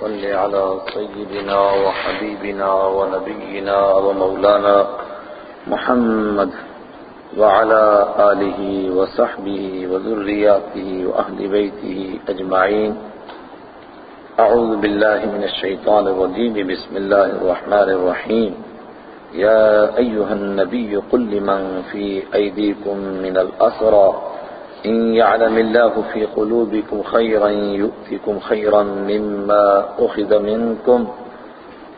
صل على سيدنا وحبيبنا ونبينا ومولانا محمد وعلى آله وصحبه وذرياته وأهل بيته أجمعين. أعوذ بالله من الشيطان الرجيم. بسم الله الرحمن الرحيم. يا أيها النبي قل لمن في أيديكم من الأسرى إن يعلم الله في قلوبكم خيرا يؤتكم خيرا مما أخذ منكم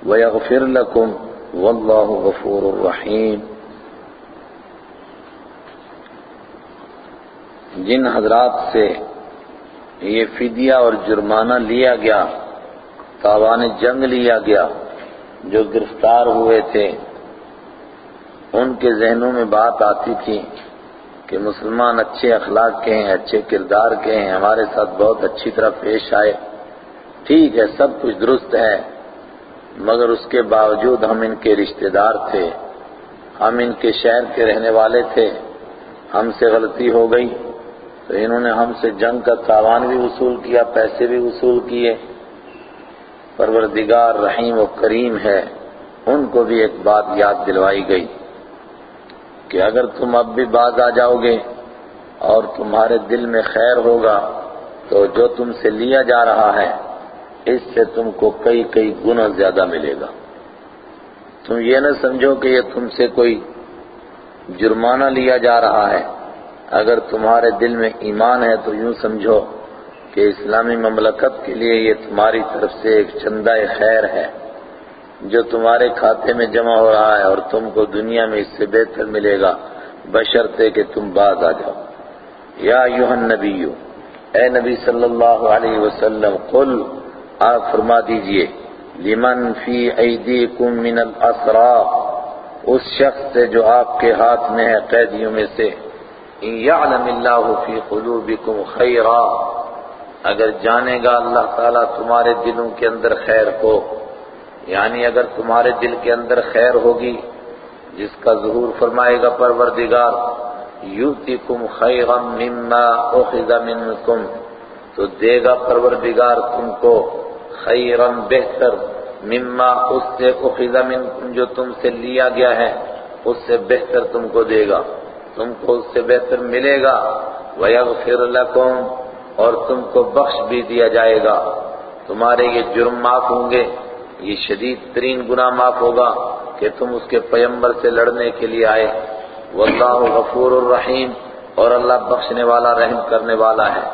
ويغفر لكم والله غفور رحيم. جن حضرات سے یہ فدیہ اور جرمانہ لیا گیا، تاوان جنگ لیا گیا، جو گرفتار ہوئے تھے، ان کے ذہنوں میں بات آتی تھی۔ کہ مسلمان اچھے اخلاق کے ہیں، اچھے کردار کے ہیں، ہمارے ساتھ بہت اچھی طرح پیش آئے۔ ٹھیک ہے، سب کچھ درست ہے، مگر اس کے باوجود ہم ان کے رشتہ دار تھے۔ ہم ان کے شہر کے رہنے والے تھے۔ ہم سے غلطی ہو گئی۔ تو انہوں نے ہم سے جنگ کا تاوان بھی وصول کیا، پیسے بھی وصول کیے۔ پروردگار رحیم و کریم ہے۔ ان کو بھی ایک بات یاد دلوائی گئی۔ کہ اگر تم اب بھی باز آ جاؤ گے اور تمہارے دل میں خیر ہوگا، تو جو تم سے لیا جا رہا ہے، اس سے تم کو کئی کئی گنا زیادہ ملے گا۔ تم یہ نہ سمجھو کہ یہ تم سے کوئی جرمانہ لیا جا رہا ہے۔ اگر تمہارے دل میں ایمان ہے، تو یوں سمجھو کہ اسلامی مملکت کے لیے یہ تمہاری طرف سے ایک چندہ خیر ہے۔ جو تمہارے کھاتے میں جمع ہو رہا ہے اور تم کو دنیا میں اس سے بہتر ملے گا، بشرطے کہ تم باز آ جاؤ۔ یا یوہن نبیو اے نبی صلی اللہ علیہ وسلم، قل، آپ فرما دیجیے، لمن فی ایدیکم من الاسرا اس شخص سے جو آپ کے ہاتھ میں ہے قیدیوں میں سے، ان یعلم اللہ فی قلوبکم خیرا، اگر جانے گا اللہ تعالیٰ تمہارے دلوں کے اندر خیر کو یعنی اگر تمہارے دل کے اندر خیر ہوگی، جس کا ظہور فرمائے گا پروردگار یوتکم خیرا مما اخذ منکم، تو دے گا پروردگار تم کو خیرا بہتر مما اس سے اخذ منکم جو تم سے لیا گیا ہے، اس سے بہتر تم کو دے گا۔ تم کو اس سے بہتر ملے گا۔ وَيَغْفِرْ لَكُمْ اور تم کو بخش بھی دیا جائے گا۔ تمہارے یہ جرم معاف ہوں گے۔ یہ شدید ترین گناہ معاف ہوگا کہ تم اس کے پیمبر سے لڑنے کے لیے آئے۔ واللہ غفور الرحیم اور اللہ بخشنے والا، رحم کرنے والا ہے۔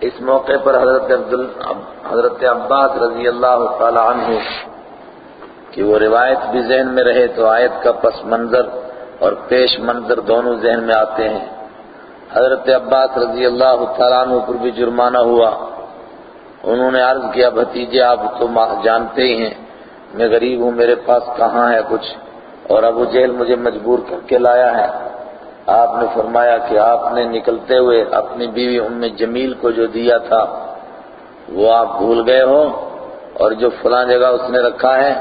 اس موقع پر حضرت عبدال حضرت عباس رضی اللہ تعالی عنہ کہ وہ روایت بھی ذہن میں رہے تو آیت کا پس منظر اور پیش منظر دونوں ذہن میں آتے ہیں۔ حضرت عباس رضی اللہ تعالیٰ عنہ پر بھی جرمانہ ہوا۔ انہوں نے عرض کیا، بھتیجے، آپ تو جانتے ہی ہیں، میں غریب ہوں، میرے پاس کہاں ہے کچھ؟ اور ابو جہل مجھے مجبور کر کے لایا ہے۔ آپ نے فرمایا کہ آپ نے نکلتے ہوئے اپنی بیوی ام جمیل کو جو دیا تھا، وہ آپ بھول گئے ہو اور جو فلاں جگہ اس نے رکھا ہے،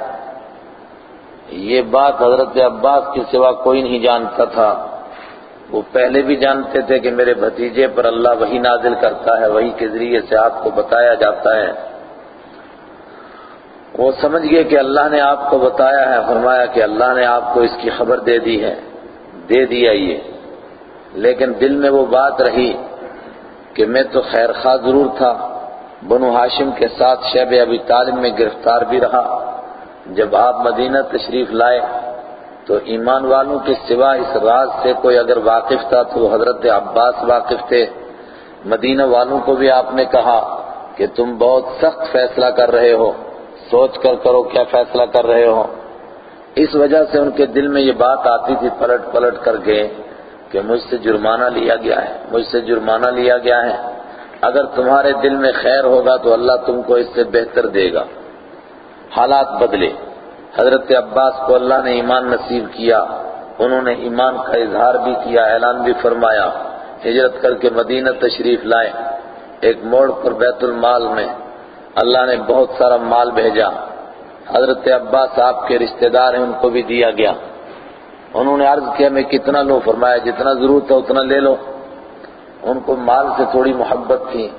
یہ بات حضرت عباس کے سوا کوئی نہیں جانتا تھا۔ وہ پہلے بھی جانتے تھے کہ میرے بھتیجے پر اللہ وہی نازل کرتا ہے، وہی کے ذریعے سے آپ کو بتایا جاتا ہے۔ وہ سمجھ گئے کہ اللہ نے آپ کو بتایا ہے، فرمایا کہ اللہ نے آپ کو اس کی خبر دے دی ہے، دے دیا یہ۔ لیکن دل میں وہ بات رہی کہ میں تو خیر خواہ ضرور تھا۔ بنو ہاشم کے ساتھ شیب ابی طالب میں گرفتار بھی رہا۔ جب آپ مدینہ تشریف لائے تو ایمان والوں کے سوا اس راز سے کوئی اگر واقف تھا تو حضرت عباس واقف تھے۔ مدینہ والوں کو بھی آپ نے کہا کہ تم بہت سخت فیصلہ کر رہے ہو۔ سوچ کر کرو کیا فیصلہ کر رہے ہو۔ اس وجہ سے ان کے دل میں یہ بات آتی تھی پلٹ پلٹ کر کے کہ مجھ سے جرمانہ لیا گیا ہے۔ مجھ سے جرمانہ لیا گیا ہے۔ اگر تمہارے دل میں خیر ہوگا تو اللہ تم کو اس سے بہتر دے گا۔ حالات بدلے۔ حضرت عباس کو اللہ نے ایمان نصیب کیا، انہوں نے ایمان کا اظہار بھی کیا، اعلان بھی فرمایا، ہجرت کر کے مدینہ تشریف لائے۔ ایک موڑ پر بیت المال میں اللہ نے بہت سارا مال بھیجا۔ حضرت عباس آپ کے رشتہ دار ہیں، ان کو بھی دیا گیا۔ انہوں نے عرض کیا، میں کتنا لو فرمایا، جتنا ضرورت ہے اتنا لے لو۔ ان کو مال سے تھوڑی محبت تھی،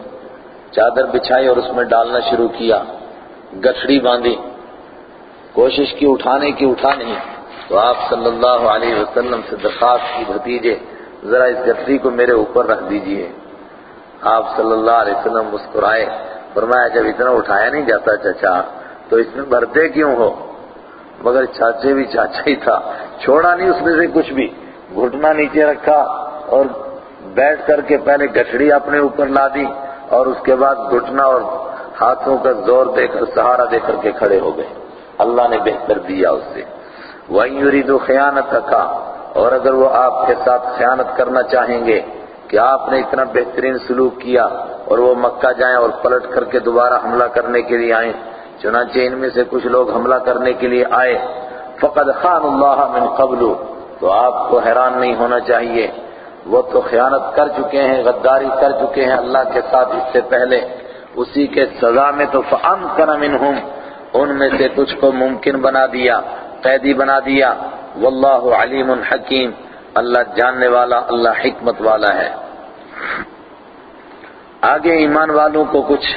چادر بچھائی اور اس میں ڈالنا شروع کیا، گٹھڑی باندھی۔ کوشش کی، اٹھانے کی، اٹھا نہیں۔ تو آپ صلی اللہ علیہ وسلم سے درخواست کی، بھتیجے، ذرا اس گٹھڑی کو میرے اوپر رکھ دیجیے۔ آپ صلی اللہ علیہ وسلم مسکرائے، فرمایا، جب اتنا اٹھایا نہیں جاتا چچا، تو اس میں بھرتے کیوں ہو؟ مگر چاچے بھی چاچا ہی تھا۔ چھوڑا نہیں اس میں سے کچھ بھی۔ گھٹنا نیچے رکھا اور بیٹھ کر کے پہلے گٹھڑی اپنے اوپر لا دی اور اس کے بعد گھٹنا اور ہاتھوں کا زور دے کر، سہارا دے کر کے کھڑے ہو گئے۔ اللہ نے بہتر دیا اس سے وَإِن يُرِيدُ خِيَانَتَكَ، اور اگر وہ آپ کے ساتھ خیانت کرنا چاہیں گے کہ آپ نے اتنا بہترین سلوک کیا اور وہ مکہ جائیں اور پلٹ کر کے دوبارہ حملہ کرنے کے لیے آئیں، چنانچہ ان میں سے کچھ لوگ حملہ کرنے کے لیے آئے، فقد خان اللہ من قبل، تو آپ کو حیران نہیں ہونا چاہیے۔ وہ تو خیانت کر چکے ہیں، غداری کر چکے ہیں اللہ کے ساتھ اس سے پہلے، اسی کے سزا میں تو فَأَمْكَنَ مِنْهُمْ ان میں سے کچھ کو ممکن بنا دیا، قیدی بنا دیا۔ واللہ علیم حکیم۔ اللہ جاننے والا، اللہ حکمت والا ہے۔ آگے ایمان والوں کو کچھ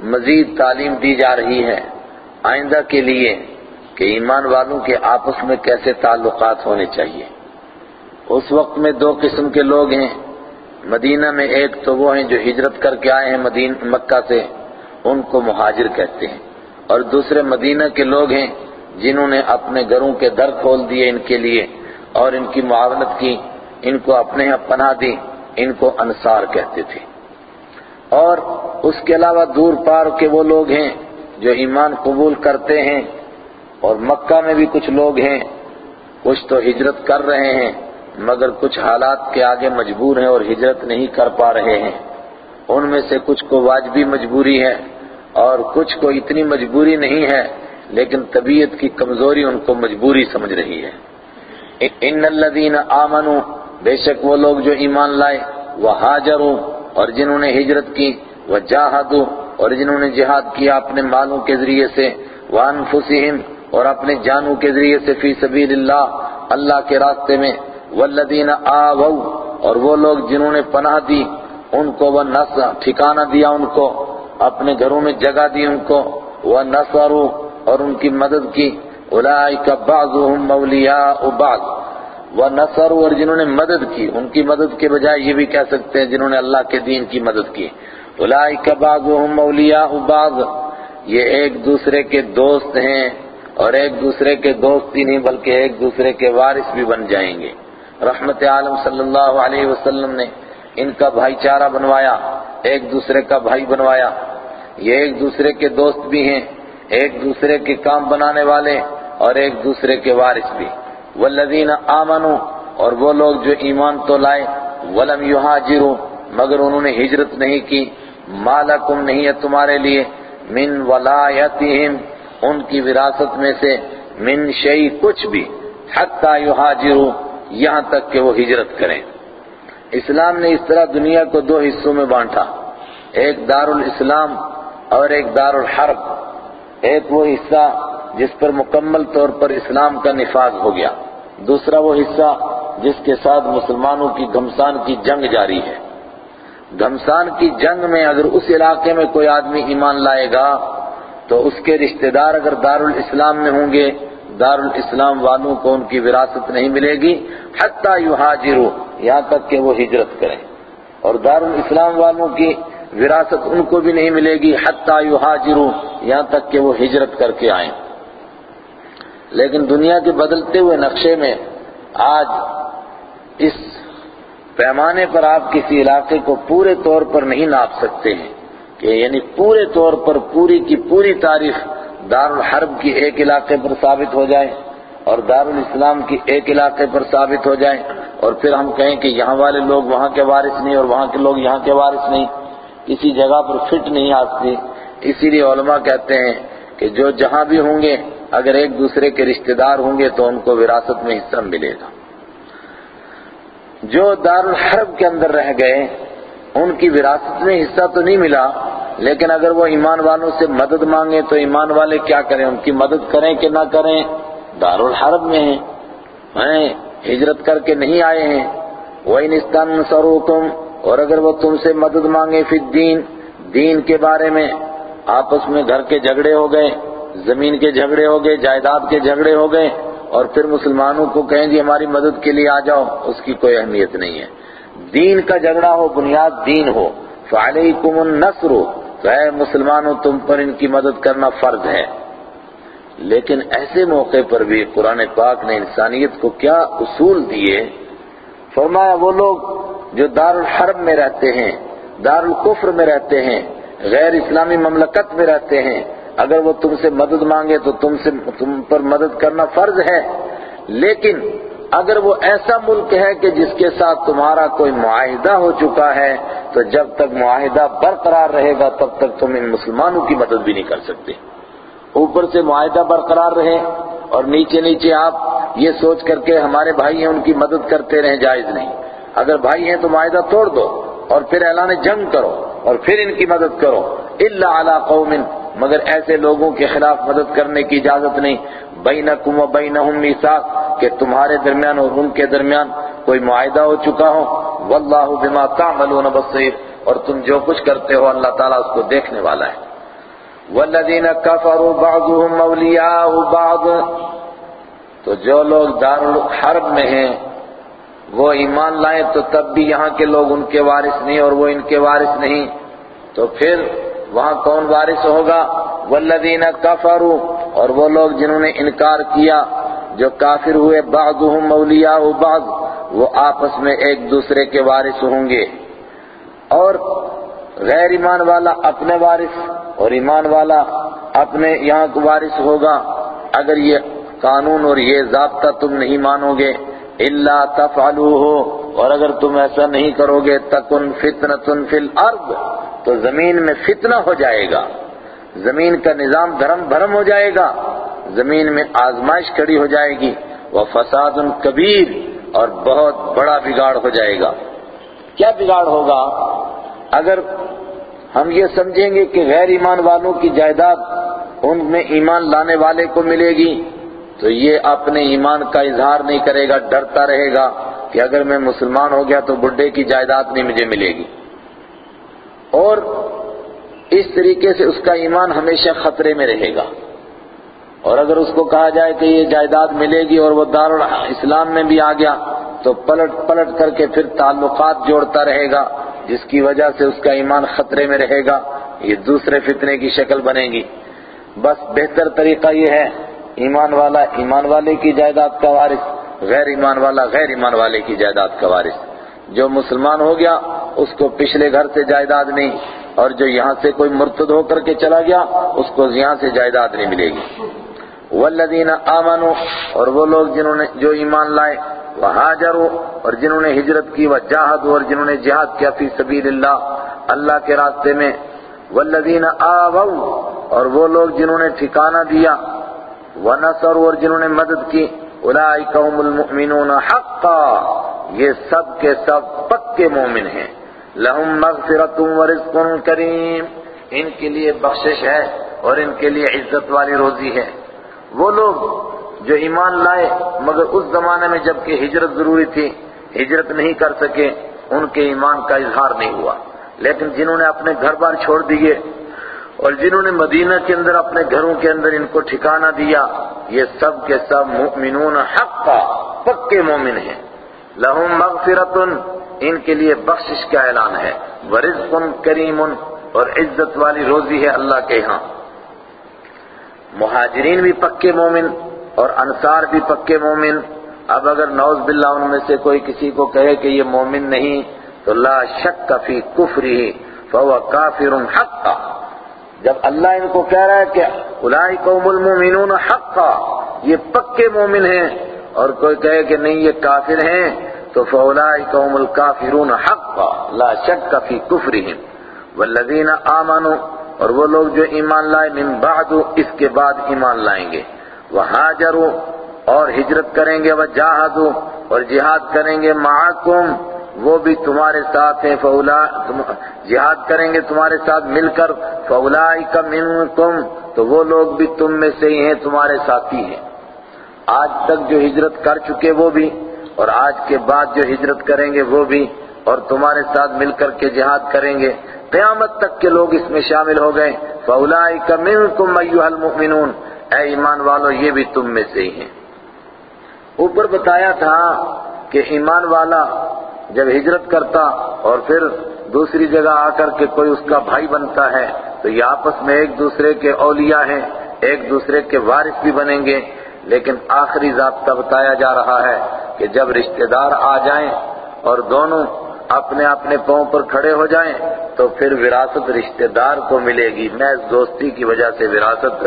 مزید تعلیم دی جا رہی ہے۔ آئندہ کے لیے کہ ایمان والوں کے آپس میں کیسے تعلقات ہونے چاہیے۔ اس وقت میں دو قسم کے لوگ ہیں۔ مدینہ میں ایک تو وہ ہیں جو ہجرت کر کے آئے ہیں، مدین، مکہ سے۔ ان کو مہاجر کہتے ہیں۔ اور دوسرے مدینہ کے لوگ ہیں جنہوں نے اپنے گھروں کے در کھول دیے ان کے لیے اور ان کی معاونت کی ان کو اپنے ہاں پناہ دی، ان کو انصار کہتے تھے۔ اور اس کے علاوہ دور پار کے وہ لوگ ہیں جو ایمان قبول کرتے ہیں اور مکہ میں بھی کچھ لوگ ہیں، کچھ تو ہجرت کر رہے ہیں، مگر کچھ حالات کے آگے مجبور ہیں اور ہجرت نہیں کر پا رہے ہیں۔ ان میں سے کچھ کو واجبی مجبوری ہے اور کچھ کو اتنی مجبوری نہیں ہے، لیکن طبیعت کی کمزوری ان کو مجبوری سمجھ رہی ہے۔ ان الذین آمنوا، بے شک وہ لوگ جو ایمان لائے وہ اور جنہوں نے ہجرت کی وہ اور جنہوں نے جہاد کیا اپنے مالوں کے ذریعے سے، وانفسہم، اور اپنے جانوں کے ذریعے سے فی سبیل اللہ اللہ کے راستے میں، والذین آووا، اور وہ لوگ جنہوں نے پناہ دی، ان کو وہ نصر ٹھکانہ دیا ان کو۔ اپنے گھروں میں جگہ دی ان کو وہ اور ان کی مدد کی۔ اولئک بعضهم مولیاء بعض۔ وہ نصر اور جنہوں نے مدد کی، ان کی مدد کے بجائے یہ بھی کہہ سکتے ہیں جنہوں نے اللہ کے دین کی مدد کی۔ اولئک بعضهم مولیاء بعض۔ یہ ایک دوسرے کے دوست ہیں، اور ایک دوسرے کے دوست ہی نہیں، بلکہ ایک دوسرے کے وارث بھی بن جائیں گے۔ رحمت عالم صلی اللہ علیہ وسلم نے ان کا بھائی چارہ بنوایا، ایک دوسرے کا بھائی بنوایا۔ یہ ایک دوسرے کے دوست بھی ہیں، ایک دوسرے کے کام بنانے والے اور ایک دوسرے کے وارث بھی۔ والذین آمنوا، اور وہ لوگ جو ایمان تو لائے، ولم یہاجروا، مگر انہوں نے ہجرت نہیں کی۔ مالکم نہیں ہے تمہارے لیے، من ولایتہم، ان کی وراثت میں سے من شئی کچھ بھی، حتی یہاجروا، یہاں تک کہ وہ ہجرت کریں۔ اسلام نے اس طرح دنیا کو دو حصوں میں بانٹا۔ ایک دار الاسلام اور ایک دار الحرب ایک وہ حصہ جس پر مکمل طور پر اسلام کا نفاذ ہو گیا۔ دوسرا وہ حصہ جس کے ساتھ مسلمانوں کی گھمسان کی جنگ جاری ہے۔ گھمسان کی جنگ میں اگر اس علاقے میں کوئی آدمی ایمان لائے گا، تو اس کے رشتہ دار اگر دار الاسلام میں ہوں گے دار الاسلام والوں کو ان کی وراثت نہیں ملے گی، حتی یہاجروا یہاں تک کہ وہ ہجرت کریں۔ اور دار الاسلام والوں کی وراثت ان کو بھی نہیں ملے گی، حتی یہاجروا یہاں تک کہ وہ ہجرت کر کے آئیں۔ لیکن دنیا کے بدلتے ہوئے نقشے میں آج اس پیمانے پر آپ کسی علاقے کو پورے طور پر نہیں ناپ سکتے ہیں کہ یعنی پورے طور پر پوری کی پوری تاریخ دار الحرب کی ایک علاقے پر ثابت ہو جائے اور دار الاسلام کی ایک علاقے پر ثابت ہو جائے اور پھر ہم کہیں کہ یہاں والے لوگ وہاں کے وارث نہیں اور وہاں کے لوگ یہاں کے وارث نہیں، کسی جگہ پر فٹ نہیں آتی اسی لیے علماء کہتے ہیں کہ جو جہاں بھی ہوں گے، اگر ایک دوسرے کے رشتہ دار ہوں گے تو ان کو وراثت میں حصہ ملے گا۔ جو دار الحرب کے اندر رہ گئے ان کی وراثت میں حصہ تو نہیں ملا، لیکن اگر وہ ایمان والوں سے مدد مانگیں تو ایمان والے کیا کریں؟ ان کی مدد کریں کہ نہ کریں؟ دار الحرب میں ہیں۔ ہجرت کر کے نہیں آئے ہیں۔ وَإِنِ اسْتَنْصَرُوكُمْ، اور اگر وہ تم سے مدد مانگے فی الدین، دین کے بارے میں، آپس میں گھر کے جھگڑے ہو گئے، زمین کے جھگڑے ہو گئے، جائیداد کے جھگڑے ہو گئے، اور پھر مسلمانوں کو کہیں گے ہماری مدد کے لیے آ جاؤ، اس کی کوئی اہمیت نہیں ہے۔ دین کا جھگڑا ہو، بنیاد دین ہو۔ فعلیکم النصر۔ تو اے مسلمانوں، تم پر ان کی مدد کرنا فرض ہے۔ لیکن ایسے موقع پر بھی قرآن پاک نے انسانیت کو کیا اصول دیے؟ فرمایا وہ لوگ جو دار الحرب میں رہتے ہیں دار القفر میں رہتے ہیں، غیر اسلامی مملکت میں رہتے ہیں، اگر وہ تم سے مدد مانگے تو تم سے، تم پر مدد کرنا فرض ہے۔ لیکن اگر وہ ایسا ملک ہے کہ جس کے ساتھ تمہارا کوئی معاہدہ ہو چکا ہے، تو جب تک معاہدہ برقرار رہے گا، تب تک تم ان مسلمانوں کی مدد بھی نہیں کر سکتے۔ اوپر سے معاہدہ برقرار رہے اور نیچے نیچے آپ یہ سوچ کر کے ہمارے بھائی ہیں، ان کی مدد کرتے رہیں، جائز نہیں۔ اگر بھائی ہیں تو معاہدہ توڑ دو اور پھر اعلان جنگ کرو اور پھر ان کی مدد کرو۔ الا علی قوم، مگر ایسے لوگوں کے خلاف مدد کرنے کی اجازت نہیں۔ بینکم و بینہم میثاق کہ تمہارے درمیان اور ان کے درمیان کوئی معاہدہ ہو چکا ہو۔ واللہ بما تعملون بصیر۔ اور تم جو کچھ کرتے ہو اللہ تعالیٰ اس کو دیکھنے والا ہے۔ والذین کفروا بعضهم اولیاء بعض۔ تو جو لوگ دار الحرب میں ہیں، وہ ایمان لائیں تو تب بھی یہاں کے لوگ ان کے وارث نہیں اور وہ ان کے وارث نہیں۔ تو پھر وہاں کون وارث ہوگا؟ والذین کفروا، اور وہ لوگ جنہوں نے انکار کیا، جو کافر ہوئے بعضهم اولیاء بعض، وہ آپس میں ایک دوسرے کے وارث ہوں گے۔ اور غیر ایمان والا اپنے وارث، اور ایمان والا اپنے یہاں کو وارث ہوگا۔ اگر یہ قانون اور یہ ضابطہ تم نہیں مانو گے، الا تفعلوه اور اگر تم ایسا نہیں کرو گے، تکن فتنة فی الارض، تو زمین میں فتنہ ہو جائے گا۔ زمین کا نظام دھرم بھرم ہو جائے گا، زمین میں آزمائش کھڑی ہو جائے گی، وہ فساد کبیر اور بہت بڑا بگاڑ ہو جائے گا۔ کیا بگاڑ ہوگا؟ اگر ہم یہ سمجھیں گے کہ غیر ایمان والوں کی جائیداد ان میں ایمان لانے والے کو ملے گی، تو یہ اپنے ایمان کا اظہار نہیں کرے گا، ڈرتا رہے گا کہ اگر میں مسلمان ہو گیا تو بڈھے کی جائیداد نہیں مجھے ملے گی۔ اور اس طریقے سے اس کا ایمان ہمیشہ خطرے میں رہے گا۔ اور اگر اس کو کہا جائے کہ یہ جائیداد ملے گی اور وہ دار اسلام میں بھی آ گیا، تو پلٹ پلٹ کر کے پھر تعلقات جوڑتا رہے گا، جس کی وجہ سے اس کا ایمان خطرے میں رہے گا۔ یہ دوسرے فتنے کی شکل بنے گی۔ بس بہتر طریقہ یہ ہے، ایمان والا ایمان والے کی جائیداد کا وارث، غیر ایمان والا غیر ایمان والے کی جائیداد کا وارث۔ جو مسلمان ہو گیا، اس کو پچھلے گھر سے جائیداد نہیں اور جو یہاں سے کوئی مرتد ہو کر کے چلا گیا، اس کو یہاں سے جائیداد نہیں ملے گی۔ والذین آمنوا، اور وہ لوگ جنہوں نے جو ایمان لائے وہاجروا اور جنہوں نے ہجرت کی، وجاہدوا، اور جنہوں نے جہاد کیا فی سبیل اللہ اللہ کے راستے میں۔ والذین آووا، اور وہ لوگ جنہوں نے ٹھکانہ دیا، ونصروا، اور جنہوں نے مدد کی۔ اولئک هم المؤمنون حقا، یہ سب کے سب پکے مومن ہیں۔ لہم مغفرت ورزق کریم۔ ان کے لیے بخشش ہے اور ان کے لیے عزت والی روزی ہے۔ وہ لوگ جو ایمان لائے، مگر اس زمانے میں جبکہ ہجرت ضروری تھی، ہجرت نہیں کر سکے، ان کے ایمان کا اظہار نہیں ہوا۔ لیکن جنہوں نے اپنے گھر بار چھوڑ دیے اور جنہوں نے مدینہ کے اندر اپنے گھروں کے اندر ان کو ٹھکانہ دیا، یہ سب کے سب مؤمنون حقا، پکے مومن ہیں۔ لہم مغفرت ان کے لیے بخشش کا اعلان ہے۔ ورزق کریم اور عزت والی روزی ہے اللہ کے ہاں۔ مہاجرین بھی پکے مومن اور انصار بھی پکے مومن۔ اب اگر نوز باللہ ان میں سے کوئی کسی کو کہے کہ یہ مومن نہیں، تو لا شک فی کفری فهو کافر حقا جب اللہ ان کو کہہ رہا ہے کہ اولئکم المؤمنون حقا یہ پکے مومن ہیں اور کوئی کہے کہ نہیں، یہ کافر ہیں تو فَأُولَئِكَ هُمُ الْكَافِرُونَ حَقًّا لَا شَكَّ فِي كُفْرِهِمْ وَالَّذِينَ آمَنُوا، اور وہ لوگ جو ایمان لائے، من بعد اس کے بعد ایمان لائیں گے۔ وَحَاجَرُوا اور ہجرت کریں گے وَجَاهَدُوا اور جہاد کریں گے مَعَكُمْ وہ بھی تمہارے ساتھ ہیں فولا جہاد کریں گے تمہارے ساتھ مل کر فَأُولَئِكَ مِنْكُمْ تو وہ لوگ بھی تم میں سے ہی ہیں، تمہارے ساتھی ہیں۔ آج تک جو ہجرت کر چکے وہ بھی اور آج کے بعد جو ہجرت کریں گے وہ بھی اور تمہارے ساتھ مل کر کے جہاد کریں گے۔ قیامت تک کے لوگ اس میں شامل ہو گئے۔ فَأُولَئِكَ مِنْكُمْ أَيُّهَا الْمُؤْمِنُونَ۔ اے ایمان والو، یہ بھی تم میں سے ہی ہیں۔ اوپر بتایا تھا کہ ایمان والا جب ہجرت کرتا اور پھر دوسری جگہ آ کر کے کوئی اس کا بھائی بنتا ہے، تو یہ آپس میں ایک دوسرے کے اولیاء ہیں، ایک دوسرے کے وارث بھی بنیں گے۔ لیکن آخری ضابطہ بتایا جا رہا ہے کہ جب رشتہ دار آ جائیں اور دونوں اپنے اپنے پاؤں پر کھڑے ہو جائیں تو پھر وراثت رشتہ دار کو ملے گی۔ محض دوستی کی وجہ سے وراثت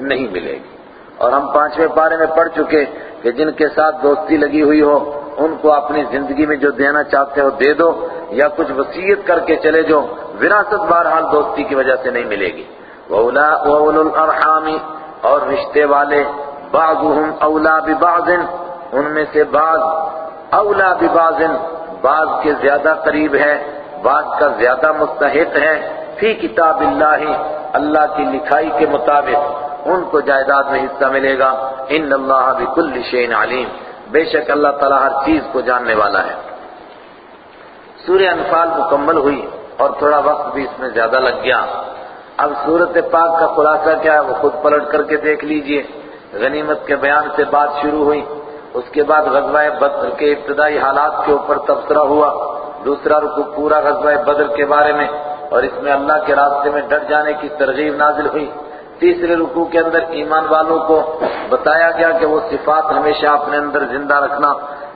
نہیں ملے گی۔ اور ہم پانچویں پارے میں پڑھ چکے کہ جن کے ساتھ دوستی لگی ہوئی ہو، ان کو اپنی زندگی میں جو دینا چاہتے ہو دے دو یا کچھ وسیعت کر کے چلے جو، وراثت بہرحال دوستی کی وجہ سے نہیں ملے گی۔ وَأُولُو الْأَرْحَامِ اور رشتے والے بعضهم اولا ببعض ان میں سے بعض اولا ببعض بعض کے زیادہ قریب ہے، بعض کا زیادہ مستحق ہے۔ فی کتاب اللہ اللہ کی لکھائی کے مطابق ان کو جائیداد میں حصہ ملے گا۔ ان اللہ بکل شین علیم۔ بے شک اللہ تعالیٰ ہر چیز کو جاننے والا ہے۔ سورہ انفال مکمل ہوئی اور تھوڑا وقت بھی اس میں زیادہ لگ گیا۔ اب سورت پاک کا خلاصہ کیا ہے وہ خود پلٹ کر کے دیکھ لیجیے۔ غنیمت کے بیان سے بات شروع ہوئی۔ اس کے بعد غزوہ بدر کے ابتدائی حالات کے اوپر تبصرہ ہوا۔ دوسرا رکو پورا غزوہ بدر کے بارے میں۔ اور اس میں اللہ کے راستے میں ڈٹ جانے کی ترغیب نازل ہوئی۔ تیسرے رکو کے اندر ایمان والوں کو بتایا گیا کہ وہ صفات ہمیشہ اپنے اندر زندہ رکھنا،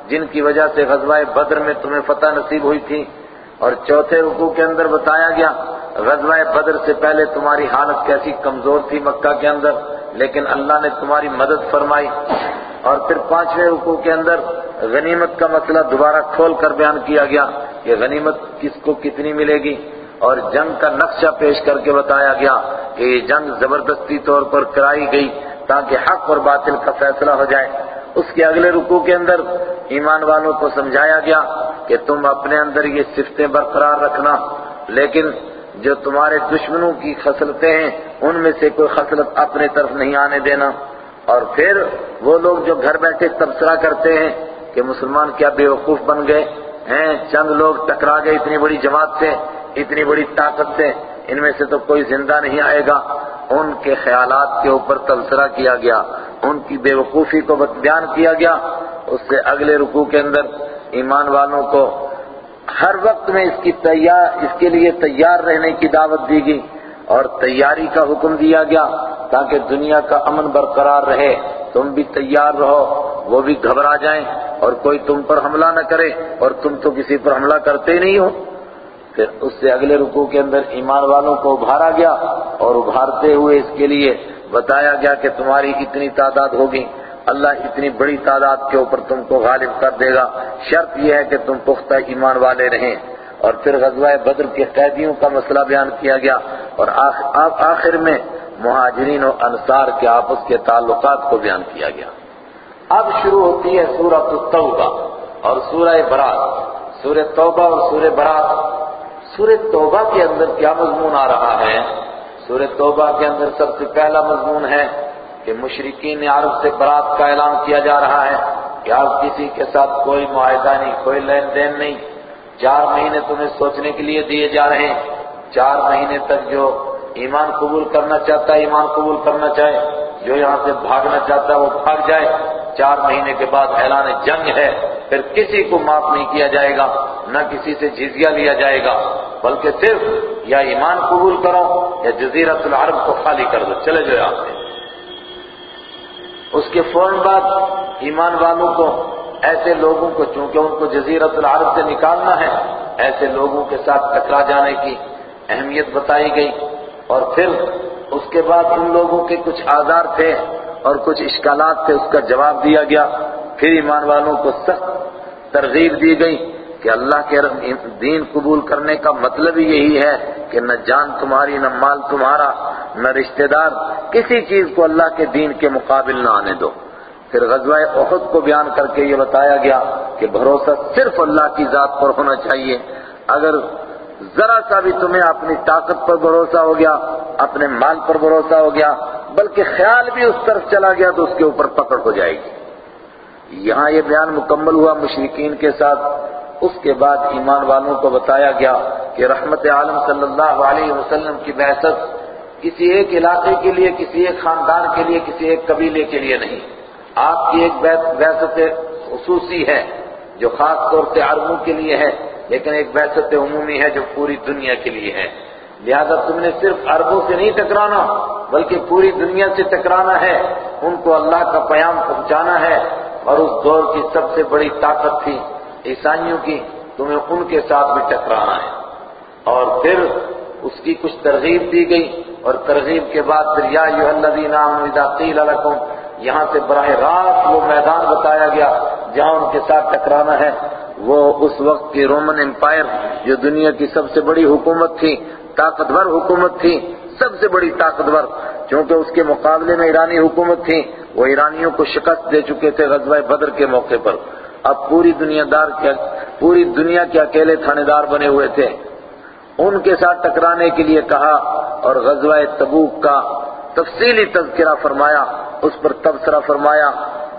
جن کی وجہ سے غزوہ بدر میں تمہیں فتح نصیب ہوئی تھی۔ اور چوتھے رکو کے اندر بتایا گیا، غزوہ بدر سے پہلے تمہاری حالت کیسی کمزور تھی مکہ کے اندر۔ لیکن اللہ نے تمہاری مدد فرمائی اور پھر پانچویں رکوع کے اندر غنیمت کا مسئلہ دوبارہ کھول کر بیان کیا گیا کہ غنیمت کس کو کتنی ملے گی اور جنگ کا نقشہ پیش کر کے بتایا گیا کہ یہ جنگ زبردستی طور پر کرائی گئی تاکہ حق اور باطل کا فیصلہ ہو جائے۔ اس کے اگلے رکوع کے اندر ایمان والوں کو سمجھایا گیا کہ تم اپنے اندر یہ صفتیں برقرار رکھنا، لیکن جو تمہارے دشمنوں کی خصلتیں ہیں، ان میں سے کوئی خصلت اپنے طرف نہیں آنے دینا۔ اور پھر وہ لوگ جو گھر بیٹھے تبصرہ کرتے ہیں کہ مسلمان کیا بے وقوف بن گئے، ہیں، چند لوگ ٹکرا گئے اتنی بڑی جماعت سے، اتنی بڑی طاقت سے، ان میں سے تو کوئی زندہ نہیں آئے گا۔ ان کے خیالات کے اوپر تبصرہ کیا گیا، ان کی بے وقوفی کو بیان کیا گیا۔ اس سے اگلے رکوع کے اندر ایمان والوں کو ہر وقت میں اس کی تیار، اس کے لیے تیار رہنے کی دعوت دی گئی اور تیاری کا حکم دیا گیا تاکہ دنیا کا امن برقرار رہے۔ تم بھی تیار رہو، وہ بھی گھبرا جائیں اور کوئی تم پر حملہ نہ کرے اور تم تو کسی پر حملہ کرتے ہی نہیں ہو۔ پھر اس سے اگلے رکوع کے اندر ایمان والوں کو ابھارا گیا اور ابھارتے ہوئے اس کے لیے بتایا گیا کہ تمہاری اتنی تعداد ہوگی۔ اللہ اتنی بڑی تعداد کے اوپر تم کو غالب کر دے گا۔ شرط یہ ہے کہ تم پختہ ایمان والے رہیں۔ اور پھر غزوہ بدر کے قیدیوں کا مسئلہ بیان کیا گیا۔ اور آخر میں مہاجرین و انصار کے آپس کے تعلقات کو بیان کیا گیا۔ اب شروع ہوتی ہے سورہ التوبہ اور سورہ برات۔ سورہ توبہ اور سورہ برات۔ سورہ توبہ کے اندر کیا مضمون آ رہا ہے؟ سورہ توبہ کے اندر سب سے پہلا مضمون ہے کہ مشرقین عرب سے برات کا اعلان کیا جا رہا ہے کہ آپ کسی کے ساتھ کوئی معاہدہ نہیں، کوئی لین دین نہیں۔ چار مہینے تمہیں سوچنے کے لیے دیے جا رہے ہیں۔ چار مہینے تک جو ایمان قبول کرنا چاہتا ہے، ایمان قبول کرنا چاہے۔ جو یہاں سے بھاگنا چاہتا ہے، وہ بھاگ جائے۔ چار مہینے کے بعد اعلان جنگ ہے۔ پھر کسی کو معاف نہیں کیا جائے گا، نہ کسی سے جزیہ لیا جائے گا۔ بلکہ صرف یا ایمان قبول کرو یا جزیرت العرب کو خالی کر دو۔ چلے جاؤ یہاں سے۔ اس کے فوراً بعد ایمان والوں کو، ایسے لوگوں کو، چونکہ ان کو جزیرت العرب سے نکالنا ہے، ایسے لوگوں کے ساتھ ٹکرا جانے کی اہمیت بتائی گئی۔ اور پھر اس کے بعد ان لوگوں کے کچھ آزار تھے اور کچھ اشکالات تھے، اس کا جواب دیا گیا۔ پھر ایمان والوں کو سخت ترغیب دی گئی کہ اللہ کے دین قبول کرنے کا مطلب ہی یہی ہے کہ نہ جان تمہاری، نہ مال تمہارا۔ نہ رشتہ دار کسی چیز کو اللہ کے دین کے مقابل نہ آنے دو۔ پھر غزوہ احد کو بیان کر کے یہ بتایا گیا کہ بھروسہ صرف اللہ کی ذات پر ہونا چاہیے۔ اگر ذرا سا بھی تمہیں اپنی طاقت پر بھروسہ ہو گیا، اپنے مال پر بھروسہ ہو گیا، بلکہ خیال بھی اس طرف چلا گیا تو اس کے اوپر پکڑ ہو جائے گی۔ یہاں یہ بیان مکمل ہوا مشرقین کے ساتھ۔ اس کے بعد ایمان والوں کو بتایا گیا کہ رحمت عالم صلی اللہ علیہ وسلم کی بحثت کسی ایک علاقے کے لیے، کسی ایک خاندان کے لیے، کسی ایک قبیلے کے لیے نہیں۔ آپ کی ایک بحثت خصوصی ہے، جو خاص طور سے عربوں کے لیے ہے، لیکن ایک بحثت عمومی ہے جو پوری دنیا کے لیے ہے۔ لہذا تم نے صرف عربوں سے نہیں ٹکرانا، بلکہ پوری دنیا سے ٹکرانا ہے۔ ان کو اللہ کا پیام پہنچانا ہے۔ اور اس دور کی سب سے بڑی طاقت تھی، عیسائیوں کی، تمہیں ان کے ساتھ بھی ٹکرانا ہے۔ اور پھر اس کی کچھ ترغیب دی گئی۔ اور ترغیب کے بعد پھر یا الذین آمنوا اذا قیل لکم، یہاں سے براہ راست وہ میدان بتایا گیا جہاں ان کے ساتھ ٹکرانا ہے۔ وہ اس وقت کی رومن امپائر جو دنیا کی سب سے بڑی حکومت تھی، طاقتور حکومت تھی، سب سے بڑی طاقتور، چونکہ اس کے مقابلے میں ایرانی حکومت تھی، وہ ایرانیوں کو شکست دے چکے تھے غزوہ بدر کے موقع پر۔ اب پوری دنیا دار پوری دنیا کے اکیلے تھانے دار بنے ہوئے تھے۔ ان کے ساتھ ٹکرانے کے لیے کہا اور غزوہ تبوک کا تفصیلی تذکرہ فرمایا، اس پر تبصرہ فرمایا۔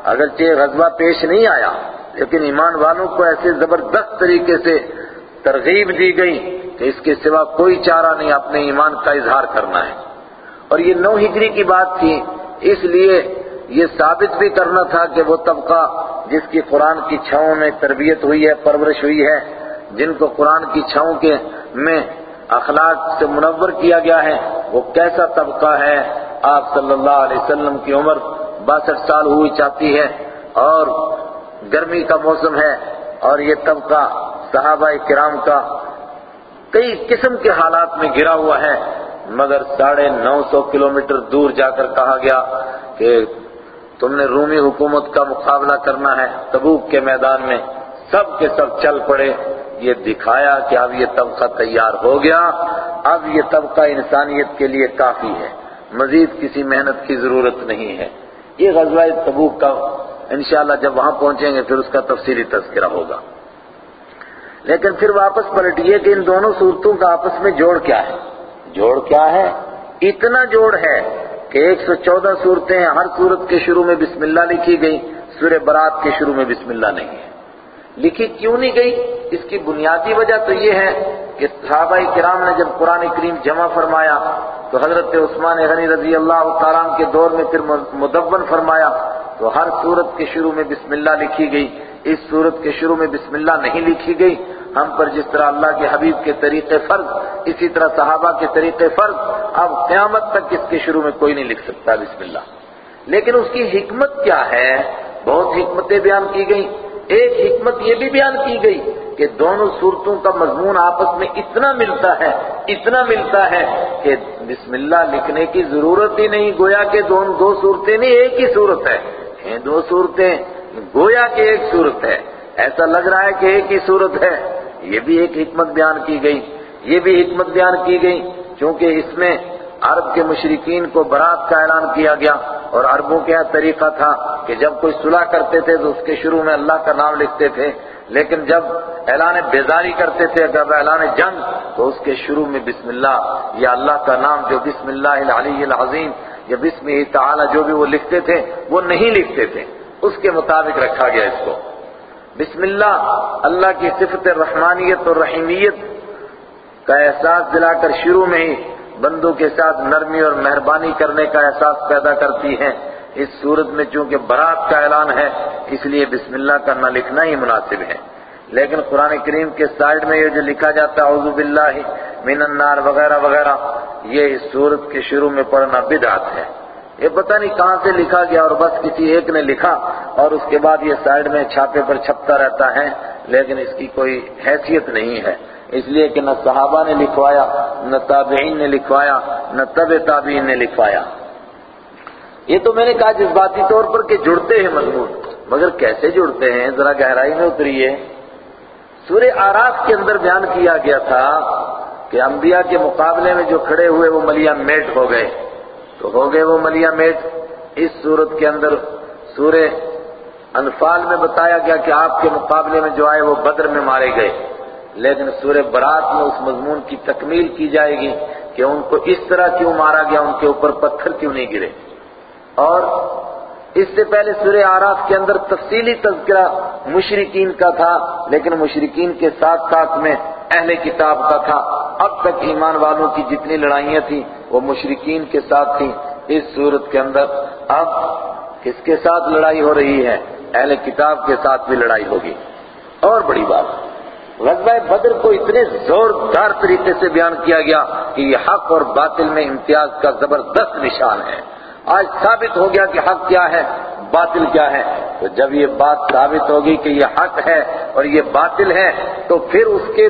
اگرچہ غزوہ پیش نہیں آیا، لیکن ایمان والوں کو ایسے زبردست طریقے سے ترغیب دی گئی کہ اس کے سوا کوئی چارہ نہیں اپنے ایمان کا اظہار کرنا ہے۔ اور یہ نو ہجری کی بات تھی، اس لیے یہ ثابت بھی کرنا تھا کہ وہ طبقہ جس کی قرآن کی چھاؤں میں تربیت ہوئی ہے، پرورش ہوئی ہے جن کو قرآن کی چھاؤں کے میں اخلاق سے منور کیا گیا ہے، وہ کیسا طبقہ ہے؟ آپ صلی اللہ علیہ وسلم کی عمر باسٹھ سال ہوئی چاہتی ہے اور گرمی کا موسم ہے اور یہ طبقہ صحابہ کرام کا کئی قسم کے حالات میں گرا ہوا ہے۔ مگر ساڑھے نو سو کلومیٹر دور جا کر کہا گیا کہ تم نے رومی حکومت کا مقابلہ کرنا ہے، تبوک کے میدان میں سب کے سب چل پڑے۔ یہ دکھایا کہ اب یہ طبقہ تیار ہو گیا، اب یہ طبقہ انسانیت کے لیے کافی ہے۔ مزید کسی محنت کی ضرورت نہیں ہے۔ یہ غزوہ تبوک کا انشاءاللہ جب وہاں پہنچیں گے، پھر اس کا تفصیلی تذکرہ ہوگا۔ لیکن پھر واپس پلٹیے کہ ان دونوں صورتوں کا آپس میں جوڑ کیا ہے۔ جوڑ کیا ہے؟ اتنا جوڑ ہے کہ ایک سو چودہ صورتیں ہر صورت کے شروع میں بسم اللہ لکھی گئی سورہ برات کے شروع میں بسم اللہ نہیں ہے۔ لکھی کیوں نہیں گئی؟ اس کی بنیادی وجہ تو یہ ہے کہ صحابہ کرام نے جب قرآن کریم جمع فرمایا تو حضرت عثمان غنی رضی اللہ تعالیٰ کے دور میں پھر مدون فرمایا تو ہر صورت کے شروع میں بسم اللہ لکھی گئی۔ اس صورت کے شروع میں بسم اللہ نہیں لکھی گئی۔ ہم پر جس طرح اللہ کے حبیب کے طریقے فرض، اسی طرح صحابہ کے طریقے فرض، اب قیامت تک اس کے شروع میں کوئی نہیں لکھ سکتا بسم اللہ۔ لیکن اس کی حکمت کیا ہے؟ بہت حکمتیں بیان کی گئی ایک حکمت یہ بھی بیان کی گئی کہ دونوں صورتوں کا مضمون آپس میں اتنا ملتا ہے، اتنا ملتا ہے کہ بسم اللہ لکھنے کی ضرورت ہی نہیں، گویا کہ دونوں دو صورتیں نہیں، ایک ہی صورت ہے۔ ہیں دو صورتیں، گویا کہ ایک صورت ہے۔ ایسا لگ رہا ہے کہ ایک ہی صورت ہے۔ یہ بھی ایک حکمت بیان کی گئی۔ یہ بھی حکمت بیان کی گئی کیونکہ اس میں عرب کے مشرقین کو برات کا اعلان کیا گیا اور عربوں کا طریقہ تھا کہ جب کوئی صلح کرتے تھے تو اس کے شروع میں اللہ کا نام لکھتے تھے، لیکن جب اعلان بیزاری کرتے تھے جب اعلان جنگ، تو اس کے شروع میں بسم اللہ، یا اللہ کا نام جو بسم اللہ العلی العظیم، یا بسم تعالی جو بھی وہ لکھتے تھے، وہ نہیں لکھتے تھے۔ اس کے مطابق رکھا گیا اس کو۔ بسم اللہ اللہ کی صفت رحمانیت اور رحیمیت کا احساس دلا کر شروع میں ہی بندوں کے ساتھ نرمی اور مہربانی کرنے کا احساس پیدا کرتی ہے اس صورت میں چونکہ برات کا اعلان ہے، اس لیے بسم اللہ کا نہ لکھنا ہی مناسب ہے۔ لیکن قرآن کریم کے سائڈ میں یہ جو لکھا جاتا ہے عوض باللہ من النار وغیرہ وغیرہ، یہ اس صورت کے شروع میں پڑھنا بدعت ہے۔ یہ پتہ نہیں کہاں سے لکھا گیا اور بس کسی ایک نے لکھا اور اس کے بعد یہ سائڈ میں چھاپے پر چھپتا رہتا ہے، لیکن اس کی کوئی حیثیت نہیں ہے۔ اس لیے کہ نہ صحابہ نے لکھوایا، نہ تابعین نے لکھوایا، نہ طب تابعین نے لکھوایا۔ یہ تو میں نے کہا جذباتی طور پر کہ جڑتے ہیں مضمون۔ مگر کیسے جڑتے ہیں؟ ذرا گہرائی میں اتریے۔ سورہ آراف کے اندر بیان کیا گیا تھا کہ انبیاء کے مقابلے میں جو کھڑے ہوئے وہ ملیا میٹ ہو گئے۔ تو ہو گئے وہ ملیا میٹ اس صورت کے اندر سورہ انفال میں بتایا گیا کہ آپ کے مقابلے میں جو آئے وہ بدر میں مارے گئے۔ لیکن سورہ برات میں اس مضمون کی تکمیل کی جائے گی کہ ان کو اس طرح کیوں مارا گیا، ان کے اوپر پتھر کیوں نہیں گرے؟ اور اس سے پہلے سورہ آراف کے اندر تفصیلی تذکرہ مشرقین کا تھا، لیکن مشرقین کے ساتھ ساتھ میں اہل کتاب کا تھا۔ اب تک ایمان والوں کی جتنی لڑائیاں تھیں، وہ مشرقین کے ساتھ تھیں اس صورت کے اندر۔ اب کس کے ساتھ لڑائی ہو رہی ہے؟ اہل کتاب کے ساتھ بھی لڑائی ہوگی۔ اور بڑی بات۔ غزوہ بدر کو اتنے زوردار طریقے سے بیان کیا گیا کہ یہ حق اور باطل میں امتیاز کا زبردست نشان ہے۔ آج ثابت ہو گیا کہ حق کیا ہے، باطل کیا ہے۔ تو جب یہ بات ثابت ہوگی کہ یہ حق ہے اور یہ باطل ہے، تو پھر اس کے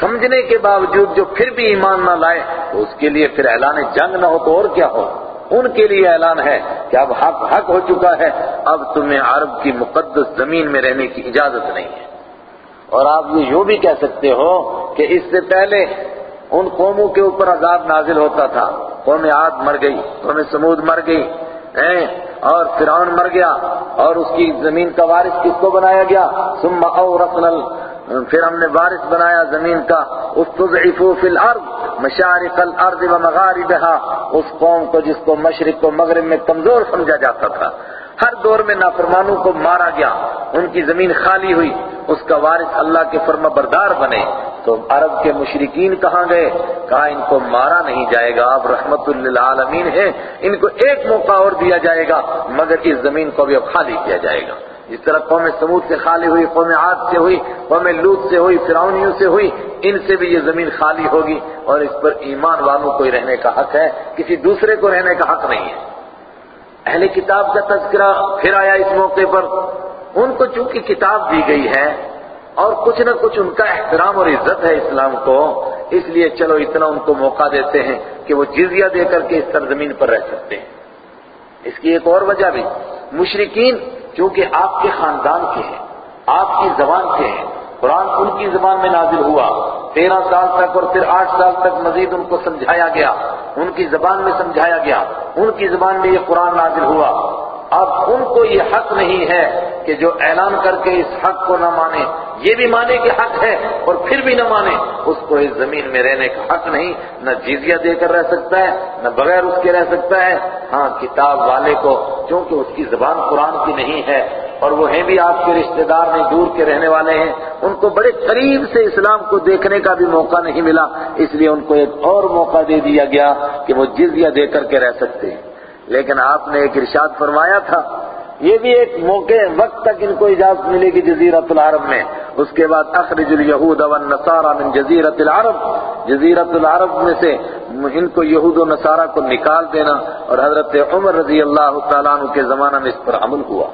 سمجھنے کے باوجود جو پھر بھی ایمان نہ لائے، تو اس کے لیے پھر اعلان جنگ نہ ہو تو اور کیا ہو؟ ان کے لیے اعلان ہے کہ اب حق حق ہو چکا ہے۔ اب تمہیں عرب کی مقدس زمین میں رہنے کی اجازت نہیں ہے۔ اور آپ یہ یوں بھی کہہ سکتے ہو کہ اس سے پہلے ان قوموں کے اوپر عذاب نازل ہوتا تھا۔ قوم عاد مر گئی، قوم سمود مر گئی اور فرعون مر گیا، اور اس کی زمین کا وارث کس کو بنایا گیا؟ ثم اورثنا پھر ہم نے وارث بنایا زمین کا۔ استضعفوا فی الارض، مشارق الارض ومغاربها اس قوم کو جس کو مشرق کو مغرب میں کمزور سمجھا جاتا تھا۔ ہر دور میں نافرمانوں کو مارا گیا، ان کی زمین خالی ہوئی، اس کا وارث اللہ کے فرما بردار بنے۔ تو عرب کے مشرقین کہاں گئے؟ کہا، ان کو مارا نہیں جائے گا، اب رحمت للعالمین ہے، ان کو ایک موقع اور دیا جائے گا، مگر اس زمین کو بھی اب خالی کیا جائے گا۔ جس طرح قوم سمود سے خالی ہوئی، قوم عاد سے ہوئی، قوم لوت سے ہوئی، فرعونیوں سے ہوئی، ان سے بھی یہ زمین خالی ہوگی، اور اس پر ایمان والوں کو ہی رہنے کا حق ہے، کسی دوسرے کو رہنے کا حق نہیں ہے۔ اہل کتاب کا تذکرہ پھر آیا اس موقع پر۔ ان کو چونکہ کتاب دی گئی ہے اور کچھ نہ کچھ ان کا احترام اور عزت ہے اسلام کو، اس لیے چلو اتنا ان کو موقع دیتے ہیں کہ وہ جزیہ دے کر کے اس سرزمین پر رہ سکتے ہیں۔ اس کی ایک اور وجہ بھی مشرقین چونکہ آپ کے خاندان کے ہیں، آپ کی زبان کے ہیں، قرآن ان کی زبان میں نازل ہوا، تیرہ سال تک اور پھر آٹھ سال تک مزید ان کو سمجھایا گیا۔ ان کی زبان میں سمجھایا گیا، ان کی زبان میں یہ قرآن نازل ہوا۔ اب ان کو یہ حق نہیں ہے کہ جو اعلان کر کے اس حق کو نہ مانے۔ یہ بھی مانے کہ حق ہے اور پھر بھی نہ مانے۔ اس کو اس زمین میں رہنے کا حق نہیں، نہ جیزیہ دے کر رہ سکتا ہے، نہ بغیر اس کے رہ سکتا ہے۔ ہاں کتاب والے کو کیونکہ اس کی زبان قرآن کی نہیں ہے اور وہ ہیں بھی آپ کے رشتہ دار نہیں، دور کے رہنے والے ہیں۔ ان کو بڑے قریب سے اسلام کو دیکھنے کا بھی موقع نہیں ملا، اس لیے ان کو ایک اور موقع دے دیا گیا کہ وہ جزیہ دے کر کے رہ سکتے ہیں۔ لیکن آپ نے ایک ارشاد فرمایا تھا، یہ بھی ایک موقع، وقت تک ان کو اجازت ملے گی جزیرت العرب میں۔ اس کے بعد اخرج الیہود والنصارى من جزیرت العرب۔ جزیرت العرب میں سے ان کو یہود و نصارہ کو نکال دینا۔ اور حضرت عمر رضی اللہ تعالیٰ عنہ کے زمانہ میں اس پر عمل ہوا۔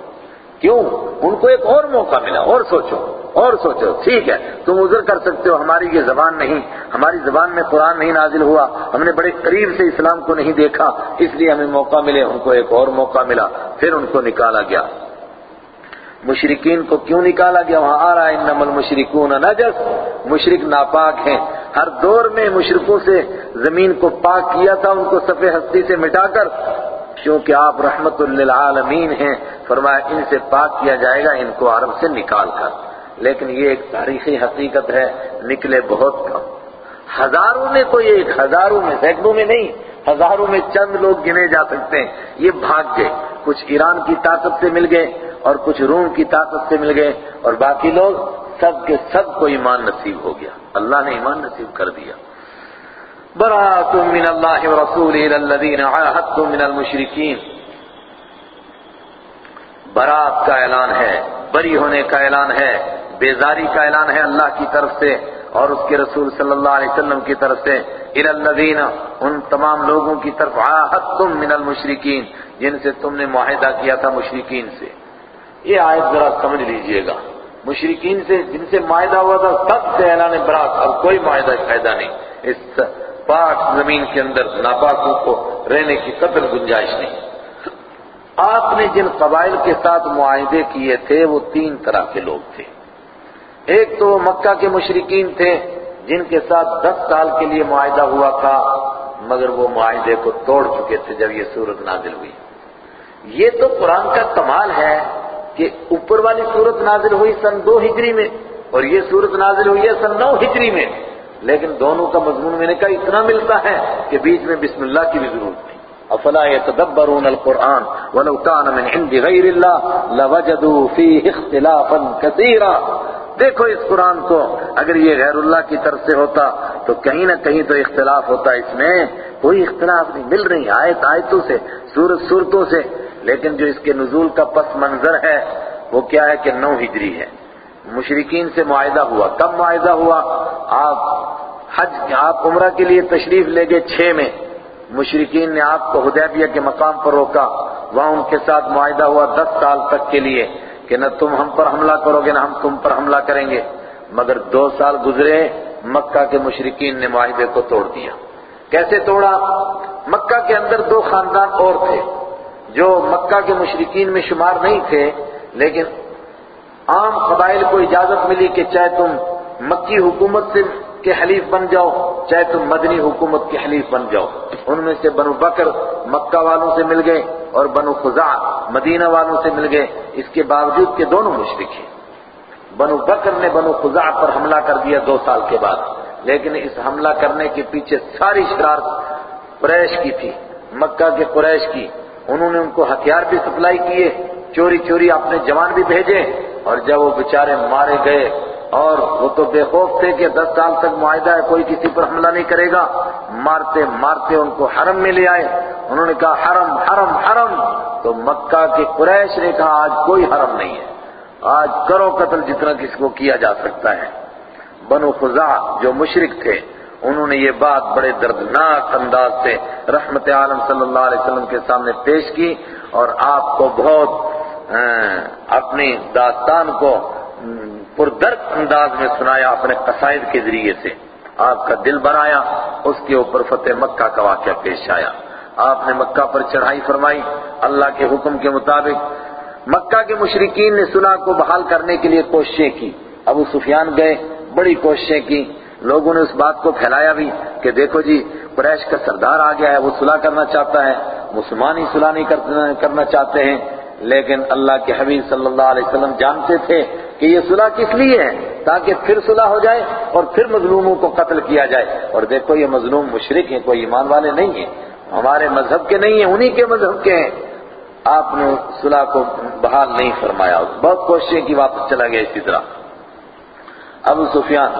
کیوں؟ ان کو ایک اور موقع ملا، اور سوچو اور سوچو، ٹھیک ہے، تم عذر کر سکتے ہو، ہماری یہ زبان نہیں، ہماری زبان میں قرآن نہیں نازل ہوا، ہم نے بڑے قریب سے اسلام کو نہیں دیکھا، اس لیے ہمیں موقع ملے، ان کو ایک اور موقع ملا، پھر ان کو نکالا گیا۔ مشرقین کو کیوں نکالا گیا؟ وہاں آ رہا ہے، انما المشرکون نجس مشرق ناپاک ہیں۔ ہر دور میں مشرقوں سے زمین کو پاک کیا تھا، ان کو صفحہ ہستی سے مٹا کر کیونکہ آپ رحمت للعالمین ہیں، فرمایا ان سے پاک کیا جائے گا، ان کو عرب سے نکال کر۔ لیکن یہ ایک تاریخی حقیقت ہے، نکلے بہت کم۔ ہزاروں میں تو یہ ایک ہزاروں میں، سینکڑوں میں نہیں، ہزاروں میں چند لوگ گنے جا سکتے ہیں۔ یہ بھاگ گئے۔ کچھ ایران کی طاقت سے مل گئے اور کچھ روم کی طاقت سے مل گئے، اور باقی لوگ سب کے سب کو ایمان نصیب ہو گیا۔ اللہ نے ایمان نصیب کر دیا۔ برات من اللہ ورسول الذین عاہدتم من المشرکین برات کا اعلان ہے، بری ہونے کا اعلان ہے، بیزاری کا اعلان ہے اللہ کی طرف سے اور اس کے رسول صلی اللہ علیہ وسلم کی طرف سے. الذین ان تمام لوگوں کی طرف عاہدتم من المشرکین جن سے تم نے معاہدہ کیا تھا مشرکین سے. یہ آیت ذرا سمجھ لیجیے گا۔ مشرکین سے، جن سے معاہدہ ہوا تھا، سب سے اعلان برات اب کوئی معاہدہ فائدہ نہیں۔ اس پاک زمین کے اندر ناپاکوں کو رہنے کی قطر گنجائش نہیں۔ آپ نے جن قبائل کے ساتھ معاہدے کیے تھے، وہ تین طرح کے لوگ تھے۔ ایک تو وہ مکہ کے مشرقین تھے، جن کے ساتھ دس سال کے لیے معاہدہ ہوا تھا، مگر وہ معاہدے کو توڑ چکے تھے جب یہ صورت نازل ہوئی۔ یہ تو قرآن کا کمال ہے کہ اوپر والی صورت نازل ہوئی سن دو ہجری میں، اور یہ صورت نازل ہوئی ہے سن نو ہجری میں۔ لیکن دونوں کا مضمون میں نے کہا اتنا ملتا ہے کہ بیچ میں بسم اللہ کی بھی ضرورت نہیں۔ افلا يتدبرون القرآن ولو كان من عند غير الله لوجدوا فيه اختلافا كثيرا دیکھو اس قرآن کو، اگر یہ غیر اللہ کی طرف سے ہوتا تو کہیں نہ کہیں تو اختلاف ہوتا اس میں۔ کوئی اختلاف نہیں، مل رہی آیت آیتوں سے، سورت صورتوں سے، لیکن جو اس کے نزول کا پس منظر ہے، وہ کیا ہے کہ نو ہجری ہے۔ مشرقین سے معاہدہ ہوا۔ کب معاہدہ ہوا؟ آپ حج، آپ عمرہ کے لیے تشریف لے گئے چھ میں۔ مشرقین نے آپ کو حدیبیہ کے مقام پر روکا۔ وہاں ان کے ساتھ معاہدہ ہوا دس سال تک کے لیے کہ نہ تم ہم پر حملہ کرو گے، نہ ہم تم پر حملہ کریں گے۔ مگر دو سال گزرے، مکہ کے مشرقین نے معاہدے کو توڑ دیا۔ کیسے توڑا؟ مکہ کے اندر دو خاندان اور تھے جو مکہ کے مشرقین میں شمار نہیں تھے، لیکن عام قبائل کو اجازت ملی کہ چاہے تم مکی حکومت سے کے حلیف بن جاؤ، چاہے تم مدنی حکومت کے حلیف بن جاؤ۔ ان میں سے بنو بکر مکہ والوں سے مل گئے اور بنو خزاع مدینہ والوں سے مل گئے۔ اس کے باوجود کہ دونوں مشرق ہیں۔ بنو بکر نے بنو خزاع پر حملہ کر دیا دو سال کے بعد۔ لیکن اس حملہ کرنے کے پیچھے ساری شرارت قریش کی تھی، مکہ کے قریش کی۔ انہوں نے ان کو ہتھیار بھی سپلائی کیے، چوری چوری اپنے جوان بھی بھیجے۔ اور جب وہ بیچارے مارے گئے اور وہ تو بے خوف تھے کہ دس سال تک معاہدہ ہے، کوئی کسی پر حملہ نہیں کرے گا۔ مارتے مارتے ان کو حرم میں لے آئے۔ انہوں نے کہا، حرم حرم حرم۔ تو مکہ کے قریش نے کہا، آج کوئی حرم نہیں ہے۔ آج کرو قتل جتنا کسی کو کیا جا سکتا ہے۔ بنو خزا جو مشرق تھے، انہوں نے یہ بات بڑے دردناک انداز سے رحمت عالم صلی اللہ علیہ وسلم کے سامنے پیش کی اور آپ کو بہت ہاں، اپنی داستان کو پردرد انداز میں سنایا اپنے قصائد کے ذریعے سے۔ آپ کا دل بنایا اس کے اوپر فتح مکہ کا واقعہ پیش آیا۔ آپ نے مکہ پر چڑھائی فرمائی، اللہ کے حکم کے مطابق۔ مکہ کے مشرقین نے سنا کو بحال کرنے کے لیے کوششیں کی۔ ابو سفیان گئے، بڑی کوششیں کی۔ لوگوں نے اس بات کو پھیلایا بھی کہ دیکھو جی قریش کا سردار آ گیا ہے، وہ صلح کرنا چاہتا ہے۔ مسلمان ہی صلح نہیں کرنا چاہتے ہیں۔ لیکن اللہ کے حبیب صلی اللہ علیہ وسلم جانتے تھے کہ یہ صلح کس لیے ہے تاکہ پھر صلح ہو جائے اور پھر مظلوموں کو قتل کیا جائے۔ اور دیکھو یہ مظلوم مشرق ہیں، کوئی ایمان والے نہیں ہیں۔ ہمارے مذہب کے نہیں ہیں، انہی کے مذہب کے ہیں۔ آپ نے صلح کو بحال نہیں فرمایا۔ بہت کوششیں کی واپس چلا گیا اسی طرح۔ ابو سفیان،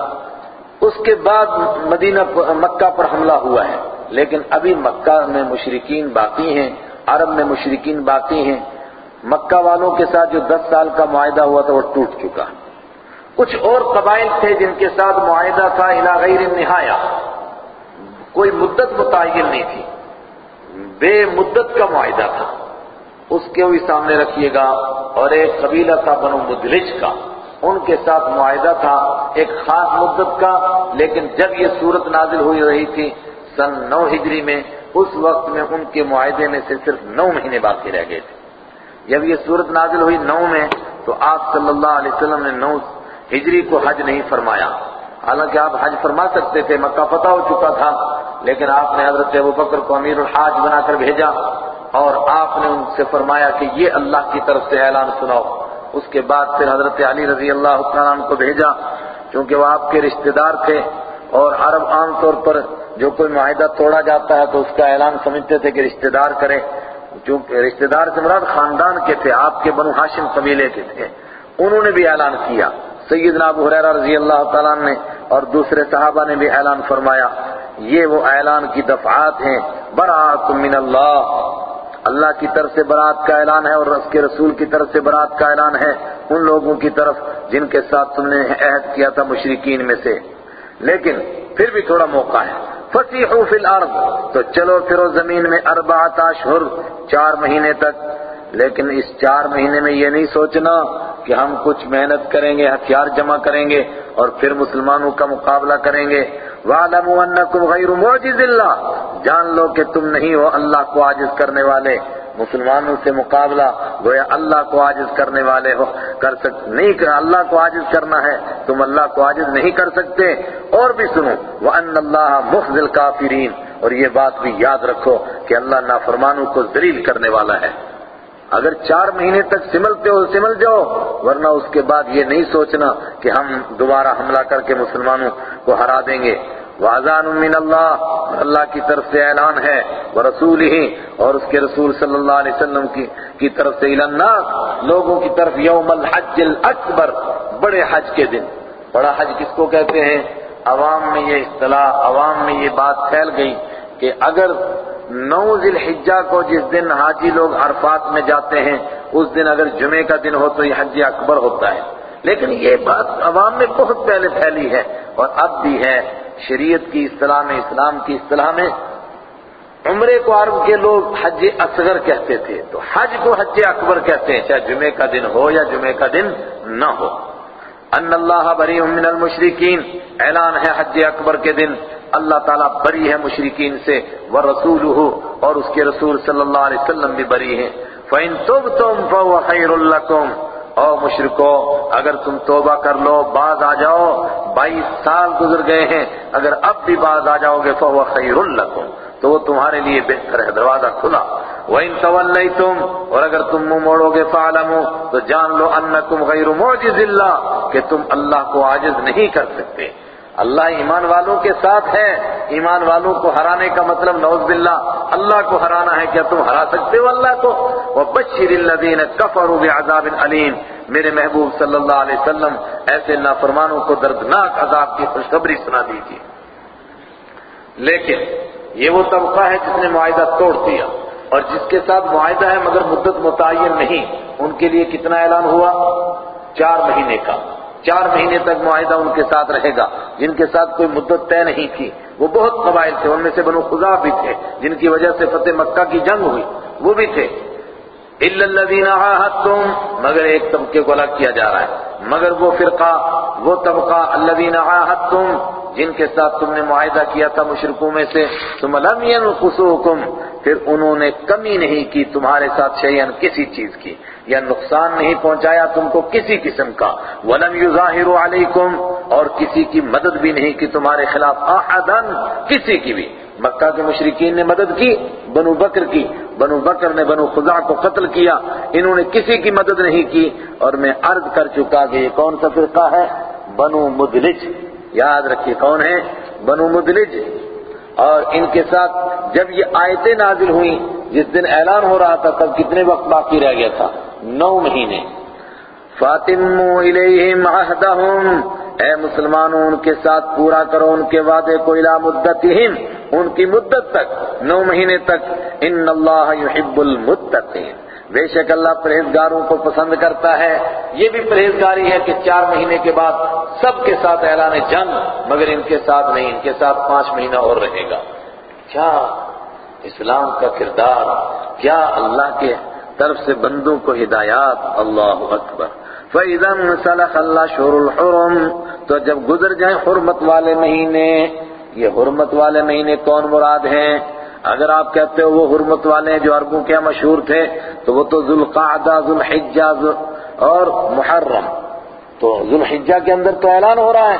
اس کے بعد مدینہ مکہ پر حملہ ہوا ہے۔ لیکن ابھی مکہ میں مشرقین باقی ہیں، عرب میں مشرقین باقی ہیں۔ مکہ والوں کے ساتھ جو دس سال کا معاہدہ ہوا تھا وہ ٹوٹ چکا۔ کچھ اور قبائل تھے جن کے ساتھ معاہدہ تھا الہ غیر نہایا کوئی مدت متعین نہیں تھی۔ بے مدت کا معاہدہ تھا۔ اس کے بھی سامنے رکھیے گا اور ایک قبیلہ تھا بنو مدلج کا۔ ان کے ساتھ معاہدہ تھا ایک خاص مدت کا، لیکن جب یہ صورت نازل ہوئی رہی تھی سن نو ہجری میں، اس وقت میں ان کے معاہدے میں سے صرف نو مہینے باقی رہ گئے تھے۔ جب یہ صورت نازل ہوئی نو میں، تو آپ صلی اللہ علیہ وسلم نے نو ہجری کو حج نہیں فرمایا۔ حالانکہ آپ حج فرما سکتے تھے، مکہ پتہ ہو چکا تھا، لیکن آپ نے حضرت ابو بکر کو امیر الحاج بنا کر بھیجا اور آپ نے ان سے فرمایا کہ یہ اللہ کی طرف سے اعلان سناؤ۔ اس کے بعد پھر حضرت علی رضی اللہ عنہ کو بھیجا کیونکہ وہ آپ کے رشتہ دار تھے اور عرب عام طور پر جو کوئی معاہدہ توڑا جاتا ہے تو اس کا اعلان سمجھتے تھے کہ رشتہ دار کرے کیونکہ رشتہ دار سے مراد خاندان کے تھے، آپ کے بنو ہاشم قبیلے کے تھے۔ انہوں نے بھی اعلان کیا۔ سیدنا ابو حریرہ رضی اللہ تعالیٰ نے اور دوسرے صحابہ نے بھی اعلان فرمایا۔ یہ وہ اعلان کی دفعات ہیں۔ برات من اللہ۔ اللہ کی طرف سے برات کا اعلان ہے اور اس کے رسول کی طرف سے برات کا اعلان ہے۔ ان لوگوں کی طرف جن کے ساتھ تم نے عہد کیا تھا مشرقین میں سے۔ لیکن پھر بھی تھوڑا موقع ہے۔ فسیحو فی الارض تو چلو پھرو زمین میں اربعت اشہر چار مہینے تک۔ لیکن اس چار مہینے میں یہ نہیں سوچنا کہ ہم کچھ محنت کریں گے، ہتھیار جمع کریں گے اور پھر مسلمانوں کا مقابلہ کریں گے۔ وَعْلَمُوا أَنَّكُمْ غَيْرُ مُعْجِزِ اللَّهِ۔ جان لو کہ تم نہیں ہو اللہ کو عاجز کرنے والے۔ مسلمانوں سے مقابلہ گویا اللہ کو عاجز کرنے والے ہو، کر سک، نہیں کر اللہ کو عاجز کرنا ہے، تم اللہ کو عاجز نہیں کر سکتے۔ اور بھی سنو، وَأَنَّ اللَّهَ مُخْزِ الْكَافِرِينَ۔ اور یہ بات بھی یاد رکھو کہ اللہ نافرمانوں کو ذلیل کرنے والا ہے۔ اگر چار مہینے تک سملتے ہو، سمل جاؤ، ورنہ اس کے بعد یہ نہیں سوچنا کہ ہم دوبارہ حملہ کر کے مسلمانوں کو ہرا دیں گے۔ وَعَذَانٌ مِّنَ اللَّهِ اور اللہ کی طرف سے اعلان ہے وَرَسُولِهِ اور اس کے رسول صلی اللہ علیہ وسلم کی کی طرف سے إِلَى لوگوں کی طرف یوم الحج الاکبر بڑے حج کے دن۔ بڑا حج کس کو کہتے ہیں؟ عوام میں یہ اصطلاح، عوام میں یہ بات پھیل گئی کہ اگر نو ذی الحجہ کو جس دن حاجی لوگ عرفات میں جاتے ہیں، اس دن اگر جمعے کا دن ہو تو یہ حج اکبر ہوتا ہے۔ لیکن یہ بات عوام میں بہت پہلے پھیلی ہے اور اب بھی ہے۔ شریعت کی اصطلاح میں، اسلام کی اصطلاح میں عمرے کو عرب کے لوگ حج اصغر کہتے تھے۔ تو حج کو حج اکبر کہتے ہیں، چاہے جمعے کا دن ہو یا جمعے کا دن نہ ہو۔ ان اللہ بری من المشرقین اعلان ہے حج اکبر کے دن۔ اللہ تعالیٰ بری ہے مشرقین سے وہ رسول اور اس کے رسول صلی اللہ علیہ وسلم بھی بری ہیں۔ فَإِن تُبْتُمْ فَهُوَ خَيْرٌ لَكُمْ۔ او مشرکو، اگر تم توبہ کر لو، باز آ جاؤ۔ بائیس سال گزر گئے ہیں، اگر اب بھی باز آ جاؤ گے فَهُوَ خَيْرٌ لَكُمْ تو وہ تمہارے لیے بہتر ہے، دروازہ کھلا۔ وَإِن تَوَلَّيْتُمْ، اور اگر تم منہ موڑو گے، فَعْلَمُوا، تو جان لو أَنَّكُمْ غَيْرُ مُعْجِزِ اللَّهِ، کہ تم اللہ کو عاجز نہیں کر سکتے۔ اللہ ایمان والوں کے ساتھ ہے ایمان والوں کو ہرانے کا مطلب نوز باللہ، اللہ کو ہرانا ہے، کیا تم ہرا سکتے ہو اللہ کو؟ وَبَشِّرِ الَّذِينَ كَفَرُوا بِعَذَابٍ عَلِيمٍ میرے محبوب صلی اللہ علیہ وسلم، ایسے نافرمانوں کو دردناک عذاب کی خوشخبری سنا دیجیے لیکن یہ وہ طبقہ ہے جس نے معاہدہ توڑ دیا اور جس کے ساتھ معاہدہ ہے مگر مدت متعین نہیں۔ ان کے لیے کتنا اعلان ہوا؟ چار مہینے کا۔ چار مہینے تک معاہدہ ان کے ساتھ رہے گا۔ جن کے ساتھ کوئی مدت طے نہیں تھی وہ بہت قبائل تھے۔ ان میں سے بنو خدا بھی تھے، جن کی وجہ سے فتح مکہ کی جنگ ہوئی، وہ بھی تھے۔ الا مگر ایک طبقے کو الگ کیا جا رہا ہے۔ مگر وہ فرقہ، وہ طبقہ، الذين عاهدتم جن کے ساتھ تم نے معاہدہ کیا تھا مشرکوں میں سے۔ ثم لم ينقصوكم، پھر انہوں نے کمی نہیں کی، تمہارے ساتھ شیئن کسی چیز کی۔ یا نقصان نہیں پہنچایا تم کو کسی قسم کا۔ ولم يظاهروا عليكم اور کسی کی مدد بھی نہیں کی تمہارے خلاف احدا، کسی کی بھی۔ مکہ کے مشرقین نے مدد کی، بنو بکر کی۔ بنو بکر نے بنو خزا کو قتل کیا، انہوں نے کسی کی مدد نہیں کی۔ اور میں عرض کر چکا کہ یہ کون سا فرقہ ہے؟ بنو مدلج۔ یاد رکھیے کون ہے بنو مدلج۔ اور ان کے ساتھ جب یہ آیتیں نازل ہوئیں، جس دن اعلان ہو رہا تھا، تب کتنے وقت باقی رہ گیا تھا؟ نو مہینے۔ فاطموا الیہم عہدہم۔ اے مسلمانوں، ان کے ساتھ پورا کرو، ان کے وعدے کو الى مدتہم۔ ان کی مدت تک، نو مہینے تک۔ ان اللہ یحب المتقین۔ بے شک اللہ پرہیزگاروں کو پسند کرتا ہے۔ یہ بھی پرہیزگاری ہے کہ چار مہینے کے بعد سب کے ساتھ اعلان جنگ، مگر ان کے ساتھ نہیں، ان کے ساتھ پانچ مہینہ اور رہے گا۔ کیا اسلام کا کردار، کیا اللہ کے طرف سے بندوں کو ہدایات، اللہ اکبر۔ فَإِذَا صَلَخَ اللَّهُ شُرُ الْحُرُمْ، تو جب گزر جائیں حرمت والے مہینے، یہ حرمت والے مہینے کون مراد ہیں؟ اگر آپ کہتے ہو وہ حرمت والے ہیں جو عربوں کے مشہور تھے، تو وہ تو ذوالقعدہ، ذوالحجہ اور محرم۔ تو ذوالحجہ کے اندر تو اعلان ہو رہا ہے۔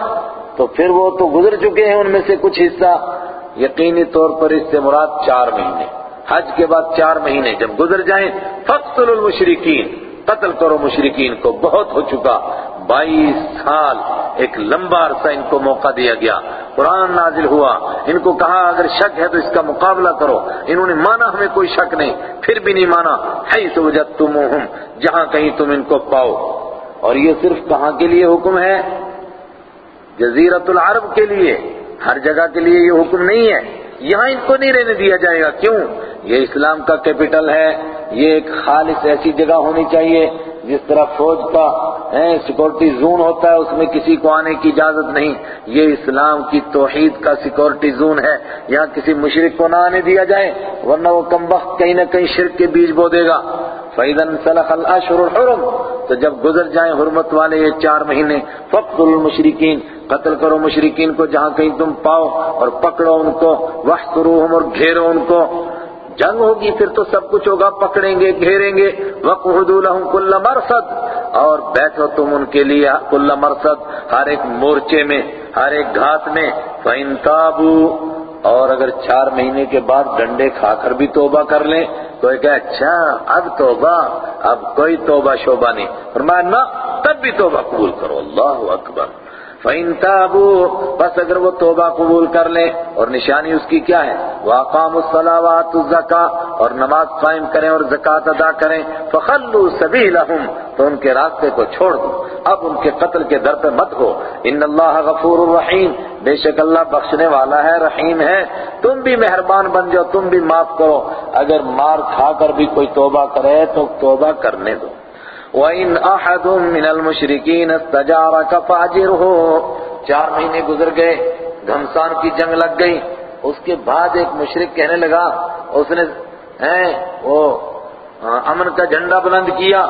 تو پھر وہ تو گزر چکے ہیں ان میں سے کچھ حصہ۔ یقینی طور پر اس سے مراد چار مہینے۔ حج کے بعد چار مہینے جب گزر جائیں فقتل المشرقین قتل کرو مشرقین کو بہت ہو چکا۔ بائیس سال ایک لمبا عرصہ ان کو موقع دیا گیا۔ قرآن نازل ہوا۔ ان کو کہا، اگر شک ہے تو اس کا مقابلہ کرو۔ انہوں نے مانا، ہمیں کوئی شک نہیں۔ پھر بھی نہیں مانا۔ ہے وجدتموہم، جہاں کہیں تم ان کو پاؤ۔ اور یہ صرف کہاں کے لیے حکم ہے؟ جزیرت العرب کے لیے۔ ہر جگہ کے لیے یہ حکم نہیں ہے۔ یہاں ان کو نہیں رہنے دیا جائے گا۔ کیوں؟ یہ اسلام کا کیپٹل ہے۔ یہ ایک خالص ایسی جگہ ہونی چاہیے جس طرح فوج کا سیکورٹی زون ہوتا ہے، اس میں کسی کو آنے کی اجازت نہیں۔ یہ اسلام کی توحید کا سیکورٹی زون ہے۔ یہاں کسی مشرق کو نہ آنے دیا جائے، ورنہ وہ کم وقت کہیں نہ کہیں شرک کے بیج بو دے گا۔ فَإِذَا انْسَلَخَ الْأَشْهُرُ تو جب گزر جائیں حرمت والے یہ چار مہینے، فَقْتُلُ الْمُشْرِكِينَ، قتل کرو مشرقین کو جہاں کہیں تم پاؤ اور پکڑو ان کو وَحْتُرُوهُمْ اور گھیرو ان کو۔ جنگ ہوگی پھر تو سب کچھ ہوگا، پکڑیں گے، گھیریں گے۔ وَقْعُدُوا لَهُمْ كُلَّ مَرْصَدْ۔ اور بیٹھو تم ان کے لیے کل مرصد، ہر ایک مورچے میں، ہر ایک گھات میں۔ فَإِن تَابُوا اور اگر چار مہینے کے بعد ڈنڈے کھا کر بھی توبہ کر لیں تو کہ اچھا اب توبہ، اب کوئی توبہ شوبہ نہیں۔ فرمایا، نہ، تب بھی توبہ قبول کرو۔ اللہ اکبر۔ فَإِن تَابُوا، بس اگر وہ توبہ قبول کر لیں اور نشانی اس کی کیا ہے؟ وَأَقَامُوا الصَّلَاةَ وَآتُوا اور نماز قائم کریں اور زکوٰۃ ادا کریں، فَخَلُّوا سَبِيلَهُمْ، تو ان کے راستے کو چھوڑ دو۔ اب ان کے قتل کے در پہ مت ہو۔ ان اللہ غفور الرحیم بے شک اللہ بخشنے والا ہے، رحیم ہے۔ تم بھی مہربان بن جاؤ، تم بھی معاف کرو۔ اگر مار کھا کر بھی کوئی توبہ کرے، تو توبہ کرنے دو۔ وَإِنْ أَحَدٌ مِّنَ الْمُشْرِكِينَ اسْتَجَارَكَ فَأَجِرْهُ۔ چار مہینے گزر گئے، گھمسان کی جنگ لگ گئی۔ اس کے بعد ایک مشرک کہنے لگا، اس نے وہ امن کا جھنڈا بلند کیا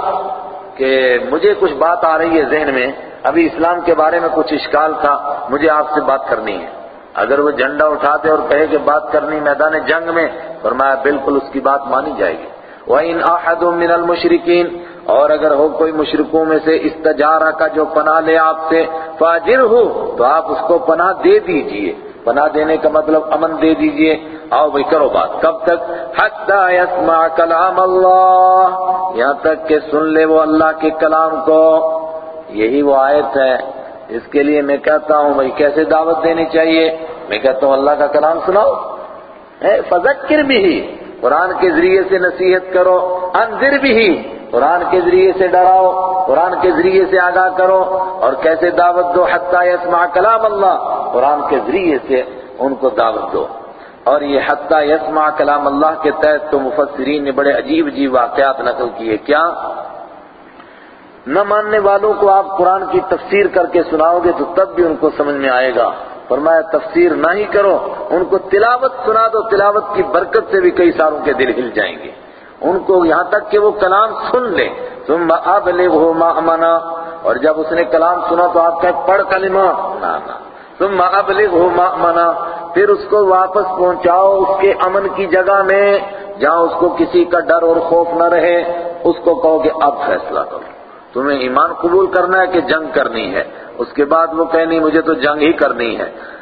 کہ مجھے کچھ بات آ رہی ہے ذہن میں، ابھی اسلام کے بارے میں کچھ اشکال تھا، مجھے آپ سے بات کرنی ہے۔ اگر وہ جھنڈا اٹھاتے اور کہے کہ بات کرنی میدان جنگ میں، فرمایا بالکل اس کی بات مانی جائے گی۔ وَإِنْ أَحَدٌ مِّنَ الْمُشْرِكِينَ اور اگر ہو کوئی مشرکوں میں سے استجارہ کا جو پناہ لے آپ سے، فاجر ہو، تو آپ اس کو پناہ دے دیجیے۔ پناہ دینے کا مطلب امن دے دیجیے۔ آؤ بھائی، کرو بات۔ کب تک؟ حتی یسمع کلام اللہ۔ یہاں تک کہ سن لے وہ اللہ کے کلام کو۔ یہی وہ آیت ہے۔ اس کے لیے میں کہتا ہوں بھائی، کیسے دعوت دینی چاہیے؟ میں کہتا ہوں، اللہ کا کلام سناؤ۔ فذکر بھی۔ قرآن کے ذریعے سے نصیحت کرو۔ انذر بھی۔ قرآن کے ذریعے سے ڈراؤ، قرآن کے ذریعے سے آگاہ کرو، اور کیسے دعوت دو حتی یسمع کلام اللہ، قرآن کے ذریعے سے ان کو دعوت دو۔ اور یہ حتی یسمع کلام اللہ کے تحت تو مفسرین نے بڑے عجیب عجیب واقعات نقل کیے۔ کیا؟ نہ ماننے والوں کو آپ قرآن کی تفسیر کر کے سناؤ گے تو تب بھی ان کو سمجھ میں آئے گا۔ فرمایا، تفسیر نہ ہی کرو، ان کو تلاوت سنا دو، تلاوت کی برکت سے بھی کئی ساروں کے دل ہل جائیں گے۔ ان کو یہاں تک کہ وہ کلام سن لیں ثم ابلغه ما امنا۔ اور جب اس نے کلام سنا تو آپ کہیں پڑھ کلمہ۔ نا نا۔ ثم ابلغه ما امنا۔ پھر اس کو واپس پہنچاؤ اس کے امن کی جگہ میں، جہاں اس کو کسی کا ڈر اور خوف نہ رہے۔ اس کو کہو کہ اب فیصلہ کرو۔ تمہیں ایمان قبول کرنا ہے کہ جنگ کرنی ہے۔ اس کے بعد وہ کہہ نہیں، مجھے تو جنگ ہی کرنی ہے۔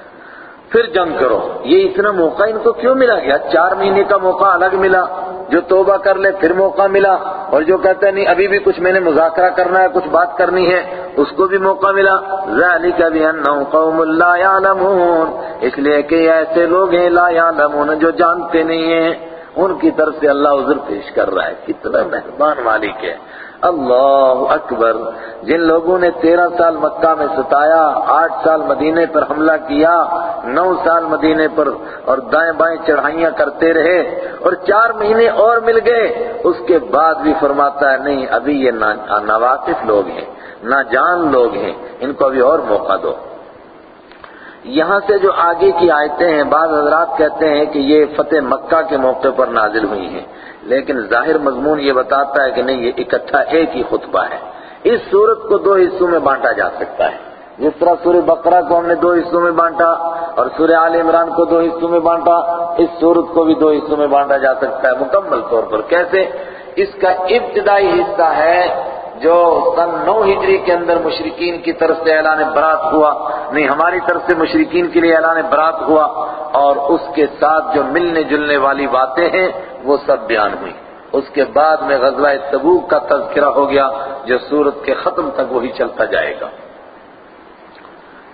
پھر جنگ کرو۔ یہ اتنا موقع ان کو کیوں ملا گیا؟ چار مہینے کا موقع الگ ملا۔ جو توبہ کر لے، پھر موقع ملا۔ اور جو کہتا ہے، نہیں، ابھی بھی کچھ میں نے مذاکرہ کرنا ہے، کچھ بات کرنی ہے، اس کو بھی موقع ملا۔ ذَلِكَ بِأَنَّهُ قَوْمٌ لَا يَعْلَمُونَ اس لیے کہ ایسے لوگ ہیں لا يعلمون جو جانتے نہیں ہیں۔ ان کی طرف سے اللہ عذر پیش کر رہا ہے۔ کتنا مہربان مالک ہے۔ اللہ اکبر، جن لوگوں نے تیرہ سال مکہ میں ستایا، آٹھ سال مدینے پر حملہ کیا، نو سال مدینے پر اور دائیں بائیں چڑھائیاں کرتے رہے اور چار مہینے اور مل گئے۔ اس کے بعد بھی فرماتا ہے، نہیں، ابھی یہ نواقف لوگ ہیں، ناجان لوگ ہیں، ان کو ابھی اور موقع دو۔ یہاں سے جو آگے کی آیتیں ہیں، بعض حضرات کہتے ہیں کہ یہ فتح مکہ کے موقع پر نازل ہوئی ہیں۔ لیکن ظاہر مضمون یہ بتاتا ہے کہ نہیں، یہ اکٹھا ایک ہی خطبہ ہے۔ اس صورت کو دو حصوں میں بانٹا جا سکتا ہے۔ جس طرح سورہ بقرہ کو ہم نے دو حصوں میں بانٹا اور سورہ آل عمران کو دو حصوں میں بانٹا، اس صورت کو بھی دو حصوں میں بانٹا جا سکتا ہے مکمل طور پر۔ کیسے؟ اس کا ابتدائی حصہ ہے جو سن نو ہجری کے اندر مشرقین کی طرف سے اعلان برات ہوا۔ نہیں، ہماری طرف سے مشرقین کے لیے اعلان برات ہوا اور اس کے ساتھ جو ملنے جلنے والی باتیں ہیں وہ سب بیان ہوئی۔ اس کے بعد میں غزوہ تبوک کا تذکرہ ہو گیا، جو سورت کے ختم تک وہی چلتا جائے گا۔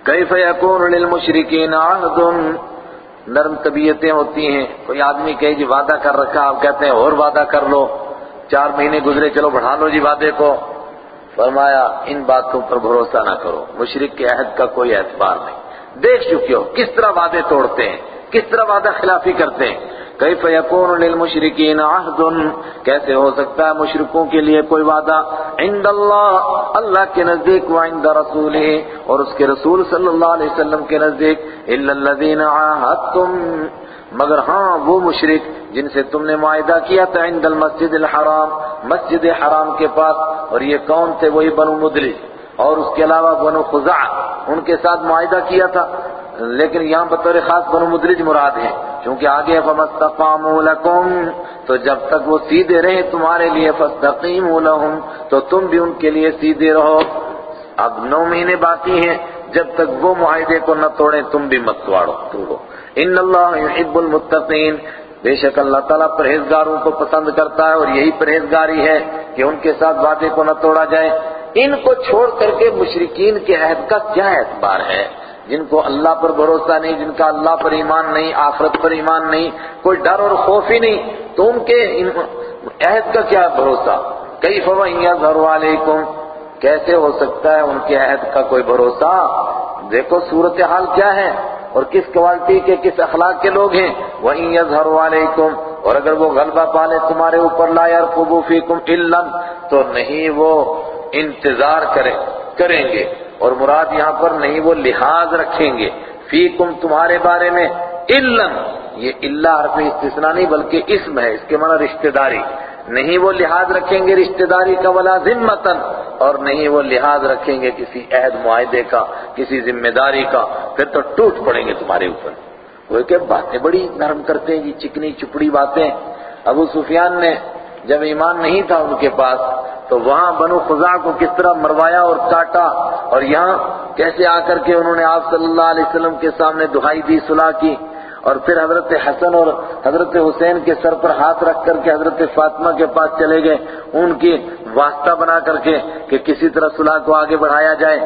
کیف یکون للمشرکین عہد؟ نرم طبیعتیں ہوتی ہیں۔ کوئی آدمی کہے جی وعدہ کر رکھا، آپ کہتے ہیں اور وعدہ کر لو۔ چار مہینے گزرے، چلو بڑھا لو جی وعدے کو۔ فرمایا، ان باتوں پر بھروسہ نہ کرو۔ مشرق کے عہد کا کوئی اعتبار نہیں۔ دیکھ چکے ہو کس طرح وعدے توڑتے ہیں۔ کس طرح وعدہ خلافی کرتے ہیں؟ کیف یکون للمشرکین عہد کیسے ہو سکتا ہے مشرکوں کے لیے کوئی وعدہ؟ عند اللہ اللہ کے نزدیک و عند اور اس کے رسول صلی اللہ علیہ وسلم کے نزدیک، الا الذین عاہدتم۔ مگر ہاں وہ مشرک جن سے تم نے معاہدہ کیا تھا عند المسجد الحرام، مسجد حرام کے پاس، اور یہ کون تھے؟ وہی بنو مدلج۔ اور اس کے علاوہ بنو خزع ان کے ساتھ معاہدہ کیا تھا۔ لیکن یہاں بطور خاص بنو مدلج مراد ہیں، چونکہ آگے فَمَسْتَقَامُوا لَكُمْ، تو جب تک وہ سیدھے رہے تمہارے لیے، فَاسْتَقِيمُوا لَهُمْ، تو تم بھی ان کے لیے سیدھے رہو۔ اب نو مہینے باقی ہیں، جب تک وہ معاہدے کو نہ توڑیں تم بھی مت توڑو توڑو۔ ان اللہ يحب المتقین بے شک اللہ تعالیٰ پرہیزگاروں کو پسند کرتا ہے اور یہی پرہیزگاری ہے کہ ان کے ساتھ وعدے کو نہ توڑا جائے۔ ان کو چھوڑ کر کے مشرقین کے عہد کا کیا اعتبار ہے؟ جن کو اللہ پر بھروسہ نہیں، جن کا اللہ پر ایمان نہیں، آخرت پر ایمان نہیں، کوئی ڈر اور خوف ہی نہیں، تو ان کے عہد کا کیا بھروسہ؟ کئی فوائیاں گھر والے کیسے ہو سکتا ہے ان کے عہد کا کوئی بھروسہ؟ دیکھو صورتحال کیا ہے اور کس کوالٹی کے، کس اخلاق کے لوگ ہیں۔ وہیں یظہر علیکم، اور اگر وہ غلبہ پالے تمہارے اوپر، لا یرقبو فیکم الا، تو نہیں وہ انتظار کریں کریں گے۔ اور مراد یہاں پر نہیں، وہ لحاظ رکھیں گے۔ فیکم تمہارے بارے میں الا یہ اللہ حرف استثناء نہیں، بلکہ اسم ہے، اس کے معنی رشتہ داری نہیں وہ لحاظ رکھیں گے رشتہ داری کا، ولا ذمتن اور نہیں وہ لحاظ رکھیں گے کسی عہد معاہدے کا، کسی ذمہ داری کا۔ پھر تو ٹوٹ پڑیں گے تمہارے اوپر۔ وہ کہ باتیں بڑی نرم کرتے ہیں جی چکنی چپڑی باتیں۔ ابو سفیان نے جب ایمان نہیں تھا ان کے پاس، تو وہاں بنو خزا کو کس طرح مروایا اور کاٹا اور یہاں کیسے آ کر کے انہوں نے آپ صلی اللہ علیہ وسلم کے سامنے دہائی دی، صلاح کی؟ اور پھر حضرت حسن اور حضرت حسین کے سر پر ہاتھ رکھ کر کے حضرت فاطمہ کے پاس چلے گئے، ان کی واسطہ بنا کر کے کہ کسی طرح صلح کو آگے بڑھایا جائے۔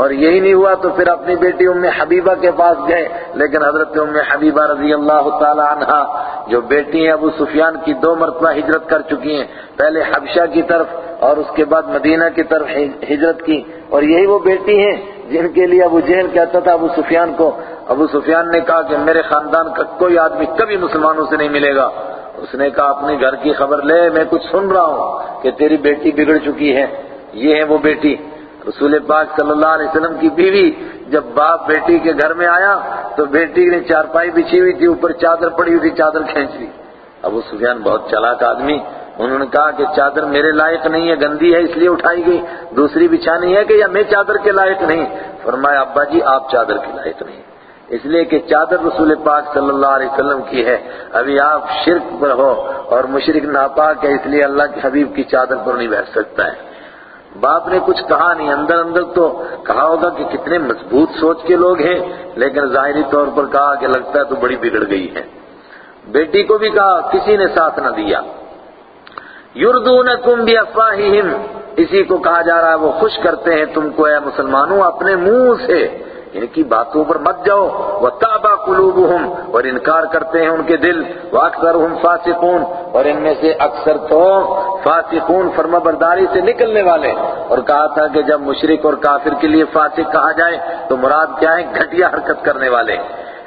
اور یہی نہیں ہوا تو پھر اپنی بیٹی ام حبیبہ کے پاس گئے۔ لیکن حضرت ام حبیبہ رضی اللہ تعالی عنہ جو بیٹی ہیں، ابو سفیان کی دو مرتبہ ہجرت کر چکی ہیں۔ پہلے حبشہ کی طرف اور اس کے بعد مدینہ کی طرف ہجرت کی۔ اور یہی وہ بیٹی ہیں جن کے لیے ابو جہل کہتا تھا ابو سفیان کو۔ ابو سفیان نے کہا کہ میرے خاندان کا کوئی آدمی کبھی مسلمانوں سے نہیں ملے گا۔ اس نے کہا، اپنے گھر کی خبر لے، میں کچھ سن رہا ہوں کہ تیری بیٹی بگڑ چکی ہے۔ یہ ہے وہ بیٹی۔ رسول پاک صلی اللہ علیہ وسلم کی بیوی جب باپ بیٹی کے گھر میں آیا تو بیٹی نے چارپائی بچھی ہوئی تھی، اوپر چادر پڑی ہوئی تھی، چادر کھینچ لی۔ ابو سفیان بہت چلاک آدمی، انہوں نے کہا کہ چادر میرے لائق نہیں ہے، گندی ہے، اس لیے اٹھائی گئی۔ دوسری بچھانی ہے کہ یا میں چادر کے لائق نہیں؟ فرمایا، ابا جی آپ چادر کے لائق نہیں۔ اس لیے کہ چادر رسول پاک صلی اللہ علیہ وسلم کی ہے۔ ابھی آپ شرک پر ہو اور مشرک ناپاک ہے، اس لیے اللہ کے حبیب کی چادر پر نہیں بیٹھ سکتا ہے۔ باپ نے کچھ کہا نہیں، اندر اندر تو کہا ہوگا کہ کتنے مضبوط سوچ کے لوگ ہیں، لیکن ظاہری طور پر کہا کہ لگتا ہے تو بڑی بگڑ گئی ہے۔ بیٹی کو بھی کہا، کسی نے ساتھ نہ دیا۔ یردونکم بھی اسی کو کہا جا رہا ہے، وہ خوش کرتے ہیں، تم کو اے مسلمانوں، اپنے منہ سے ان کی باتوں پر مت جاؤ۔ وہ تابا اور انکار کرتے ہیں ان کے دل۔ وہ اکثر فاسقون، اور ان میں سے اکثر تو فاسقون فرما برداری سے نکلنے والے۔ اور کہا تھا کہ جب مشرق اور کافر کے لیے فاسق کہا جائے، تو مراد کیا ہے؟ گھٹیا حرکت کرنے والے۔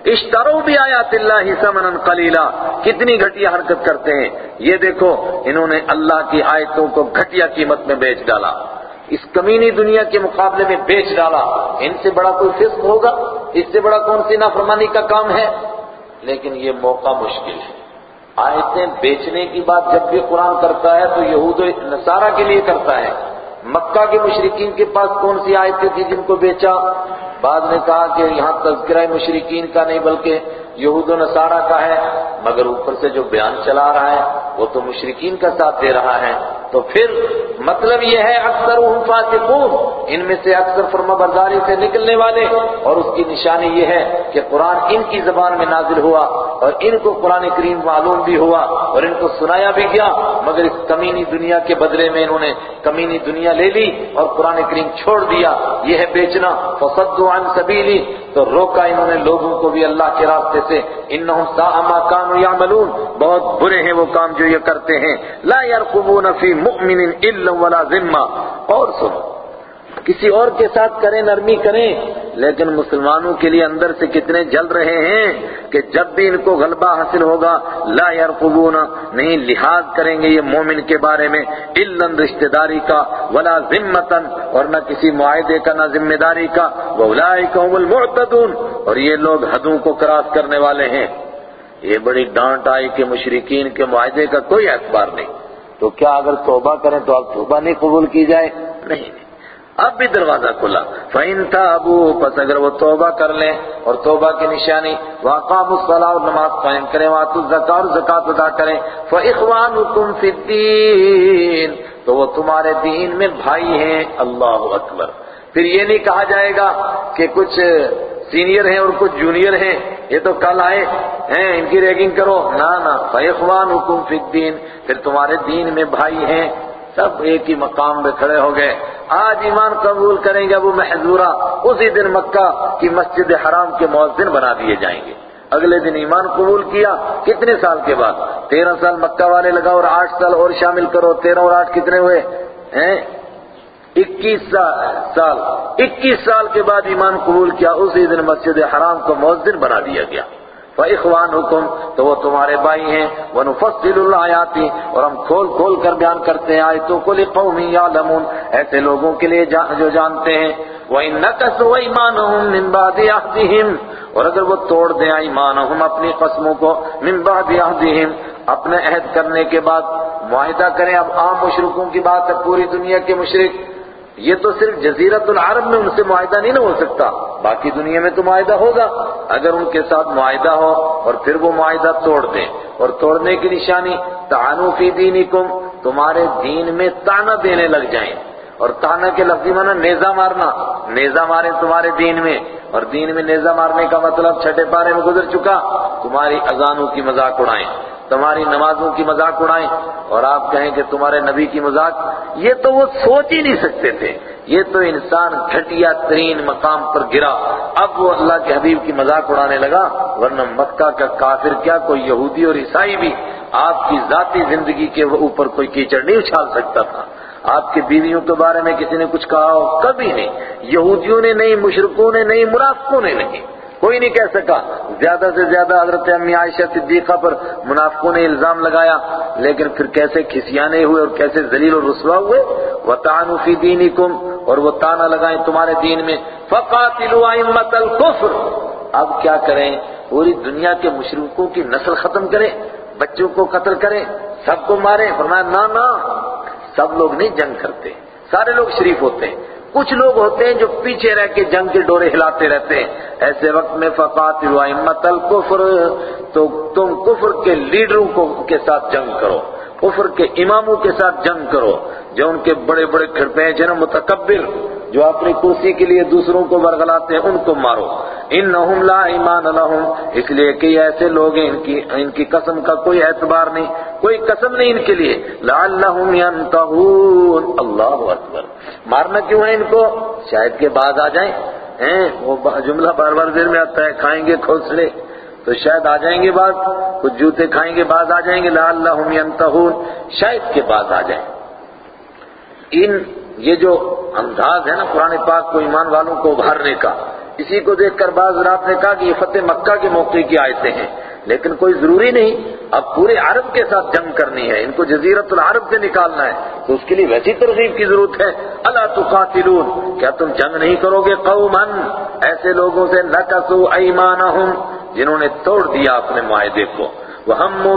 اشترو بھی آیات اللہ سمنا قلیلا، کتنی گھٹیا حرکت کرتے ہیں۔ یہ دیکھو، انہوں نے اللہ کی آیتوں کو گھٹیا قیمت میں بیچ ڈالا۔ اس کمینی دنیا کے مقابلے میں بیچ ڈالا۔ ان سے بڑا کوئی فسق ہوگا؟ اس سے بڑا کون سی نافرمانی کا کام ہے؟ لیکن یہ موقع مشکل ہے۔ آیتیں بیچنے کی بات جب بھی قرآن کرتا ہے تو یہود و نصارہ کے لیے کرتا ہے۔ مکہ کے مشرقین کے پاس کون سی آیتیں تھی جن کو بیچا؟ بعد نے کہا کہ یہاں تذکرہ مشرقین کا نہیں، بلکہ یہود و نصارہ کا ہے، مگر اوپر سے جو بیان چلا رہا ہے، وہ تو مشرقین کا ساتھ دے رہا ہے۔ تو پھر مطلب یہ ہے اکثر فاسقون، ان میں سے اکثر فرما برداری سے نکلنے والے۔ اور اس کی نشانی یہ ہے کہ قرآن ان کی زبان میں نازل ہوا، اور ان کو قرآن کریم معلوم بھی ہوا، اور ان کو سنایا بھی گیا۔ مگر اس کمینی دنیا کے بدلے میں انہوں نے کمینی دنیا لے لی، اور قرآن کریم چھوڑ دیا۔ یہ ہے بیچنا۔ فصدوا عن سبیلی تو روکا انہوں نے لوگوں کو بھی اللہ کے راستے سے۔ انہم ساء ما یا يعملون بہت برے ہیں وہ کام جو یہ کرتے ہیں۔ لا یار فی مؤمن الا ولا ذمہ۔ اور سنو۔ کسی اور کے ساتھ کریں، نرمی کریں، لیکن مسلمانوں کے لیے اندر سے کتنے جل رہے ہیں کہ جب بھی ان کو غلبہ حاصل ہوگا، لا يرقبون نہیں، لحاظ کریں گے یہ مومن کے بارے میں، الا رشتہ داری کا، ولا ذمتا، اور نہ کسی معاہدے کا، نہ ذمہ داری کا واولئک هم المعتدون، اور یہ لوگ حدوں کو کراس کرنے والے ہیں۔ یہ بڑی ڈانٹ آئی کہ مشرقین کے معاہدے کا کوئی اعتبار نہیں۔ تو کیا اگر توبہ کریں تو اب توبہ نہیں قبول کی جائے؟ نہیں۔ اب بھی دروازہ کھلا۔ فَإِن تَابُوا، پس اگر وہ توبہ کر لیں اور توبہ کی نشانی، وَاقَامُوا الصَّلَاةَ اور نماز قائم کریں، وَآتُوا الزَّكَاةَ اور زکات ادا کریں۔ فَإِخْوَانُكُمْ فِي الدِّينِ، تو وہ تمہارے دین میں بھائی ہیں۔ اللہ اکبر۔ پھر یہ نہیں کہا جائے گا کہ کچھ سینئر ہیں اور کچھ جونیئر ہیں۔ یہ تو کل آئے۔ ہیں، ان کی ریگنگ کرو۔ نہ نہ۔ فَإِخْوَانُكُمْ فِي الدِّينِ، پھر تمہارے دین میں بھائی ہیں۔ سب ایک ہی مقام پہ کھڑے ہو گئے۔ آج ایمان قبول کریں گے ابو محضورہ اسی دن مکہ کی مسجد حرام کے مؤذن بنا دیے جائیں گے۔ اگلے دن ایمان قبول کیا۔ کتنے سال کے بعد؟ تیرہ سال مکہ والے لگا اور آٹھ سال اور شامل کرو۔ تیرہ اور آٹھ کتنے ہوئے؟ ہیں؟ اکیس سال۔ اکیس سال کے بعد ایمان قبول کیا۔ اسی دن مسجد حرام کو مؤذن بنا دیا گیا۔ فَإِخْوَانُكُمْ حکم تو وہ تمہارے بھائی ہیں۔ وَنُفَصِّلُ الْآيَاتِ، اور ہم کھول کھول کر بیان کرتے ہیں۔ آیتوں کو لِقَوْمٍ يَعْلَمُونَ، ایسے لوگوں کے لیے جو جانتے ہیں۔ وَإِن نَكَسُوا أَيْمَانَهُم مِّن بَعْدِ عَهْدِهِمْ۔ اور اگر وہ توڑ دیں ایمانہم اپنی قسموں کو من بعد عہدہم اپنے عہد کرنے کے بعد معاہدہ کریں۔ اب عام مشرکوں کی بات ہے، پوری دنیا کے مشرک یہ تو صرف جزیرت العرب میں ان سے معاہدہ نہیں نہ ہو سکتا، باقی دنیا میں تو معاہدہ ہوگا۔ اگر ان کے ساتھ معاہدہ ہو اور پھر وہ معاہدہ توڑ دیں۔ اور توڑنے کی نشانی، تعانو فی دینکم، تمہارے دین میں تانا دینے لگ جائیں۔ اور تانا کے لفظی معنی نیزہ مارنا۔ نیزہ مارے تمہارے دین میں۔ اور دین میں نیزہ مارنے کا مطلب چھٹے پارے میں گزر چکا۔ تمہاری اذانوں کی مذاق اڑائیں۔ تمہاری نمازوں کی مذاق اڑائیں اور آپ کہیں کہ تمہارے نبی کی مذاق، یہ تو وہ سوچ ہی نہیں سکتے تھے۔ یہ تو انسان گھٹیا ترین مقام پر گرا۔ اب وہ اللہ کے حبیب کی مذاق اڑانے لگا، ورنہ مکہ کا کافر کیا، کوئی یہودی اور عیسائی بھی۔ آپ کی ذاتی زندگی کے اوپر کوئی کیچڑ نہیں اچھال سکتا تھا۔ آپ کے بیویوں کے بارے میں کسی نے کچھ کہا ہو؟ کبھی نہیں۔ یہودیوں نے نہیں مشرقوں نے نہیں منافقوں نے نہیں۔ کوئی نہیں کہہ سکا۔ زیادہ سے زیادہ حضرت امی عائشہ صدیقہ پر منافقوں نے الزام لگایا۔ لیکن پھر کیسے کھسیانے ہوئے اور کیسے ذلیل اور رسوا ہوئے؟ وَتَعَنُوا فِي دِينِكُمْ اور وہ تانا لگائیں تمہارے دین میں۔ فَقَاتِلُوا أَئِمَّةَ الْكُفْرِ۔ اب کیا کریں؟ پوری دنیا کے مشرقوں کی نسل ختم کریں، بچوں کو قتل کریں، سب کو ماریں۔ فرمایا نا نا سب لوگ نہیں جنگ کرتے۔ سارے لوگ شریف ہوتے ہیں۔ کچھ لوگ ہوتے ہیں جو پیچھے رہ کے جنگ کے ڈورے ہلاتے رہتے ہیں۔ ایسے وقت میں فقات امت الکفر، تو تم کفر کے لیڈروں کو کے ساتھ جنگ کرو، کفر کے اماموں کے ساتھ جنگ کرو۔ جو ان کے بڑے بڑے کھڑپے ہیں جنہوں متکبر، جو اپنی کرسی کے لیے دوسروں کو برگلاتے ہیں، ان کو مارو۔ انہم لا ایمان لہم۔ اس لیے کہ ایسے لوگ ہیں، ان کی ان کی قسم کا کوئی اعتبار نہیں، کوئی قسم نہیں ان کے لیے۔ لعلہم ینتہون۔ اللہ اکبر۔ مارنا کیوں ہے ان کو؟ شاید کے بعد آ جائیں۔ ہیں، وہ جملہ بار بار دیر میں آتا ہے، کھائیں گے کھوسلے تو شاید آ جائیں گے بعد کچھ جوتے کھائیں گے بعد آ جائیں گے۔ لعلہم ینتہون۔ شاید کے بعد آ جائیں۔ ان یہ جو انداز ہے نا قرآن پاک کو ایمان والوں کو ابھارنے کا، اسی کو دیکھ کر بعض رات نے کہا کہ یہ فتح مکہ کے موقع کی آیتیں ہیں۔ لیکن کوئی ضروری نہیں، اب پورے عرب کے ساتھ جنگ کرنی ہے، ان کو جزیرت العرب سے نکالنا ہے۔ تو اس کے لیے ویسی ترغیب کی ضرورت ہے۔ اللہ تقاتلون، کیا تم جنگ نہیں کرو گے قوما؟ ایسے لوگوں سے نکسو ایمانہم، جنہوں نے توڑ دیا اپنے معاہدے کو۔ وہ ہم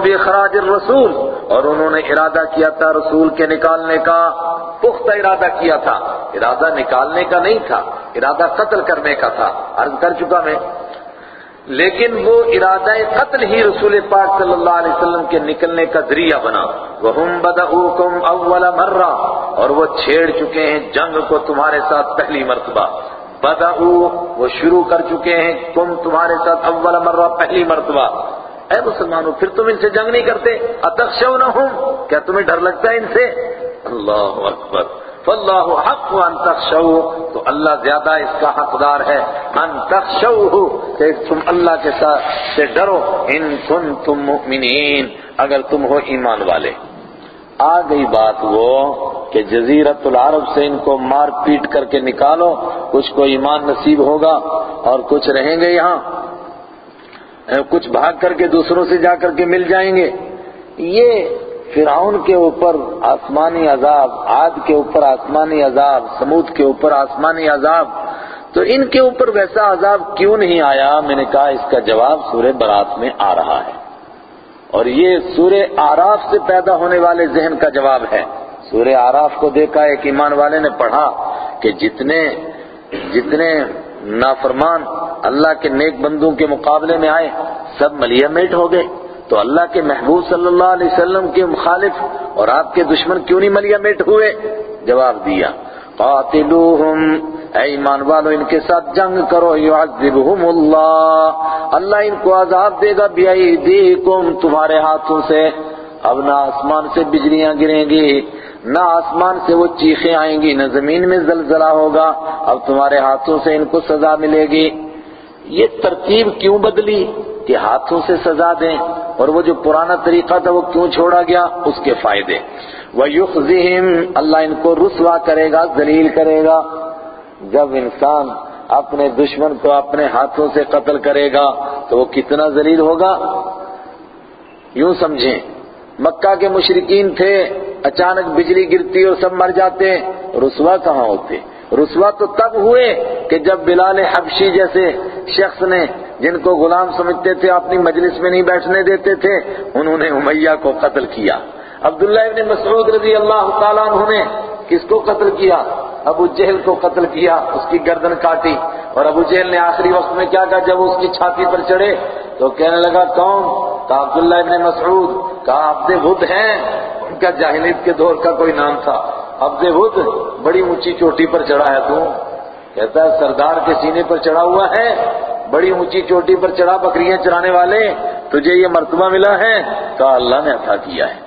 الرسول، اور انہوں نے ارادہ کیا تھا رسول کے نکالنے کا، پختہ ارادہ کیا تھا۔ ارادہ نکالنے کا نہیں تھا، ارادہ قتل کرنے کا تھا۔ عرض کر چکا میں۔ لیکن وہ ارادہ قتل ہی رسول پاک صلی اللہ علیہ وسلم کے نکلنے کا ذریعہ بنا۔ وَهُمْ بَدَعُوكُمْ أَوَّلَ مَرَّةً، اور وہ چھیڑ چکے ہیں جنگ کو تمہارے ساتھ پہلی مرتبہ۔ بدعو وہ شروع کر چکے ہیں، تم تمہارے ساتھ اول مرہ پہلی مرتبہ۔ اے مسلمانوں، پھر تم ان سے جنگ نہیں کرتے؟ اتخشونہم؟ کیا تمہیں ڈر لگتا ہے ان سے؟ اللہ اکبر۔ فاللہ حق ان تخشو تو اللہ زیادہ اس کا حقدار ہے۔ ان کہ تم اللہ کے ساتھ سے ڈرو۔ ان کنتم مؤمنین۔ اگر تم ہو ایمان والے۔ آ گئی بات وہ کہ جزیرت العرب سے ان کو مار پیٹ کر کے نکالو۔ کچھ کو ایمان نصیب ہوگا اور کچھ رہیں گے یہاں۔ کچھ بھاگ کر کے دوسروں سے جا کر کے مل جائیں گے۔ یہ فرعون کے اوپر آسمانی عذاب، عاد کے اوپر آسمانی عذاب، سمود کے اوپر آسمانی عذاب۔ تو ان کے اوپر ویسا عذاب کیوں نہیں آیا؟ میں نے کہا، اس کا جواب سورہ برات میں آ رہا ہے۔ اور یہ سورہ آراف سے پیدا ہونے والے ذہن کا جواب ہے۔ سورہ آراف کو دیکھا، ایک ایمان والے نے پڑھا کہ جتنے جتنے نافرمان، اللہ کے نیک بندوں کے مقابلے میں آئے، سب ملیا میٹ ہو گئے۔ تو اللہ کے محبوب صلی اللہ علیہ وسلم کے مخالف اور آپ کے دشمن کیوں نہیں ملیا میٹ ہوئے؟ جواب دیا، قاتلوہم۔ اے ایمان والو، ان کے ساتھ جنگ کرو، یعذبہم اللہ۔ اللہ ان کو عذاب دے گا بیعیدیکم تمہارے ہاتھوں سے۔ اب نہ آسمان سے بجلیاں گریں گی۔ نہ آسمان سے وہ چیخیں آئیں گی، نہ زمین میں زلزلہ ہوگا، اب تمہارے ہاتھوں سے ان کو سزا ملے گی۔ یہ ترتیب کیوں بدلی؟ کہ ہاتھوں سے سزا دیں۔ اور وہ جو پرانا طریقہ تھا، وہ کیوں چھوڑا گیا؟ اس کے فائدے۔ وَيُخْزِهِمْ، اللہ ان کو رسوا کرے گا، ذلیل کرے گا۔ جب انسان اپنے دشمن کو اپنے ہاتھوں سے قتل کرے گا، تو وہ کتنا ذلیل ہوگا؟ یوں سمجھیں۔ مکہ کے مشرقین تھے۔ اچانک بجلی گرتی اور سب مر جاتے رسوا کہاں ہوتے؟ رسوا تو تب ہوئے کہ جب بلال حبشی جیسے شخص نے جن کو غلام سمجھتے تھے، اپنی مجلس میں نہیں بیٹھنے دیتے تھے، انہوں نے امیہ کو قتل کیا۔ عبداللہ ابن مسعود رضی اللہ تعالیٰ عنہ نے کس کو قتل کیا؟ ابو جہل کو قتل کیا، اس کی گردن کاٹی۔ اور ابو جہل نے آخری وقت میں کیا کہا، جب اس کی چھاتی پر چڑھے تو کہنے لگا، کون؟ کہا، عبداللہ ابن مسعود۔ کہا، عبد بدھ ہیں۔ ان کا جاہلیت کے دور کا کوئی نام تھا۔ عبد بدھ بڑی اونچی چوٹی پر چڑھا ہے تو۔ کہتا ہے، سردار کے سینے پر چڑھا ہوا ہے۔ بڑی اونچی چوٹی پر چڑھا، بکریاں چرانے والے، تجھے یہ مرتبہ ملا ہے؟ کہا، اللہ نے عطا کیا ہے۔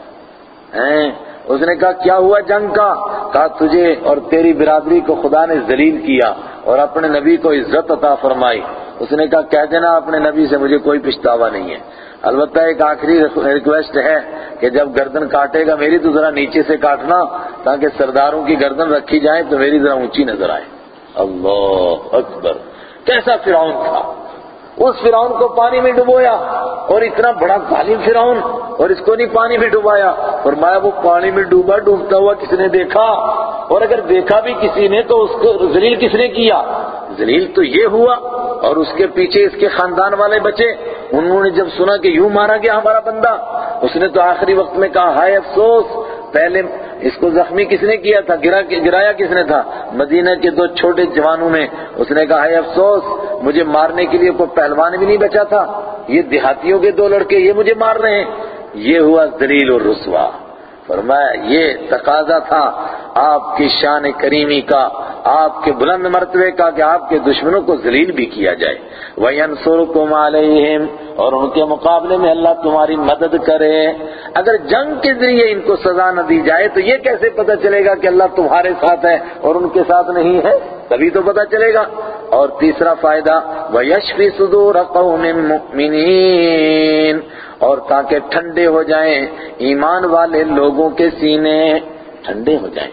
اس نے کہا، کیا ہوا جنگ کا؟ کہا، تجھے اور تیری برادری کو خدا نے ذلیل کیا اور اپنے نبی کو عزت عطا فرمائی۔ اس نے کہا، کہہ دینا، اپنے نبی سے مجھے کوئی پچھتاوا نہیں ہے۔ البتہ ایک آخری ریکویسٹ ہے کہ جب گردن کاٹے گا، میری تو ذرا نیچے سے کاٹنا تاکہ سرداروں کی گردن رکھی جائے تو میری ذرا اونچی نظر آئے۔ اللہ اکبر۔ کیسا فرعون تھا۔ اس فرعون کو پانی میں ڈبویا اور اتنا بڑا ظالم فرعون اور اس کو نہیں پانی میں ڈبایا فرمایا وہ پانی میں ڈوبا، ڈوبتا ہوا کس نے دیکھا؟ اور اگر دیکھا بھی کسی نے تو اس کو ذلیل کس نے کیا؟ ذلیل تو یہ ہوا اور اس کے پیچھے اس کے خاندان والے بچے۔ انہوں نے جب سنا کہ یوں مارا گیا ہمارا بندہ، اس نے تو آخری وقت میں کہا، ہائے افسوس پہلے اس کو زخمی کس نے کیا تھا؟ گرایا کس نے تھا؟ مدینہ کے دو چھوٹے جوانوں نے اس نے کہا ہے افسوس، مجھے مارنے کے لیے کوئی پہلوان بھی نہیں بچا تھا۔ یہ دیہاتیوں کے دو لڑکے یہ مجھے مار رہے ہیں۔ یہ ہوا دلیل اور رسوا فرمایا، یہ تقاضا تھا آپ کی شان کریمی کا، آپ کے بلند مرتبے کا کہ آپ کے دشمنوں کو ذلیل بھی کیا جائے۔ وَيَنْصُرُكُمْ عَلَيْهِمْ، اور ان کے مقابلے میں اللہ تمہاری مدد کرے۔ اگر جنگ کے ذریعے ان کو سزا نہ دی جائے تو یہ کیسے پتہ چلے گا کہ اللہ تمہارے ساتھ ہے اور ان کے ساتھ نہیں ہے؟ تبھی تو پتہ چلے گا۔ اور تیسرا فائدہ وَيَشْفِ صُدُورَ قَوْمٍ مُؤْمِنِينَ۔ اور تاکہ ٹھنڈے ہو جائیں، ایمان والے لوگوں کے سینے ٹھنڈے ہو جائیں۔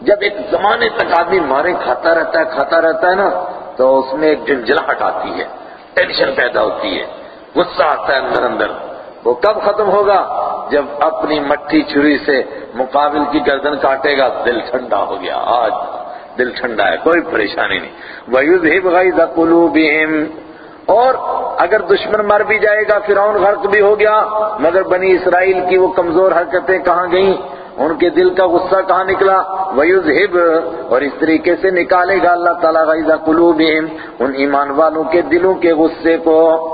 جب ایک زمانے تک آدمی مارے، کھاتا رہتا ہے، کھاتا رہتا ہے نا، تو اس میں ایک جنجلاہٹ آتی ہے، ٹینشن پیدا ہوتی ہے، غصہ آتا ہے اندر اندر۔ وہ کب ختم ہوگا؟ جب اپنی مٹھی چھری سے مقابل کی گردن کاٹے گا، دل ٹھنڈا ہو گیا۔ آج دل ٹھنڈا ہے، کوئی پریشانی نہیں۔ وَيُذْهِبْ غَيْظَ قُلُوبِهِمْ۔ اور اگر دشمن مر بھی جائے گا، فرعون غرق بھی ہو گیا، مگر بنی اسرائیل کی وہ کمزور حرکتیں کہاں گئیں؟ ان کے دل کا غصہ کہاں نکلا؟ وَيُذْهِبْ۔ اور اس طریقے سے نکالے گا اللہ تعالیٰ غَيْظَ قُلُوبِهِمْ۔ ان ایمان والوں کے دلوں کے غصے کو۔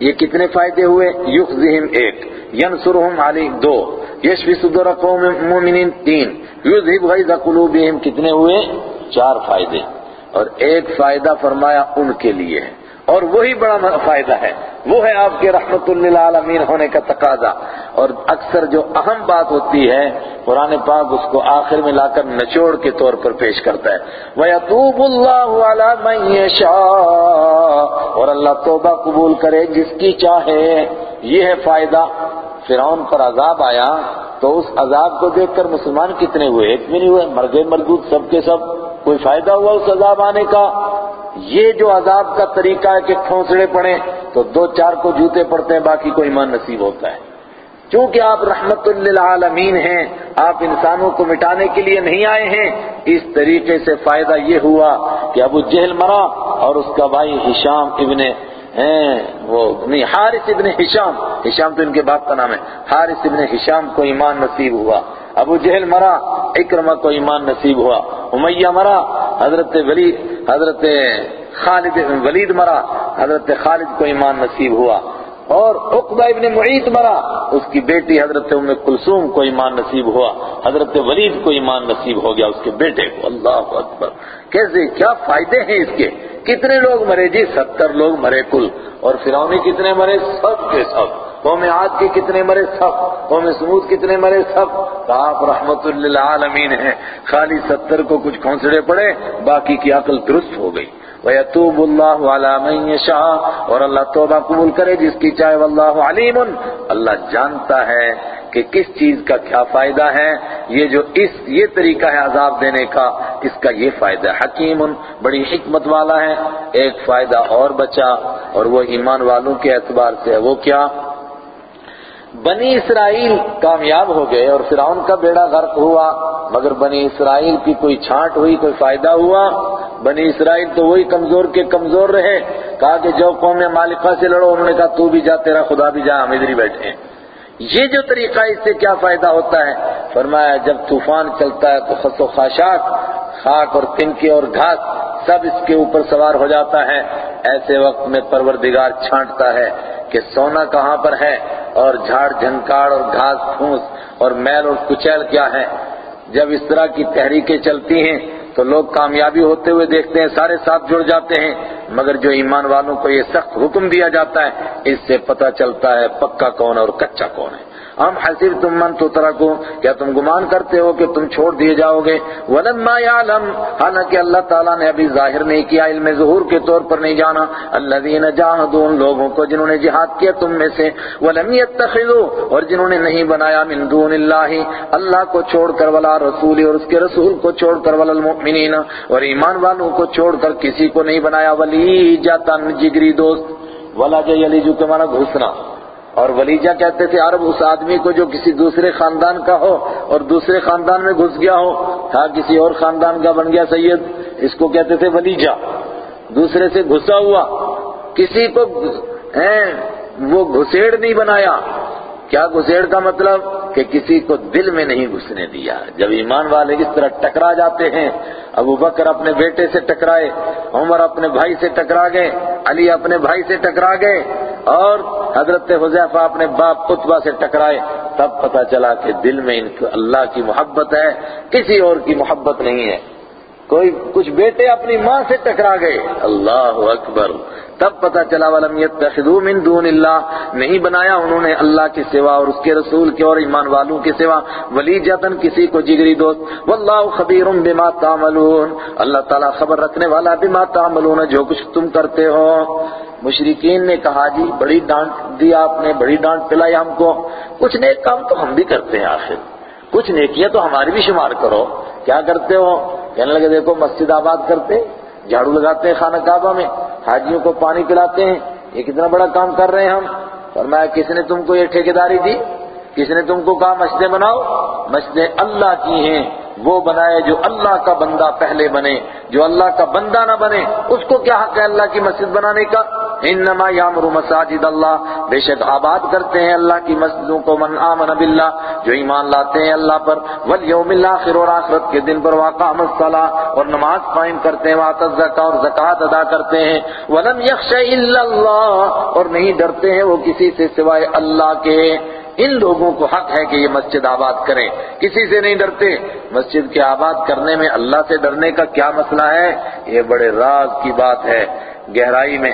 یہ کتنے فائدے ہوئے؟ یخزہم ایک، ینصرہم علی دو یشفی صدور قوم مومنین تین، یذہب غیظ قلوبہم کتنے ہوئے؟ چار فائدے۔ اور ایک فائدہ فرمایا ان کے لیے۔ اور وہی بڑا فائدہ ہے۔ وہ ہے آپ کے رحمت للعالمین ہونے کا تقاضا۔ اور اکثر جو اہم بات ہوتی ہے، قرآن پاک اس کو آخر میں لا کر نچوڑ کے طور پر پیش کرتا ہے۔ وَيَتُوبُ اللَّهُ عَلَى مَن يَشَاءُ۔ اور اللہ توبہ قبول کرے جس کی چاہے۔ یہ ہے فائدہ۔ فرعون پر عذاب آیا تو اس عذاب کو دیکھ کر مسلمان کتنے ہوئے، ایک بھی نہیں ہوئے، مرگے مردود، سب کے سب۔ کوئی فائدہ ہوا اس عذاب آنے کا؟ یہ جو عذاب کا طریقہ ہے کہ کھونسڑے پڑے تو دو چار کو جوتے پڑتے ہیں، باقی کو ایمان نصیب ہوتا ہے۔ چونکہ آپ رحمت للعالمین ہیں، آپ انسانوں کو مٹانے کے لیے نہیں آئے ہیں، اس طریقے سے فائدہ یہ ہوا کہ ابو جہل مرا اور اس کا بھائی ہشام ابن وہ نہیں، حارث ابن ہشام۔ ہشام تو ان کے باپ کا نام ہے۔ حارث ابن ہشام کو ایمان نصیب ہوا۔ ابو جہل مرا، اکرمہ کو ایمان نصیب ہوا، امیہ مرا، حضرت ولید حضرت خالد، ولید مرا، حضرت خالد کو ایمان نصیب ہوا۔ اور عقبہ ابن معیت مرا۔ اس کی بیٹی حضرت ام کلثوم کو ایمان نصیب ہوا۔ حضرت ولید کو ایمان نصیب ہو گیا اس کے بیٹے کو۔ اللہ اکبر۔ کیسے؟ کیا فائدے ہیں اس کے؟ کتنے لوگ مرے جی؟ ستر لوگ مرے کل۔ اور فرعونی کتنے مرے؟ سب کے سب۔ قوم عاد کے کتنے مرے؟ سب۔ قوم سمود کتنے مرے؟ سب۔ آپ رحمت للعالمین ہیں خالی ستر کو کچھ کھونسڑے پڑے، باقی کی عقل درست ہو گئی۔ وَيَتُوبُ اللَّهُ عَلَى مَنْ يَشَاءُ اور اللہ توبہ قبول کرے جس کی چاہے واللہ علیم اللہ جانتا ہے کہ کس چیز کا کیا فائدہ ہے۔ یہ جو اس، یہ طریقہ ہے عذاب دینے کا، اس کا یہ فائدہ حکیم، بڑی حکمت والا ہے۔ ایک فائدہ اور بچا اور وہ ایمان والوں کے اعتبار سے ہے۔ وہ کیا؟ بنی اسرائیل کامیاب ہو گئے اور فرعون کا بیڑا غرق ہوا، مگر بنی اسرائیل کی کوئی چھانٹ ہوئی کوئی فائدہ ہوا۔ بنی اسرائیل تو وہی کمزور کے کمزور رہے۔ کہا کہ جو قوم مالکہ سے لڑو، انہوں نے کہا، تو بھی جا، تیرا خدا بھی جا، ہم ادھر ہی بیٹھے ہیں۔ یہ جو طریقہ اس سے کیا فائدہ ہوتا ہے؟ فرمایا، جب طوفان چلتا ہے تو خس و خاشاک، خاک اور تنکے اور گھاس سب اس کے اوپر سوار ہو جاتا ہے۔ ایسے وقت میں پروردگار چھانٹتا ہے کہ سونا کہاں پر ہے؟ اور جھاڑ جھنکاڑ اور گھاس پھونس اور میل اور کچیل کیا ہے؟ جب اس طرح کی تحریکیں چلتی ہیں تو لوگ کامیابی ہوتے ہوئے دیکھتے ہیں، سارے ساتھ جڑ جاتے ہیں، مگر جو ایمان والوں کو یہ سخت حکم دیا جاتا ہے، اس سے پتہ چلتا ہے پکا کون اور کچا کون ہے۔ ہم حسب تم من تو کو کیا تم گمان کرتے ہو کہ تم چھوڑ دیے جاؤ گے؟ ولما يعلم حالانکہ اللہ تعالیٰ نے ابھی ظاہر نہیں کیا، علم ظہور کے طور پر نہیں جانا۔ الذين جاهدوا ان لوگوں کو جنہوں نے جہاد کیا تم میں سے، ولم يتخذوا اور جنہوں نے نہیں بنایا من دون اللہ اللہ کو چھوڑ کر ولا رسول اور اس کے رسول کو چھوڑ کر ولا المؤمنین، اور ایمان والوں کو چھوڑ کر کسی کو نہیں بنایا ولی جاتا جگری دوست۔ ولا جلی جو کہ مانا گھسنا۔ اور ولیجہ کہتے تھے عرب اس آدمی کو جو کسی دوسرے خاندان کا ہو اور دوسرے خاندان میں گھس گیا ہو، تھا کسی اور خاندان کا بن گیا سید؟ اس کو کہتے تھے ولیجہ. دوسرے سے گھسا ہوا. کسی کو وہ گھسیڑ نہیں بنایا. کیا گھسیڑ کا مطلب کہ کسی کو دل میں نہیں گھسنے دیا؟ جب ایمان والے اس طرح ٹکرا جاتے ہیں، ابو بکر اپنے بیٹے سے ٹکرائے، عمر اپنے بھائی سے ٹکرا گئے، علی اپنے بھائی سے ٹکرا گئے، اور حضرت حضیفہ اپنے باپ قطبہ سے ٹکرائے، تب پتا چلا کہ دل میں ان کو اللہ کی محبت ہے، کسی اور کی محبت نہیں ہے۔ کوئی کچھ بیٹے اپنی ماں سے ٹکرا گئے۔ اللہ اکبر۔ تب پتا چلا، ولم يتخذوا من دون اللہ، نہیں بنایا انہوں نے اللہ کے سوا اور اس کے رسول کے اور ایمان والوں کے سوا۔ ولی جتن کسی کو جگری دوست۔ واللہ خبیر بما تعملون۔ اللہ تعالیٰ خبر رکھنے والا بما تعملون، جو کچھ تم کرتے ہو۔ مشرقین نے کہا جی بڑی ڈانٹ دی آپ نے، بڑی ڈانٹ پلائی ہم کو۔ کچھ نیک کام تو ہم بھی کرتے ہیں آخر۔ کچھ نیکیاں تو ہماری بھی شمار کرو۔ کیا کرتے ہو؟ کہنے لگے، دیکھو، مسجد آباد کرتے، جھاڑو لگاتے ہیں خانہ کعبہ میں، حاجیوں کو پانی پلاتے ہیں۔ یہ کتنا بڑا کام کر رہے ہیں ہم۔ فرمایا، کس نے تم کو یہ ٹھیکیداری دی؟ کس نے تم کو کہا، مسجدیں بناؤ؟ مسجدیں اللہ کی ہیں۔ وہ بنائے جو اللہ کا بندہ پہلے بنے، جو اللہ کا بندہ نہ بنے، اس کو کیا حق ہے اللہ کی مسجد بنانے کا؟ انما یامر مساجد اللہ۔ بے شک آباد کرتے ہیں اللہ کی مسجدوں کو۔ من آمن باللہ، جو ایمان لاتے ہیں اللہ پر۔ والیوم الاخر اور آخرت کے دن پر واقام الصلاح اور نماز قائم کرتے ہیں وات الزکا اور زکوٰۃ ادا کرتے ہیں۔ ولم یخش الا اللہ۔ اور نہیں ڈرتے ہیں وہ کسی سے سوائے اللہ کے۔ ان لوگوں کو حق ہے کہ یہ مسجد آباد کریں۔ کسی سے نہیں ڈرتے۔ مسجد کے آباد کرنے میں اللہ سے ڈرنے کا کیا مسئلہ ہے؟ یہ بڑے راز کی بات ہے۔ گہرائی میں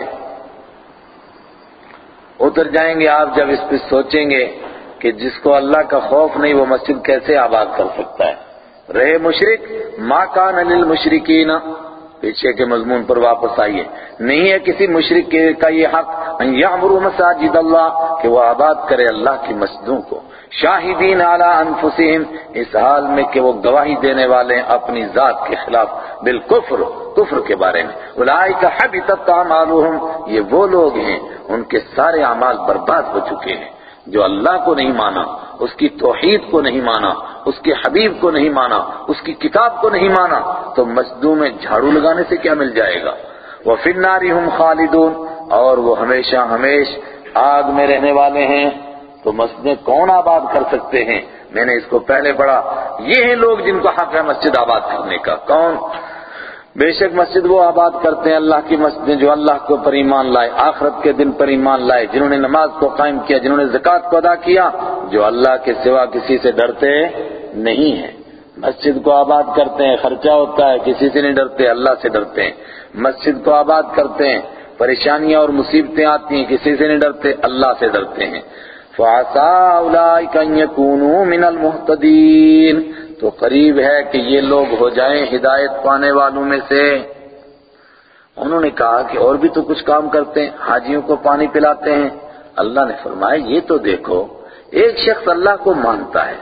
اتر جائیں گے، آپ جب اس پہ سوچیں گے کہ جس کو اللہ کا خوف نہیں، وہ مسجد کیسے آباد کر سکتا ہے۔ رہے مشرق ما کان للمشرکین۔ پیچھے کے مضمون پر واپس آئیے۔ نہیں ہے کسی مشرق کا یہ حق یامر مساجد اللہ، کہ وہ آباد کرے اللہ کی مسجدوں کو۔ شاہدین علی انفسہم، اس حال میں کہ وہ گواہی دینے والے ہیں اپنی ذات کے خلاف، بالکفر، کفر کے بارے میں۔ اولئک حبطت اعمالهم یہ وہ لوگ ہیں، ان کے سارے اعمال برباد ہو چکے ہیں۔ جو اللہ کو نہیں مانا، اس کی توحید کو نہیں مانا، اس کے حبیب کو نہیں مانا، اس کی کتاب کو نہیں مانا، تو مسجدوں میں جھاڑو لگانے سے کیا مل جائے گا؟ وہ فناری ہم خالدون، اور وہ ہمیشہ ہمیش آگ میں رہنے والے ہیں۔ تو مسجدیں کون آباد کر سکتے ہیں؟ میں نے اس کو پہلے پڑھا۔ یہ ہیں لوگ جن کو حق ہے مسجد آباد کرنے کا۔ کون؟ بے شک مسجد وہ آباد کرتے ہیں اللہ کی مسجدیں جو اللہ کو پر ایمان لائے، آخرت کے دن پر ایمان لائے، جنہوں نے نماز کو قائم کیا، جنہوں نے زکوٰۃ کو ادا کیا، جو اللہ کے سوا کسی سے ڈرتے نہیں ہیں۔ مسجد کو آباد کرتے ہیں، خرچہ ہوتا ہے، کسی سے نہیں ڈرتے، اللہ سے ڈرتے ہیں۔ مسجد کو آباد کرتے ہیں، پریشانیاں اور مصیبتیں آتی ہیں، کسی سے نہیں ڈرتے، اللہ سے ڈرتے ہیں۔ فَعَسَىٰ أُولَٰئِكَ أَن يَكُونُوا مِنَ الْمُهْتَدِينَ تو قریب ہے کہ یہ لوگ ہو جائیں ہدایت پانے والوں میں سے۔ انہوں نے کہا کہ اور بھی تو کچھ کام کرتے ہیں، حاجیوں کو پانی پلاتے ہیں۔ اللہ نے فرمایا، یہ تو دیکھو، ایک شخص اللہ کو مانتا ہے،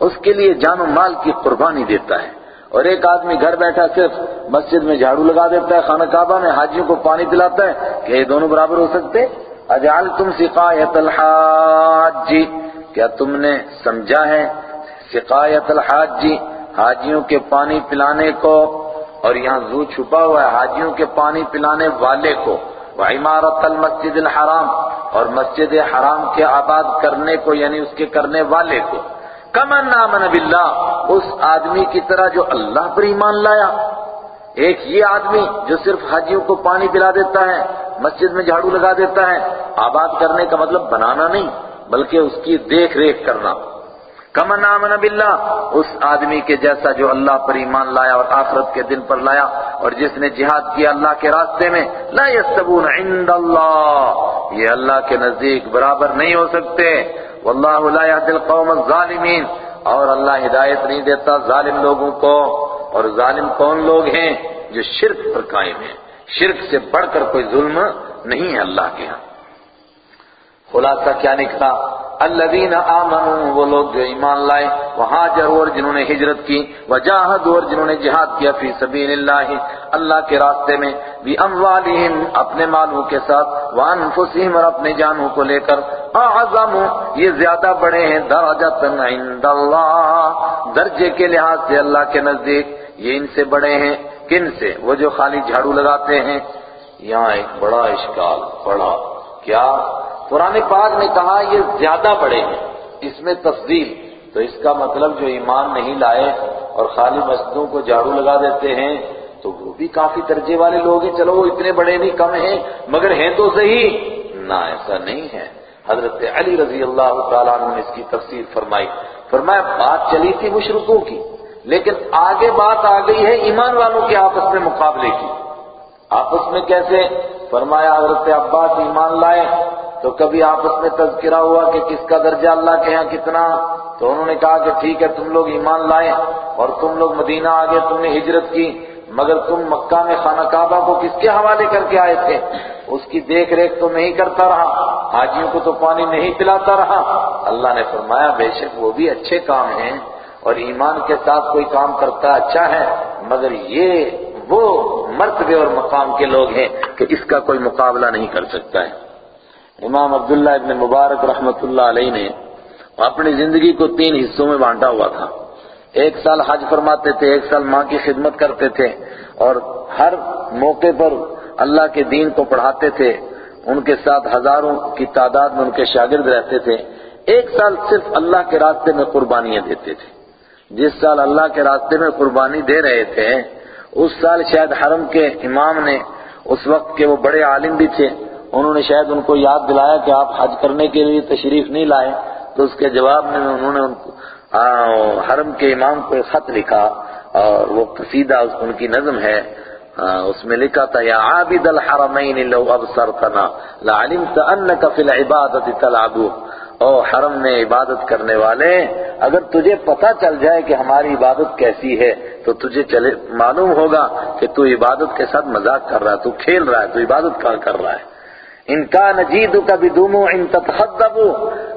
اس کے لیے جان و مال کی قربانی دیتا ہے۔ اور ایک آدمی گھر بیٹھا صرف مسجد میں جھاڑو لگا دیتا ہے، خانہ کعبہ میں حاجیوں کو پانی پلاتا ہے۔ کہ یہ دونوں برابر ہو سکتے؟ اجعل تم سقایت الحاج۔ کیا تم نے سمجھا ہے؟ سقایت الحاج، حاجیوں کے پانی پلانے کو، اور یہاں زو چھپا ہوا ہے، حاجیوں کے پانی پلانے والے کو وعمارت المسجد الحرام، اور مسجد حرام کے آباد کرنے کو یعنی اس کے کرنے والے کو۔ کمن آمن باللہ، اس آدمی کی طرح جو اللہ پر ایمان لایا۔ ایک یہ آدمی جو صرف حاجیوں کو پانی پلا دیتا ہے، مسجد میں جھاڑو لگا دیتا ہے۔ آباد کرنے کا مطلب بنانا نہیں، بلکہ اس کی دیکھ ریکھ کرنا۔ کمن آمن باللہ، اس آدمی کے جیسا جو اللہ پر ایمان لایا اور آخرت کے دن پر لایا اور جس نے جہاد کیا اللہ کے راستے میں، لا يستبون عند اللہ، یہ اللہ کے نزدیک برابر نہیں ہو سکتے۔ واللہ لا يهدي القوم الظالمین، اور اللہ ہدایت نہیں دیتا ظالم لوگوں کو۔ اور ظالم کون لوگ ہیں؟ جو شرک پر قائم ہیں۔ شرک سے بڑھ کر کوئی ظلم نہیں ہے اللہ کے ہاں۔ خلاصہ کیا نکلا الذین آمنوا، وہ لوگ جو ایمان لائے، وہاجروا اور جنہوں نے ہجرت کی، وجاہدوا اور جنہوں نے جہاد کیا فی سبیل اللہ اللہ کے راستے میں بھی اموالہم، اپنے مالوں کے ساتھ، وانفسہم اور اپنے جانوں کو لے کر، اعظم، یہ زیادہ بڑے ہیں درجۃ عند اللہ، درجے کے لحاظ سے اللہ کے نزدیک، یہ ان سے بڑے ہیں، کن سے؟ وہ جو خالی جھاڑو لگاتے ہیں، یہاں ایک بڑا اشکال پڑا، کیا؟ قرآن پاک نے کہا یہ زیادہ بڑے ہیں، اس میں تفضیل۔ تو اس کا مطلب جو ایمان نہیں لائے اور خالی مسجدوں کو جھاڑو لگا دیتے ہیں، تو وہ بھی کافی درجے والے لوگ ہیں۔ چلو وہ اتنے بڑے نہیں، کم ہیں، مگر ہیں تو صحیح۔ نہ، ایسا نہیں ہے۔ حضرت علی رضی اللہ تعالیٰ عنہ نے اس کی تفسیر فرمائی۔ فرمایا، بات چلی تھی مشرقوں کی، لیکن آگے بات آ گئی ہے ایمان والوں کے آپس میں مقابلے کی۔ آپس میں کیسے؟ فرمایا، حضرت عباس ایمان لائے۔ تو کبھی آپس میں تذکرہ ہوا کہ کس کا درجہ اللہ کے ہاں کتنا؟ تو انہوں نے کہا کہ ٹھیک ہے تم لوگ ایمان لائے اور تم لوگ مدینہ آگے تم نے ہجرت کی، مگر تم مکہ میں خانہ کعبہ کو کس کے حوالے کر کے آئے تھے؟ اس کی دیکھ ریکھ تو نہیں کرتا رہا، حاجیوں کو تو پانی نہیں پلاتا رہا۔ اللہ نے فرمایا، بے شک وہ بھی اچھے کام ہیں اور ایمان کے ساتھ کوئی کام کرتا اچھا ہے، مگر یہ وہ مرتبے اور مقام کے لوگ ہیں کہ اس کا کوئی مقابلہ نہیں کر سکتا ہے۔ امام عبداللہ ابن مبارک رحمت اللہ علیہ نے اپنی زندگی کو تین حصوں میں بانٹا ہوا تھا۔ ایک سال حج فرماتے تھے، ایک سال ماں کی خدمت کرتے تھے اور ہر موقع پر اللہ کے دین کو پڑھاتے تھے۔ ان کے ساتھ ہزاروں کی تعداد میں ان کے شاگرد رہتے تھے۔ ایک سال صرف اللہ کے راستے میں قربانیاں دیتے تھے۔ جس سال اللہ کے راستے میں قربانی دے رہے تھے، اس سال شاید حرم کے امام نے اس وقت کے وہ بڑے عالم بھی تھے۔ انہوں نے شاید ان کو یاد دلایا کہ آپ حج کرنے کے لیے تشریف نہیں لائے، تو اس کے جواب میں انہوں نے ان کو حرم کے امام کو ایک خط لکھا اور وہ قصیدہ ان کی نظم ہے اس میں لکھا تھا، یا عابد الحرمین لو ابصرتنا، لعلمت انك في العبادت تلعب. او حرم میں عبادت کرنے والے، اگر تجھے پتہ چل جائے کہ ہماری عبادت کیسی ہے، تو تجھے چلے، معلوم ہوگا کہ تو عبادت کے ساتھ مذاق کر رہا ہے، تو کھیل رہا ہے، تو عبادت کہاں کر رہا ہے۔ ان کا نجید کا بھی ان ان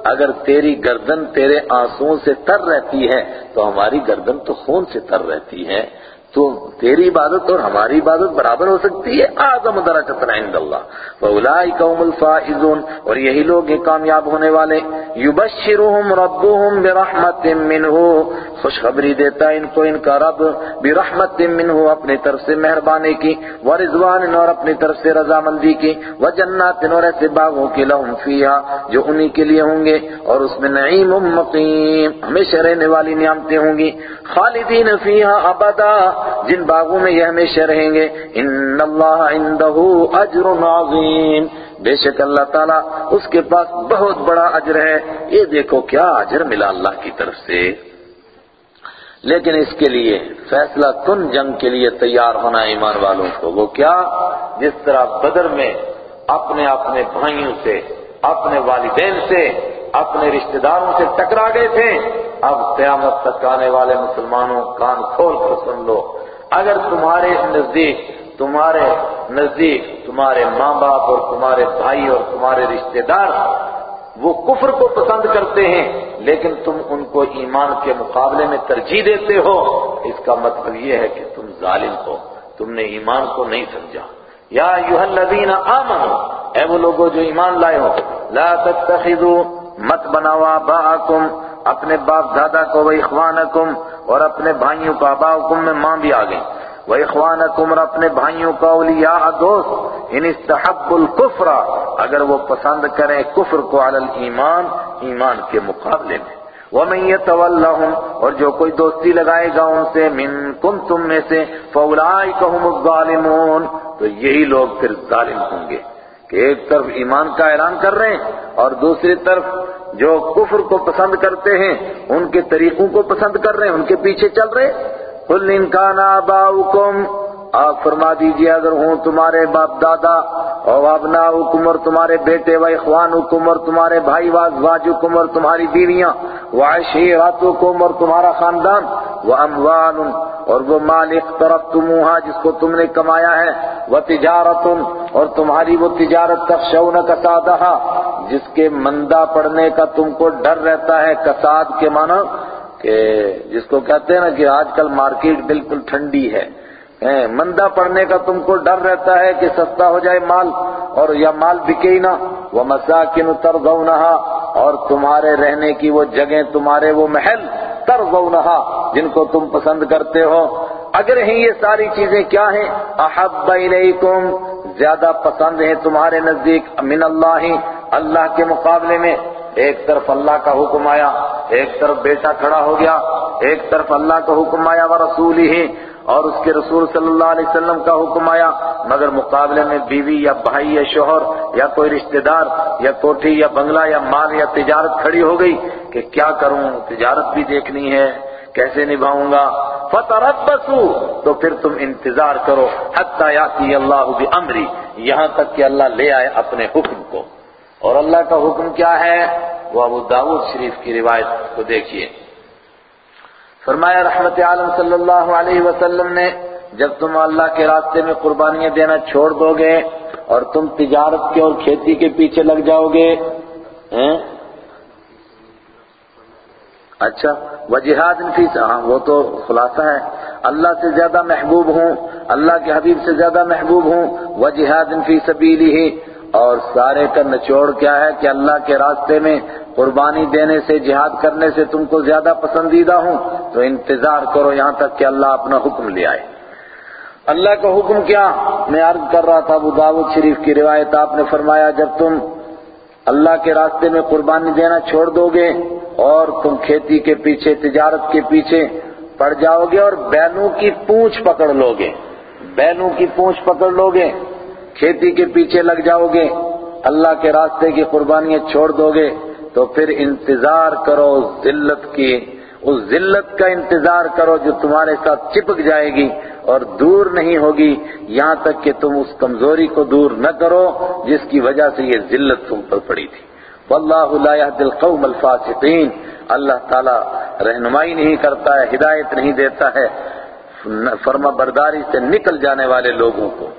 اگر تیری گردن تیرے آنسوں سے تر رہتی ہے، تو ہماری گردن تو خون سے تر رہتی ہے۔ تو تیری عبادت اور ہماری عبادت برابر ہو سکتی ہے۔ آدم درجت عند اللہ۔ فاولئک هم الفائزون۔ اور یہی لوگ ہیں کامیاب ہونے والے۔ یبشرهم ربهم برحمت منه۔ خوشخبری دیتا ہے ان کو، ان کا رب برحمت منه اپنی طرف سے مہربانی کی۔ ورضوان اور اپنی طرف سے رضامندی کی۔ وجنات اور ایسے باغوں کی لهم فیها جو انہی کے لیے ہوں گے۔ اور اس میں نعیم مقیم۔ ہمیشہ رہنے والی نعمتیں ہوں گی۔ خالدین فیها ابدا۔ جن باغوں میں یہ ہمیشہ رہیں گے ان اللہ عندہ اجر عظیم بے شک اللہ تعالیٰ اس کے پاس بہت بڑا اجر ہے۔ یہ دیکھو کیا اجر ملا اللہ کی طرف سے۔ لیکن اس کے لیے فیصلہ کن جنگ کے لیے تیار ہونا ایمان والوں کو؟ وہ کیا؟ جس طرح بدر میں اپنے اپنے بھائیوں سے، اپنے والدین سے، اپنے رشتہ داروں سے ٹکرا گئے تھے اب قیامت تک آنے والے مسلمانوں کان کھول کر سن لو۔ اگر تمہارے نزدیک تمہارے نزدیک، تمہارے ماں باپ اور تمہارے بھائی اور تمہارے رشتہ دار وہ کفر کو پسند کرتے ہیں، لیکن تم ان کو ایمان کے مقابلے میں ترجیح دیتے ہو۔ اس کا مطلب یہ ہے کہ تم ظالم ہو۔ تم نے ایمان کو نہیں سمجھا۔ یا ایوہ الذین آمنوا اے وہ لوگوں جو ایمان لائے ہو، لا تتخذوا مت بناوا باکم اپنے باپ دادا کو وہ اخوانکم اور اپنے بھائیوں کو اباؤکم میں ماں بھی آگئے وہ اخوانکم اور اپنے بھائیوں کا اولیاء دوست، ان استحب الکفر، اگر وہ پسند کریں کفر کو علی الایمان، ایمان کے مقابلے میں۔ وَمَن يَتَوَلَّهُمْ اور جو کوئی دوستی لگائے گا ان سے منکم تم میں سے فَأُولَئِكَ هُمُ الظَّالِمُونَ، تو یہی لوگ پھر ظالم ہوں گے کہ ایک طرف ایمان کا اعلان کر رہے ہیں اور دوسری طرف جو کفر کو پسند کرتے ہیں، ان کے طریقوں کو پسند کر رہے ہیں، ان کے پیچھے چل رہے قل ان کان آباؤکم آپ فرما دیجیے اگر ہوں تمہارے باپ دادا اور ابنا حکم اور تمہارے بیٹے و اخوان حکم اور تمہارے بھائی واز حکم اور تمہاری بیویاں وہ حکم اور تمہارا خاندان وہ اموال اور وہ مالک طرف تمہا جس کو تم نے کمایا ہے وہ تجارت اور تمہاری وہ تجارت تخشون کسادہ جس کے مندہ پڑنے کا تم کو ڈر رہتا ہے، کساد کے معنی کہ جس کو کہتے ہیں نا کہ آج کل مارکیٹ بالکل ٹھنڈی ہے۔ مندہ پڑنے کا تم کو ڈر رہتا ہے کہ سستا ہو جائے مال اور یا مال بکے ہی نہ۔ وہ مساکن ترضونہا اور تمہارے رہنے کی وہ جگہیں تمہارے وہ محل ترضونہا جن کو تم پسند کرتے ہو۔ اگر ہی یہ ساری چیزیں کیا ہیں؟ احب الیکم، زیادہ پسند ہیں تمہارے نزدیک۔ من اللہ اللہ کے مقابلے میں۔ ایک طرف اللہ کا حکم آیا، ایک طرف بیٹا کھڑا ہو گیا۔ ایک طرف اللہ کا حکم آیا وہ رسول ہی اور اس کے رسول صلی اللہ علیہ وسلم کا حکم آیا، مگر مقابلے میں بیوی یا بھائی یا شوہر یا کوئی رشتہ دار یا کوٹھی یا بنگلہ یا مال یا تجارت کھڑی ہو گئی کہ کیا کروں، تجارت بھی دیکھنی ہے، کیسے نبھاؤں گا؟ فتربصوا، تو پھر تم انتظار کرو حتی یاتی اللہ بامری یہاں تک کہ اللہ لے آئے اپنے حکم کو۔ اور اللہ کا حکم کیا ہے؟ وہ ابو داود شریف کی روایت کو دیکھیے۔ فرمایا، رحمت عالم صلی اللہ علیہ وسلم نے، جب تم اللہ کے راستے میں قربانیاں دینا چھوڑ دو گے اور تم تجارت کے اور کھیتی کے پیچھے لگ جاؤ گے ہاں؟ اچھا وہ جہاد ہاں وہ تو خلاصہ ہے۔ اللہ سے زیادہ محبوب ہوں، اللہ کے حبیب سے زیادہ محبوب ہوں وہ جہاد فی سبیلی ہی اور سارے کا نچوڑ کیا ہے کہ اللہ کے راستے میں قربانی دینے سے، جہاد کرنے سے تم کو زیادہ پسندیدہ ہوں، تو انتظار کرو یہاں تک کہ اللہ اپنا حکم لے آئے۔ اللہ کا حکم کیا؟ میں عرض کر رہا تھا ابو داود شریف کی روایت آپ نے فرمایا، جب تم اللہ کے راستے میں قربانی دینا چھوڑ دو گے اور تم کھیتی کے پیچھے، تجارت کے پیچھے پڑ جاؤ گے اور بیلوں کی پونچھ پکڑ لو گے۔ بیلوں کی پونچھ پکڑ لو گے۔ کھیتی کے پیچھے لگ جاؤ گے اللہ کے راستے کی قربانیاں چھوڑ دو گے تو پھر انتظار کرو اس ذلت کی، اس ذلت کا انتظار کرو جو تمہارے ساتھ چپک جائے گی اور دور نہیں ہوگی، یہاں تک کہ تم اس کمزوری کو دور نہ کرو جس کی وجہ سے یہ ذلت تم پر پڑی تھی۔ واللہ لا يهدي القوم الفاسقین۔ اللہ تعالی رہنمائی نہیں کرتا ہے، ہدایت نہیں دیتا ہے، فرما برداری سے نکل جانے والے لوگوں کو۔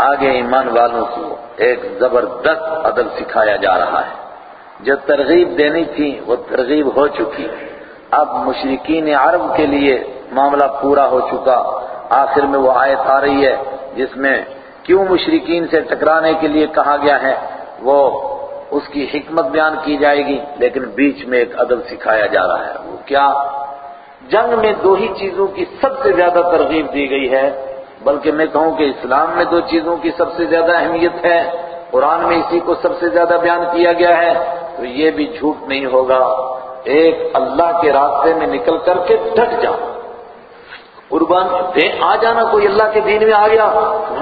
آگے ایمان والوں کو ایک زبردست عدل سکھایا جا رہا ہے۔ جو ترغیب دینی تھی، وہ ترغیب ہو چکی۔ اب مشرقین عرب کے لیے معاملہ پورا ہو چکا۔ آخر میں وہ آیت آ رہی ہے، جس میں کیوں مشرقین سے ٹکرانے کے لیے کہا گیا ہے۔ وہ اس کی حکمت بیان کی جائے گی، لیکن بیچ میں ایک عدل سکھایا جا رہا ہے۔ وہ کیا؟ جنگ میں دو ہی چیزوں کی سب سے زیادہ ترغیب دی گئی ہے۔ بلکہ میں کہوں کہ اسلام میں دو چیزوں کی سب سے زیادہ اہمیت ہے، قرآن میں اسی کو سب سے زیادہ بیان کیا گیا ہے، تو یہ بھی جھوٹ نہیں ہوگا۔ ایک اللہ کے راستے میں نکل کر کے ڈٹ جا۔ قربان آ جانا، کوئی اللہ کے دین میں آ گیا۔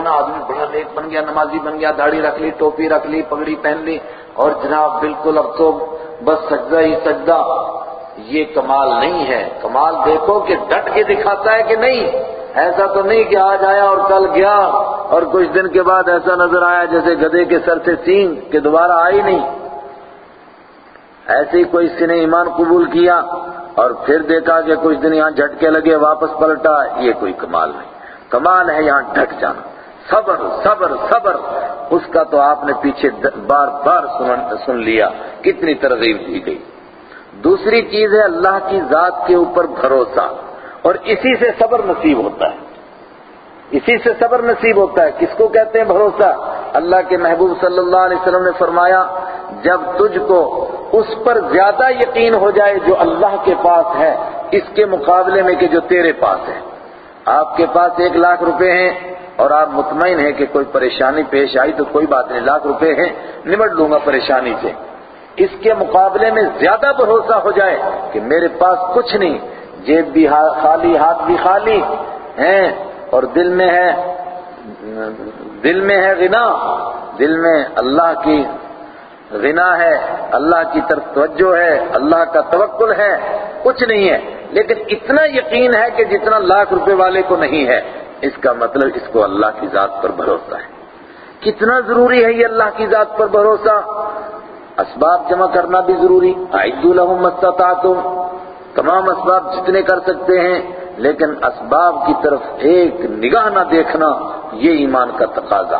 نا، آدمی بڑا نیک بن گیا، نمازی بن گیا، داڑھی رکھ لی، ٹوپی رکھ لی، پگڑی پہن لی۔ اور جناب، بالکل اب تو بس سجدہ ہی سجدہ۔ یہ کمال نہیں ہے۔ کمال دیکھو کہ ڈٹ کے دکھاتا ہے کہ نہیں۔ ایسا تو نہیں کہ آج آیا اور کل گیا اور کچھ دن کے بعد ایسا نظر آیا جیسے گدے کے سر سے سینگ کہ دوبارہ آئی نہیں۔ ایسے ہی کوئی اس نے ایمان قبول کیا اور پھر دیکھا کہ کچھ دن یہاں جھٹکے لگے، واپس پلٹا، یہ کوئی کمال نہیں۔ کمال ہے یہاں ڈھک جانا۔ صبر صبر صبر۔ اس کا تو آپ نے پیچھے بار بار سن لیا۔ کتنی ترغیب دی گئی۔ دوسری چیز ہے اللہ کی ذات کے اوپر بھروسہ۔ اور اسی سے صبر نصیب ہوتا ہے۔ اسی سے صبر نصیب ہوتا ہے۔ کس کو کہتے ہیں بھروسہ؟ اللہ کے محبوب صلی اللہ علیہ وسلم نے فرمایا، جب تجھ کو اس پر زیادہ یقین ہو جائے جو اللہ کے پاس ہے، اس کے مقابلے میں کہ جو تیرے پاس ہے۔ آپ کے پاس ایک لاکھ روپے ہیں اور آپ مطمئن ہیں کہ کوئی پریشانی پیش آئی تو کوئی بات نہیں، لاکھ روپے ہیں، نمٹ لوں گا پریشانی سے۔ اس کے مقابلے میں زیادہ بھروسہ ہو جائے کہ میرے پاس کچھ نہیں جیب بھی خالی، ہاتھ بھی خالی، ہیں، اور دل میں ہے، دل میں ہے غنا، دل میں اللہ کی غنا ہے، اللہ کی طرف توجہ ہے، اللہ کا توکل ہے، کچھ نہیں ہے، لیکن اتنا یقین ہے کہ جتنا لاکھ روپے والے کو نہیں ہے، اس کا مطلب اس کو اللہ کی ذات پر بھروسہ ہے۔ کتنا ضروری ہے یہ اللہ کی ذات پر بھروسہ؟ اسباب جمع کرنا بھی ضروری۔ عید لهم استطاعتم تمام اسباب جتنے کر سکتے ہیں، لیکن اسباب کی طرف ایک نگاہ نہ دیکھنا یہ ایمان کا تقاضا۔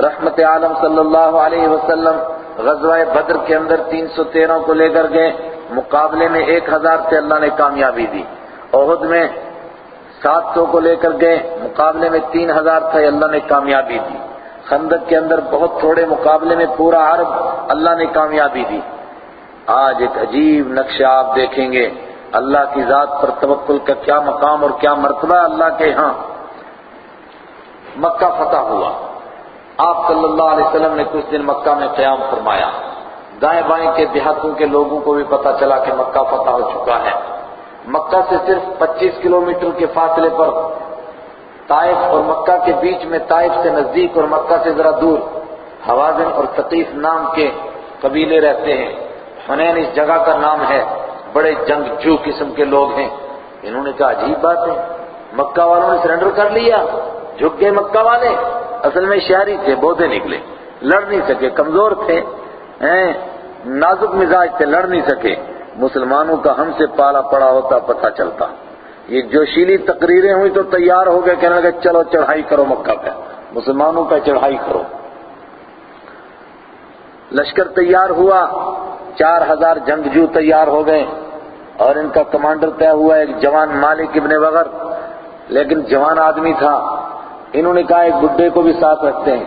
رحمت عالم صلی اللہ علیہ وسلم غزوہ بدر کے اندر تین سو تیرہ کو لے کر گئے۔ مقابلے میں ایک ہزار سے اللہ نے کامیابی دی۔ عہد میں سات سو کو لے کر گئے۔ مقابلے میں تین ہزار تھے، اللہ نے کامیابی دی۔ خندق کے اندر بہت تھوڑے مقابلے میں پورا عرب اللہ نے کامیابی دی۔ آج ایک عجیب نقشہ آپ دیکھیں گے۔ اللہ کی ذات پر توکل کا کیا مقام اور کیا مرتبہ اللہ کے ہاں؟ مکہ فتح ہوا۔ آپ صلی اللہ علیہ وسلم نے کچھ دن مکہ میں قیام فرمایا۔ دائیں بائیں کے دیہاتوں کے لوگوں کو بھی پتا چلا کہ مکہ فتح ہو چکا ہے۔ مکہ سے صرف پچیس کلومیٹر کے فاصلے پر۔ طائف اور مکہ کے بیچ میں طائف سے نزدیک اور مکہ سے ذرا دور۔ حوازن اور ثقیف نام کے قبیلے رہتے ہیں۔ حنین اس جگہ کا نام ہے۔ بڑے جنگ جو قسم کے لوگ ہیں، انہوں نے کہا عجیب بات ہے۔ مکہ والوں نے سرنڈر کر لیا۔ جھک گئے مکہ والے۔ اصل میں شہری تھے، بودے نکلے۔ لڑ نہیں سکے، کمزور تھے۔ نازک مزاج تھے، لڑ نہیں سکے۔ مسلمانوں کا ہم سے پالا پڑا ہوتا، پتہ چلتا۔ یہ جوشیلی تقریریں ہوئی تو تیار ہو گئے، کہنے لگے، چلو چڑھائی کرو مکہ پہ۔ مسلمانوں پہ چڑھائی کرو۔ لشکر تیار ہوا، چار ہزار جنگجو تیار ہو گئے۔ اور ان کا کمانڈر طے ہوا ایک جوان مالک ابن وغر، لیکن جوان آدمی تھا۔ انہوں نے کہا، ایک بڈھے کو بھی ساتھ رکھتے ہیں۔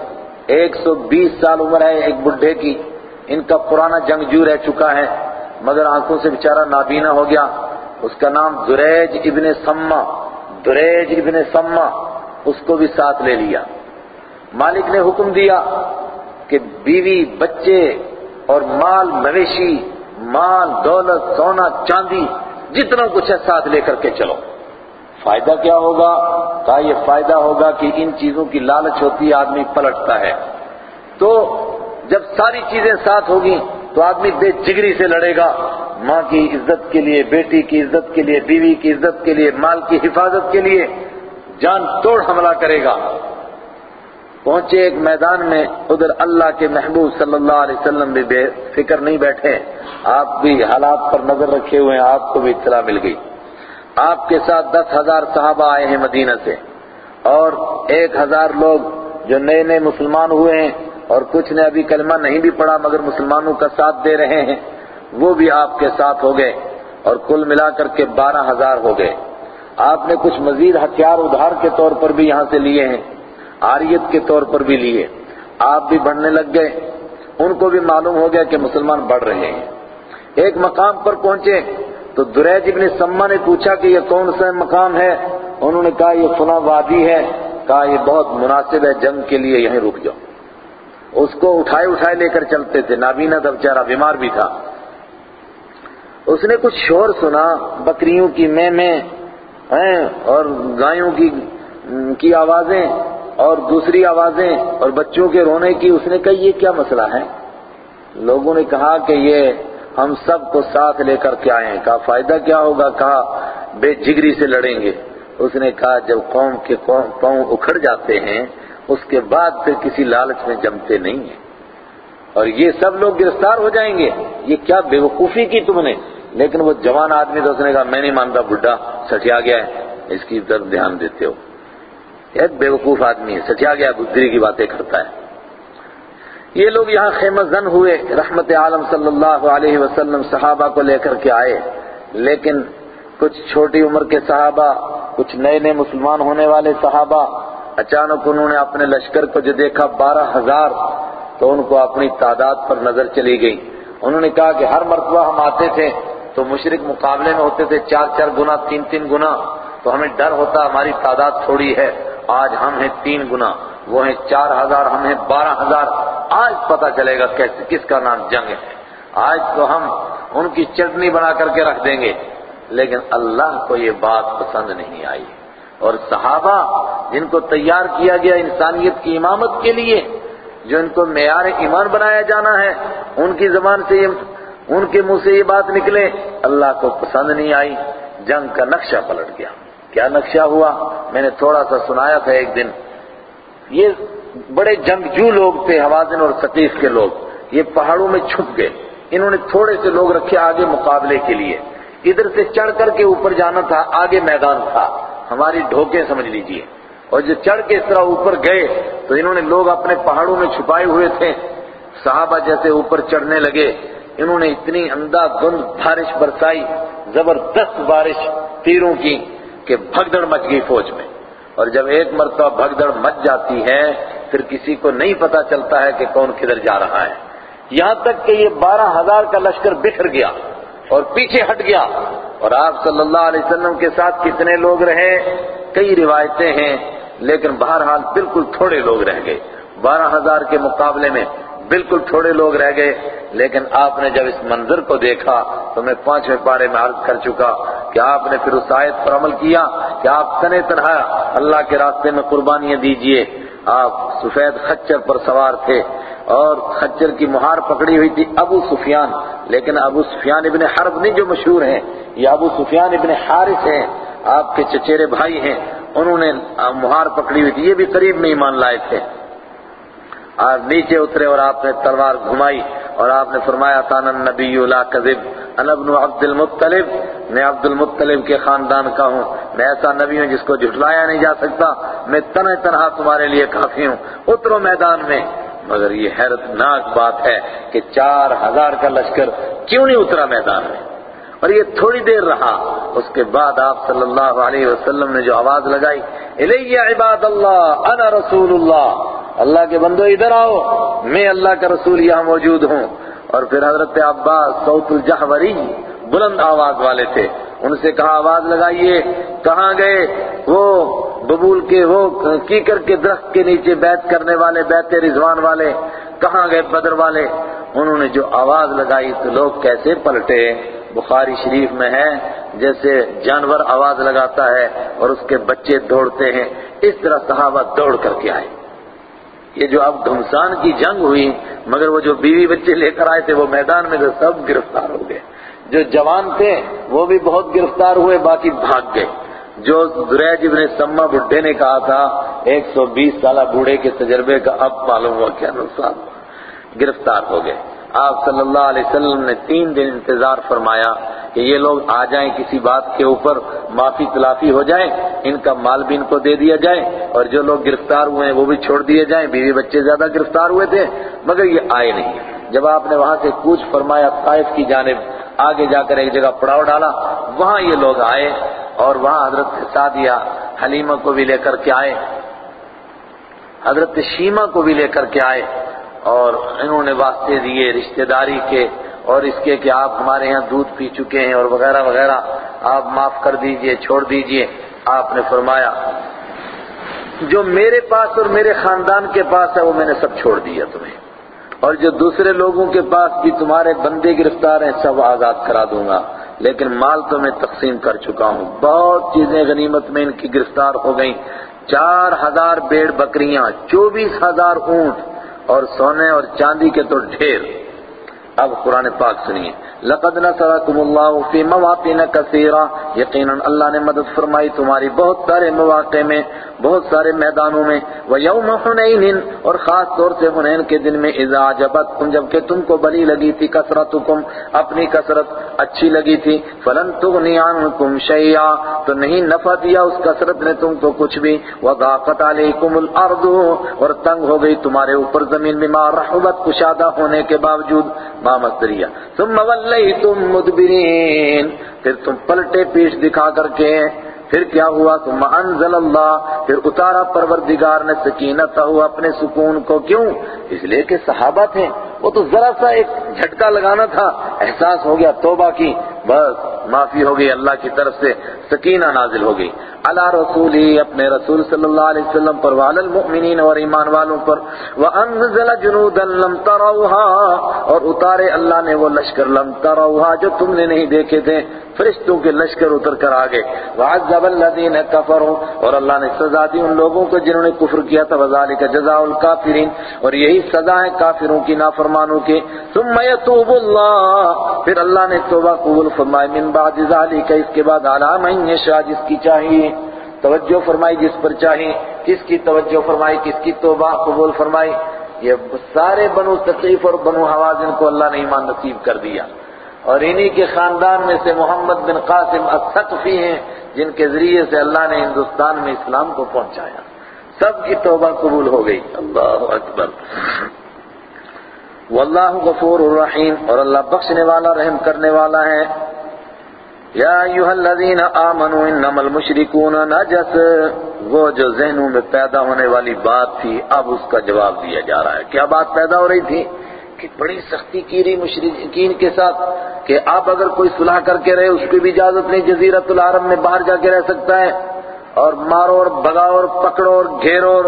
ایک سو بیس سال عمر ہے ایک بڈھے کی۔ ان کا پرانا جنگجو رہ چکا ہے، مگر آنکھوں سے بیچارہ نابینا ہو گیا۔ اس کا نام دریج ابن سما دریج ابن سما اس کو بھی ساتھ لے لیا۔ مالک نے حکم دیا کہ بیوی، بچے اور مال مویشی مال، دولت، سونا، چاندی، جتنا کچھ ہے ساتھ لے کر کے چلو۔ فائدہ کیا ہوگا؟ کہا یہ فائدہ ہوگا کہ ان چیزوں کی لالچ ہوتی ہے، آدمی پلٹتا ہے۔ تو جب ساری چیزیں ساتھ ہوگی، تو آدمی بے جگری سے لڑے گا۔ ماں کی عزت کے لیے، بیٹی کی عزت کے لیے، بیوی کی عزت کے لیے، مال کی حفاظت کے لیے جان توڑ حملہ کرے گا۔ پہنچے ایک میدان میں، ادھر اللہ کے محبوب صلی اللہ علیہ وسلم بھی بے فکر نہیں بیٹھے۔ آپ بھی حالات پر نظر رکھے ہوئے ہیں، آپ کو بھی اطلاع مل گئی۔ آپ کے ساتھ دس ہزار صحابہ آئے ہیں مدینہ سے۔ اور ایک ہزار لوگ جو نئے نئے مسلمان ہوئے ہیں، اور کچھ نے ابھی کلمہ نہیں بھی پڑھا، مگر مسلمانوں کا ساتھ دے رہے ہیں۔ وہ بھی آپ کے ساتھ ہو گئے، اور کل ملا کر کے بارہ ہزار ہو گئے۔ آپ نے کچھ مزید ہتھیار ادھار کے طور پر بھی یہاں سے لیے ہیں۔ آریت کے طور پر بھی لیے۔ آپ بھی بڑھنے لگ گئے۔ ان کو بھی معلوم ہو گیا کہ مسلمان بڑھ رہے ہیں۔ ایک مقام پر پہنچے تو دریج ابن سما نے پوچھا کہ یہ کون سا مقام ہے؟ انہوں نے کہا، یہ فلاں وادی ہے۔ کہا، یہ بہت مناسب ہے، جنگ کے لیے یہیں رک جاؤ۔ اس کو اٹھائے اٹھائے لے کر چلتے تھے۔ نابینا تھا، بیچارہ بیمار بھی تھا۔ اس نے کچھ شور سنا، بکریوں کی میں میں اور گایوں کی کی آوازیں۔ اور دوسری آوازیں اور بچوں کے رونے کی، اس نے کہا، یہ کیا مسئلہ ہے؟ لوگوں نے کہا کہ یہ ہم سب کو ساتھ لے کر کے آئے ہیں۔ کہا، فائدہ کیا ہوگا؟ کہا، بے جگری سے لڑیں گے۔ اس نے کہا، جب قوم کے پاؤں اکھڑ جاتے ہیں، اس کے بعد پھر کسی لالچ میں جمتے نہیں ہیں۔ اور یہ سب لوگ گرفتار ہو جائیں گے۔ یہ کیا بے وقوفی کی تم نے؟ لیکن وہ جوان آدمی تو اس نے کہا، میں نہیں مانتا، بڈھا، سٹیا گیا ہے، اس کی طرف دھیان دیتے ہو۔ ایک بے وقوف آدمی ہے سچا گیا بدری کی باتیں کرتا ہے۔ یہ لوگ یہاں خیمہ زن ہوئے، رحمت عالم صلی اللہ علیہ وسلم صحابہ کو لے کر کے آئے۔ لیکن کچھ چھوٹی عمر کے صحابہ، کچھ نئے نئے مسلمان ہونے والے صحابہ، اچانک انہوں نے اپنے لشکر کو جو دیکھا، بارہ ہزار، تو ان کو اپنی تعداد پر نظر چلی گئی۔ انہوں نے کہا کہ ہر مرتبہ ہم آتے تھے تو مشرق مقابلے میں ہوتے تھے، چار چار گنا، تین تین گنا۔ تو ہمیں ڈر ہوتا، ہماری تعداد تھوڑی ہے۔ آج ہم ہیں تین گنا وہ ہیں چار ہزار، ہم ہیں بارہ ہزار۔ آج پتا چلے گا کیسے کس کا نام جنگ ہے۔ آج تو ہم ان کی چٹنی بنا کر کے رکھ دیں گے۔ لیکن اللہ کو یہ بات پسند نہیں آئی۔ اور صحابہ، جن کو تیار کیا گیا انسانیت کی امامت کے لیے، جو ان کو معیار ایمان بنایا جانا ہے، ان کی زبان سے یہ، ان کے منہ سے یہ بات نکلے، اللہ کو پسند نہیں آئی۔ جنگ کا نقشہ پلٹ گیا۔ کیا نقشہ ہوا؟ میں نے تھوڑا سا سنایا تھا ایک دن۔ یہ بڑے جنگجو لوگ تھے، حوازن اور ثقیف کے لوگ۔ یہ پہاڑوں میں چھپ گئے۔ انہوں نے تھوڑے سے لوگ رکھے آگے مقابلے کے لیے۔ ادھر سے چڑھ کر کے اوپر جانا تھا، آگے میدان تھا۔ ہماری ڈھوکے سمجھ لیجیے۔ اور جو چڑھ کے اس طرح اوپر گئے، تو انہوں نے لوگ اپنے پہاڑوں میں چھپائے ہوئے تھے۔ صحابہ جیسے اوپر چڑھنے لگے۔ انہوں نے اتنی اندھا گند بارش برسائی، زبردست بارش تیروں کی۔ کہ بھگدڑ مچ گئی فوج میں۔ اور جب ایک مرتبہ بھگدڑ مچ جاتی ہے، پھر کسی کو نہیں پتا چلتا ہے کہ کون کدھر جا رہا ہے۔ یہاں تک کہ یہ بارہ ہزار کا لشکر بکھر گیا اور پیچھے ہٹ گیا۔ اور آپ صلی اللہ علیہ وسلم کے ساتھ کتنے لوگ رہے؟ کئی روایتیں ہیں، لیکن بہرحال بالکل تھوڑے لوگ رہ گئے۔ بارہ ہزار کے مقابلے میں بالکل تھوڑے لوگ رہ گئے، لیکن آپ نے جب اس منظر کو دیکھا تو میں پانچویں پارے میں عرض کر چکا کہ آپ نے پھر اس آیت پر عمل کیا کہ آپ تنے تنہا اللہ کے راستے میں قربانیاں دیجیے۔ آپ سفید خچر پر سوار تھے اور خچر کی مہار پکڑی ہوئی تھی ابو سفیان، لیکن ابو سفیان ابن حرب نہیں جو مشہور ہیں، یہ ابو سفیان ابن حارث ہیں، آپ کے چچیرے بھائی ہیں، انہوں نے مہار پکڑی ہوئی تھی، یہ بھی قریب میں ایمان لائے تھے آپ نیچے اترے اور آپ نے تلوار گھمائی اور آپ نے فرمایا تانا نبی لا کذب. انا ابن عبد المطلب. میں عبد المطلب کے خاندان کا ہوں. میں ایسا نبی ہوں جس کو جھٹلایا نہیں جا سکتا. میں تنہ تنہا تمہارے لیے کافی ہوں. اترو میدان میں. مگر یہ حیرت ناک بات ہے کہ چار ہزار کا لشکر کیوں نہیں اترا میدان میں؟ اور یہ تھوڑی دیر رہا. اس کے بعد آپ صلی اللہ علیہ وسلم نے جو آواز لگائی، الیہ عباد اللہ، انا رسول اللہ. اللہ کے بندو ادھر آؤ، میں اللہ کا رسول یہاں موجود ہوں۔ اور پھر حضرت عباس سوت الجہوری بلند آواز والے تھے۔ ان سے کہا، آواز لگائیے، کہاں گئے؟ وہ ببول کے، وہ کی کر کے درخت کے نیچے بیت کرنے والے، بیت رضوان والے، کہاں گئے بدر والے؟ انہوں نے جو آواز لگائی تو لوگ کیسے پلٹے؟ بخاری شریف میں ہے، جیسے جانور آواز لگاتا ہے اور اس کے بچے دوڑتے ہیں۔ اس طرح صحابہ دوڑ کر کے آئے۔ یہ جو اب گھمسان کی جنگ ہوئی، مگر وہ جو بیوی بچے لے کر آئے تھے، وہ میدان میں تھے سب گرفتار ہو گئے۔ جو جوان تھے، وہ بھی بہت گرفتار ہوئے، باقی بھاگ گئے۔ جو زریج ابن سما بڈھے نے کہا تھا، ایک سو بیس سالہ بوڑھے کے تجربے کا اب معلوم ہوا کیا نقصان گرفتار ہو گئے۔ آپ صلی اللہ علیہ وسلم نے تین دن انتظار فرمایا کہ یہ لوگ آ جائیں کسی بات کے اوپر، معافی، تلافی ہو جائیں ان کا مال بھی ان کو دے دیا جائے، اور جو لوگ گرفتار ہوئے ہیں وہ بھی چھوڑ دیے جائیں۔ بیوی بچے زیادہ گرفتار ہوئے تھے، مگر یہ آئے نہیں۔ جب آپ نے وہاں سے کوچ فرمایا طائف کی جانب، آگے جا کر ایک جگہ پڑاؤ ڈالا، وہاں یہ لوگ آئے، اور وہاں حضرت سعدیہ حلیمہ کو بھی لے کر کے آئے، حضرت شیمہ کو بھی لے کر کے آئے۔ اور انہوں نے واسطے دیے رشتہ داری کے اور اس کے کہ آپ ہمارے یہاں دودھ پی چکے ہیں اور وغیرہ وغیرہ، آپ معاف کر دیجیے، چھوڑ دیجیے، آپ نے فرمایا، جو میرے پاس اور میرے خاندان کے پاس ہے، وہ میں نے سب چھوڑ دیا تمہیں۔ اور جو دوسرے لوگوں کے پاس بھی تمہارے بندے گرفتار ہیں، سب آزاد کرا دوں گا۔ لیکن مال تو میں تقسیم کر چکا ہوں۔ بہت چیزیں غنیمت میں ان کی گرفتار ہو گئیں۔ چار ہزار بیڑ بکریاں، چوبیس ہزار اونٹ۔ اور سونے اور چاندی کے تو ڈھیر۔ اب قرآن پاک سنیے. لقد نصرکم اللہ فی مواطن کثیرہ یقیناً اللہ نے مدد فرمائی تمہاری بہت سارے مواقع میں، بہت سارے میدانوں میں. ویوم حنین اور خاص طور سے حنین کے دن میں اذا عجبتکم جبکہ تم کو بلی لگی تھی، کثرتکم، اپنی کثرت اچھی لگی تھی. فلن تغنی عنکم شیئا تو نہیں نفع دیا اس کثرت نے تم کو کچھ بھی. وضاقت علیکم الارض اور تنگ ہو گئی تمہارے اوپر زمین، بما رحبت کشادہ ہونے کے باوجود. ما مصدریہ. ثم ولیتم مدبرین. پھر تم پلٹے پیش دکھا کر کے پھر کیا ہوا؟ ثم انزل اللہ. پھر اتارا پروردگار نے سکینت ہوا اپنے سکون کو. کیوں؟ اس لیے کہ صحابہ تھے. وہ تو ذرا سا ایک جھٹکا لگانا تھا، احساس ہو گیا، توبہ کی، بس، معافی ہو گئی، اللہ کی طرف سے سکینہ نازل ہو گئی۔ اللہ رسولی، اپنے رسول صلی اللہ علیہ وسلم پر، وعلی المؤمنین اور ایمان والوں پر وَأَنزَلَ جُنُودًا لَمْ تَرَوْهَا اور اتارے اللہ نے وہ لشکر لم تَرَوْهَا جو تم نے نہیں دیکھے تھے، فرشتوں کے لشکر اتر کر آگے۔ وَعَذَّبَ الَّذِينَ كَفَرُوا اور اللہ نے سزا دی ان لوگوں کو جنہوں نے کفر کیا تھا وَذَلِكَ جَزَاءُ الْكَافِرِينَ اور یہی سزا ہے کافروں کی نافرمانوں کی ثُمَّ يَتُوبُ اللَّهُ پھر اللہ نے توبہ قبول فرمائی، من بعد ذَلِكَ اس کے بعد عَلَى مَن جس کی چاہیے، توجہ فرمائی، جس پر چاہیے، کس کی توجہ فرمائی، کس کی توبہ قبول فرمائی، یہ سارے بنو تقیف اور بنو حوازن کو اللہ نے ایمان نصیب کر دیا۔ اور انہی کے خاندان میں سے محمد بن قاسم الثقفی ہیں، جن کے ذریعے سے اللہ نے ہندوستان میں اسلام کو پہنچایا۔ سب کی توبہ قبول ہو گئی۔ اللہ اکبر۔ واللہ غفور الرحیم اور اللہ بخشنے والا، رحم کرنے والا ہے۔ یا ایوہ الذین آمنوا انما المشرکون نجس۔ وہ جو ذہنوں میں پیدا ہونے والی بات تھی، اب اس کا جواب دیا جا رہا ہے۔ کیا بات پیدا ہو رہی تھی؟ کہ بڑی سختی کی رہی مشرکین کے ساتھ، کہ آپ اگر کوئی صلح کر کے رہے، اس کی بھی اجازت نہیں جزیرت العرب میں باہر جا کے رہ سکتا ہے۔ اور مارو اور بگاؤ اور پکڑو اور گھیرو اور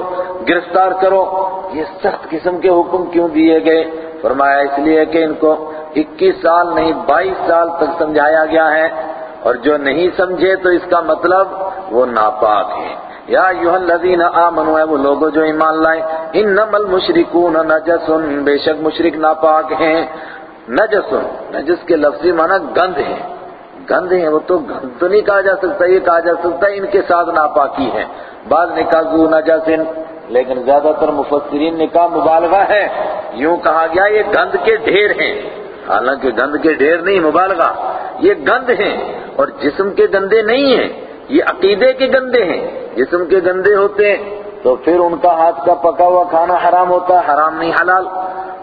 گرفتار کرو۔ یہ سخت قسم کے حکم کیوں دیے گئے؟ فرمایا اس لیے کہ ان کو اکیس سال نہیں، بائیس سال تک سمجھایا گیا ہے۔ اور جو نہیں سمجھے تو اس کا مطلب وہ ناپاک ہے۔ یا ایوہ الذین آمنوا ہے وہ لوگوں جو ایمان لائیں انما المشرکون نجس بے شک مشرک ناپاک ہیں۔ نجس نجس کے لفظی معنی گند ہیں۔ گند ہیں، وہ تو گند تو نہیں کہا جا سکتا، یہ کہا جا سکتا ہے ان کے ساتھ ناپاکی ہے۔ بعض نے کہا ذو نجس لیکن زیادہ تر مفسرین نے کہا مبالغہ ہے۔ یوں کہا گیا یہ گند کے ڈھیر ہیں۔ حالانکہ گند کے ڈھیر نہیں، مبالغہ۔ یہ گند ہیں اور جسم کے گندے نہیں ہیں۔ یہ عقیدے کے گندے ہیں۔ جسم کے گندے ہوتے ہیں تو پھر ان کا ہاتھ کا پکا ہوا کھانا حرام ہوتا ہے، حرام نہیں، حلال۔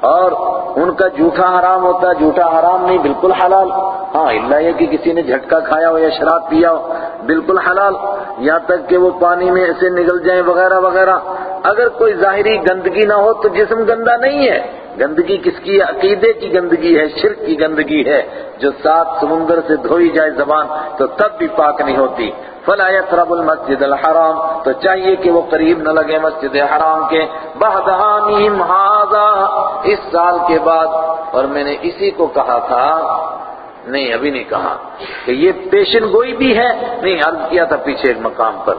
اور ان کا جھوٹا حرام ہوتا ہے، جھوٹا حرام نہیں، بالکل حلال۔ ہاں اللہ یہ کہ کسی نے جھٹکا کھایا ہو یا شراب پیا ہو، بالکل حلال۔ یہاں تک کہ وہ پانی میں ایسے نگل جائیں، وغیرہ وغیرہ۔ اگر کوئی ظاہری گندگی نہ ہو تو جسم گندا نہیں ہے۔ گندگی کس کی ہے؟ عقیدے کی گندگی ہے، شرک کی گندگی ہے۔ جو سات سمندر سے دھوئی جائے زبان تو تب بھی پاک نہیں ہوتی۔ فلا يقرب المسجد الحرام، تو چاہیے کہ وہ قریب نہ لگے مسجد حرام کے۔ بہدہانیم ہذا اس سال کے بعد۔ اور میں نے اسی کو کہا تھا، نہیں، ابھی نہیں کہا کہ یہ پیشن گوئی بھی ہے۔ نہیں، عرض کیا تھا پیچھے ایک مقام پر۔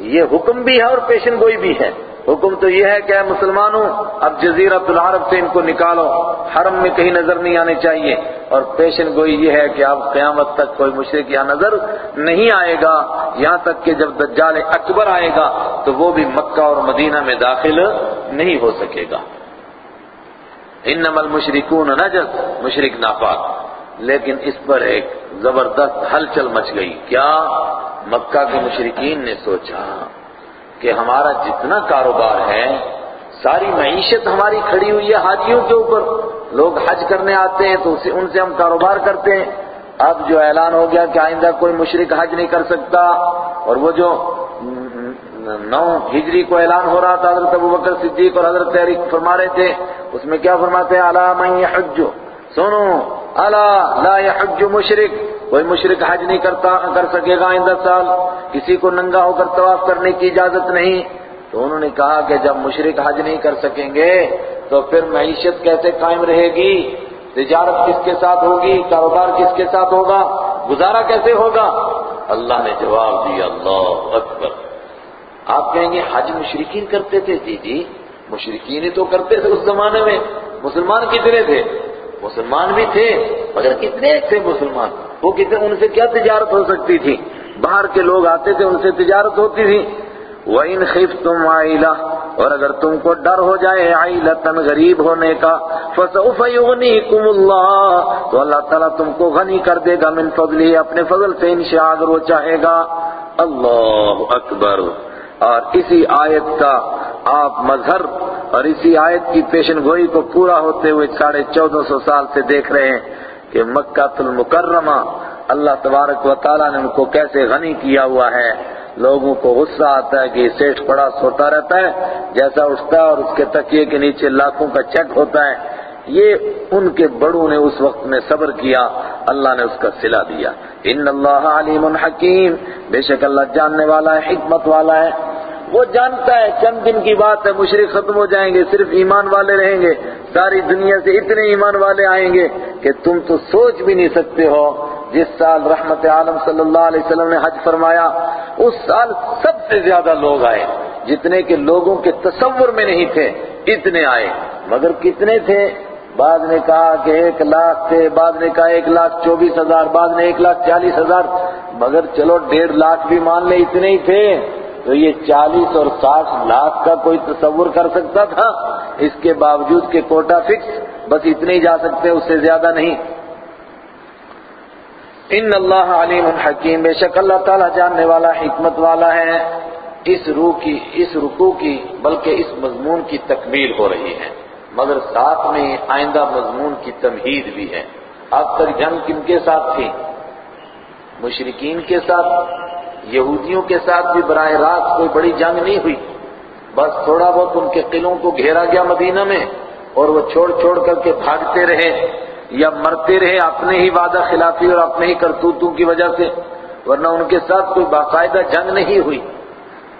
یہ حکم بھی ہے اور پیشن گوئی بھی ہے۔ حکم تو یہ ہے کہ اے مسلمانوں، اب جزیرت العرب سے ان کو نکالو، حرم میں کہیں نظر نہیں آنے چاہیے۔ اور پیشن گوئی یہ ہے کہ اب قیامت تک کوئی مشرق یہاں نظر نہیں آئے گا، یہاں تک کہ جب دجال اکبر آئے گا، تو وہ بھی مکہ اور مدینہ میں داخل نہیں ہو سکے گا۔ انما المشرکون نجس، مشرک ناپاک۔ لیکن اس پر ایک زبردست ہلچل مچ گئی۔ کیا مکہ کے مشرقین نے سوچا؟ کہ ہمارا جتنا کاروبار ہے، ساری معیشت ہماری کھڑی ہوئی ہے حاجیوں کے اوپر۔ لوگ حج کرنے آتے ہیں تو ان سے ہم کاروبار کرتے ہیں۔ اب جو اعلان ہو گیا کہ آئندہ کوئی مشرق حج نہیں کر سکتا، اور وہ جو نو ہجری کو اعلان ہو رہا تھا، حضرت ابو بکر صدیق اور حضرت تحریک فرما رہے تھے، اس میں کیا فرماتے ہیں؟ الا من حج سنو، الا لا يحج مشرق کوئی مشرق حج نہیں کرتا، کر سکے گا آئندہ سال۔ کسی کو ننگا ہو کر طواف کرنے کی اجازت نہیں۔ تو انہوں نے کہا کہ جب مشرق حج نہیں کر سکیں گے، تو پھر معیشت کیسے قائم رہے گی؟ تجارت کس کے ساتھ ہوگی؟ کاروبار کس کے ساتھ ہوگا؟ گزارا کیسے ہوگا؟ اللہ نے جواب دیا، اللہ اکبر۔ آپ کہیں گے، حج مشرقین کرتے تھے؟ جی جی۔ مشرقین ہی تو کرتے تھے اس زمانے میں۔ مسلمان کتنے تھے؟ مسلمان بھی تھے، مگر کتنے تھے مسلمان؟ وہ کتنے ان سے کیا تجارت ہو سکتی تھی؟ باہر کے لوگ آتے تھے، ان سے تجارت ہوتی تھی۔ وَإِنْ خِفْتُمْ عَائِلَةً، اور اگر تم کو ڈر ہو جائے عائلتن غریب ہونے کا، فَسَوْفَ يُغْنِيكُمُ اللَّهُ، تو اللہ تعالیٰ تم کو غنی کر دے گا، من فضلی اپنے فضل سے انشاء اگر وہ چاہے گا۔ اللہ اکبر۔ اور اسی آیت کا آپ مظہر اور اسی آیت کی پیشن گوئی کو پورا ہوتے ہوئے ساڑھے چودہ سو سال سے دیکھ رہے ہیں۔ کہ مکہ المکرمہ اللہ تبارک و تعالیٰ نے ان کو کیسے غنی کیا ہوا ہے۔ لوگوں کو غصہ آتا ہے کہ سیٹ پڑا سوتا رہتا ہے، جیسا اٹھتا ہے اور اس کے تکیے کے نیچے لاکھوں کا چیک ہوتا ہے۔ یہ ان کے بڑوں نے اس وقت میں صبر کیا، اللہ نے اس کا صلہ دیا۔ ان اللہ علیم حکیم، بے شک اللہ جاننے والا ہے، حکمت والا ہے۔ وہ جانتا ہے چند دن کی بات ہے، مشرق ختم ہو جائیں گے، صرف ایمان والے رہیں گے۔ ساری دنیا سے اتنے ایمان والے آئیں گے کہ تم تو سوچ بھی نہیں سکتے ہو۔ جس سال رحمت عالم صلی اللہ علیہ وسلم نے حج فرمایا، اس سال سب سے زیادہ لوگ آئے۔ جتنے کے لوگوں کے تصور میں نہیں تھے، اتنے آئے۔ مگر کتنے تھے؟ بعد نے کہا کہ ایک لاکھ تھے، بعد نے کہا ایک لاکھ چوبیس ہزار، بعد نے ایک لاکھ چالیس ہزار۔ مگر چلو، ڈیڑھ لاکھ بھی مان لے، اتنے ہی تھے۔ تو یہ چالیس اور ساٹھ لاکھ کا کوئی تصور کر سکتا تھا؟ اس کے باوجود کہ کوٹا فکس، بس اتنے ہی جا سکتے، اس سے زیادہ نہیں۔ ان اللہ علیم الحکیم بے شک اللہ تعالیٰ جاننے والا، حکمت والا ہے۔ اس روح کی، اس رکوع کی، بلکہ اس مضمون کی تکمیل ہو رہی ہے۔ مگر ساتھ میں آئندہ مضمون کی تمہید بھی ہے۔ اب تک جنگ کن کے ساتھ تھی؟ مشرقین کے ساتھ۔ یہودیوں کے ساتھ بھی براہ راست کوئی بڑی جنگ نہیں ہوئی۔ بس تھوڑا بہت ان کے قلعوں کو گھیرا گیا مدینہ میں اور وہ چھوڑ چھوڑ کر کے بھاگتے رہے یا مرتے رہے اپنے ہی وعدہ خلافی اور اپنے ہی کرتوتوں کی وجہ سے، ورنہ ان کے ساتھ کوئی باقاعدہ جنگ نہیں ہوئی۔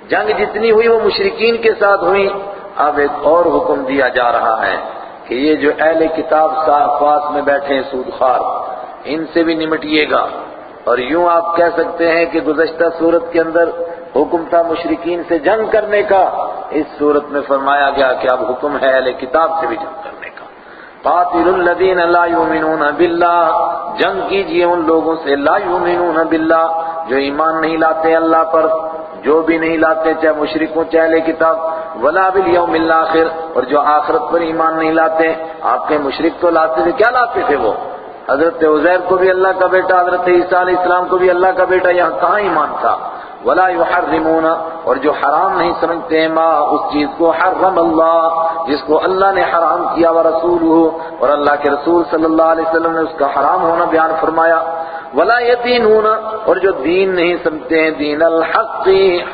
جنگ جتنی ہوئی وہ مشرقین کے ساتھ ہوئی۔ اب ایک اور حکم دیا جا رہا ہے کہ یہ جو اہل کتاب پاس میں بیٹھے ہیں سود خار ان سے بھی نمٹیے گا۔ اور یوں آپ کہہ سکتے ہیں کہ گزشتہ صورت کے اندر حکم تھا مشرقین سے جنگ کرنے کا۔ اس صورت میں فرمایا گیا کہ اب حکم ہے اہل کتاب سے بھی جنگ کرنے کا۔ قاتل الذین لا یؤمنون باللہ۔ جنگ کیجیے ان لوگوں سے۔ لا یؤمنون باللہ۔ جو ایمان نہیں لاتے اللہ پر، جو بھی نہیں لاتے، چاہے مشرقوں چاہے اہل کتاب۔ ولا بالیوم الاخر۔ اور جو آخرت پر ایمان نہیں لاتے، آپ کے مشرق تو لاتے تھے، کیا لاتے تھے وہ؟ حضرت عزیر کو بھی اللہ کا بیٹا، حضرت عیسیٰ علیہ السلام کو بھی اللہ کا بیٹا، یہاں کہاں ایمان تھا؟ ولا يحرمون، اور جو حرام نہیں سمجھتے ہیں ما اس چیز کو حرم اللہ، جس کو اللہ نے حرام کیا و رسول اور اللہ کے رسول صلی اللہ علیہ وسلم نے اس کا حرام ہونا بیان فرمایا۔ ولا یدینون اور جو دین نہیں سمجھتے ہیں، دین الحق،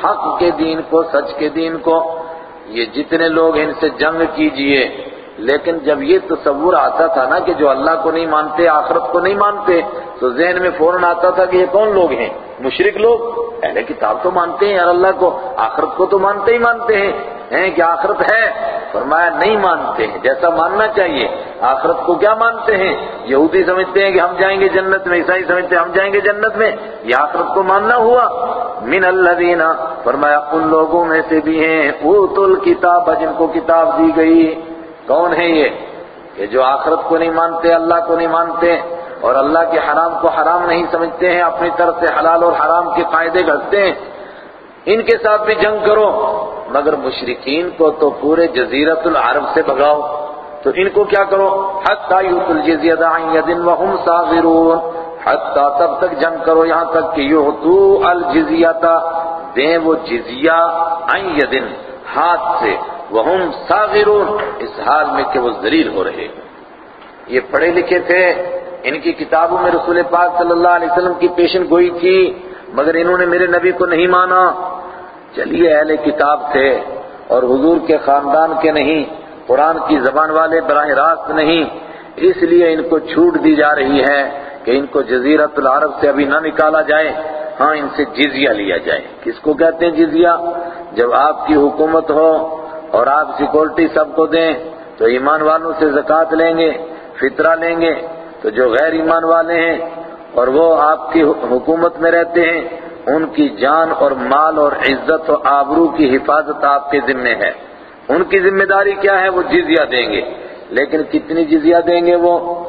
حق کے دین کو، سچ کے دین کو، یہ جتنے لوگ ان سے جنگ کیجیے۔ لیکن جب یہ تصور آتا تھا نا کہ جو اللہ کو نہیں مانتے، آخرت کو نہیں مانتے، تو ذہن میں فوراً آتا تھا کہ یہ کون لوگ ہیں؟ مشرق لوگ۔ اہل کتاب تو مانتے ہیں یار اللہ کو، آخرت کو تو مانتے ہی مانتے ہیں۔ ہیں کہ آخرت ہے؟ فرمایا نہیں مانتے ہیں، جیسا ماننا چاہیے۔ آخرت کو کیا مانتے ہیں؟ یہودی سمجھتے ہیں کہ ہم جائیں گے جنت میں، عیسائی سمجھتے ہیں ہم جائیں گے جنت میں۔ یہ آخرت کو ماننا ہوا۔ من اللہ فرمایا ان لوگوں میں سے بھی ہیں اوت الکتاب، جن کو کتاب دی گئی۔ کون ہے یہ؟ کہ جو آخرت کو نہیں مانتے، اللہ کو نہیں مانتے، اور اللہ کے حرام کو حرام نہیں سمجھتے ہیں، اپنی طرف سے حلال اور حرام کے قاعدے گھڑتے ہیں۔ ان کے ساتھ بھی جنگ کرو، مگر مشرقین کو تو پورے جزیرت العرب سے بگاؤ تو ان کو کیا کرو؟ حتی یوت الجزیت عن یدن وهم صاغرون۔ حتی تب تک جنگ کرو، یہاں تک کہ یوتو الجزیتا دیں وہ جزیہ عن یدن، ہاتھ سے۔ وهم صاغرون. اس حال میں کہ وہ ذلیل ہو رہے یہ پڑھے لکھے تھے، ان کی کتابوں میں رسول پاک صلی اللہ علیہ وسلم کی پیشن گوئی تھی، مگر انہوں نے میرے نبی کو نہیں مانا۔ چلیے، اہل کتاب تھے، اور حضور کے خاندان کے نہیں، قرآن کی زبان والے براہ راست نہیں۔ اس لیے ان کو چھوٹ دی جا رہی ہے کہ ان کو جزیرت العرب سے ابھی نہ نکالا جائے۔ ہاں ان سے جزیہ لیا جائے۔ کس کو کہتے ہیں جزیہ؟ جب آپ کی حکومت ہو اور آپ سیکورٹی سب کو دیں تو ایمان والوں سے زکوٰۃ لیں گے، فطرہ لیں گے۔ تو جو غیر ایمان والے ہیں اور وہ آپ کی حکومت میں رہتے ہیں، ان کی جان اور مال اور عزت و آبرو کی حفاظت آپ کے ذمہ ہے۔ ان کی ذمہ داری کیا ہے؟ وہ جزیہ دیں گے۔ لیکن کتنی جزیہ دیں گے وہ؟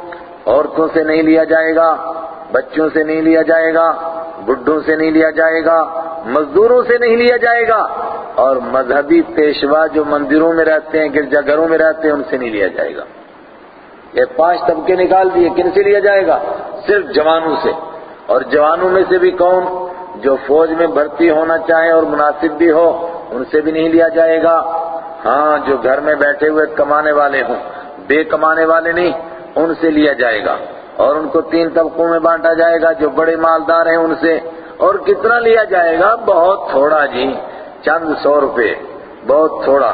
عورتوں سے نہیں لیا جائے گا۔ بچوں سے نہیں لیا جائے گا، بڈھوں سے نہیں لیا جائے گا، مزدوروں سے نہیں لیا جائے گا، اور مذہبی پیشوا جو مندروں میں رہتے ہیں گرجا گھروں میں رہتے ہیں، ان سے نہیں لیا جائے گا۔ یہ پانچ طبقے نکال دیے، کن سے لیا جائے گا؟ صرف جوانوں سے۔ اور جوانوں میں سے بھی کون جو فوج میں بھرتی ہونا چاہے اور مناسب بھی ہو، ان سے بھی نہیں لیا جائے گا۔ ہاں جو گھر میں بیٹھے ہوئے کمانے والے ہوں، بے کمانے والے نہیں، ان سے لیا جائے گا۔ اور ان کو تین طبقوں میں بانٹا جائے گا جو بڑے مالدار ہیں ان سے۔ اور کتنا لیا جائے گا؟ بہت تھوڑا جی۔ چند سو روپے۔ بہت تھوڑا۔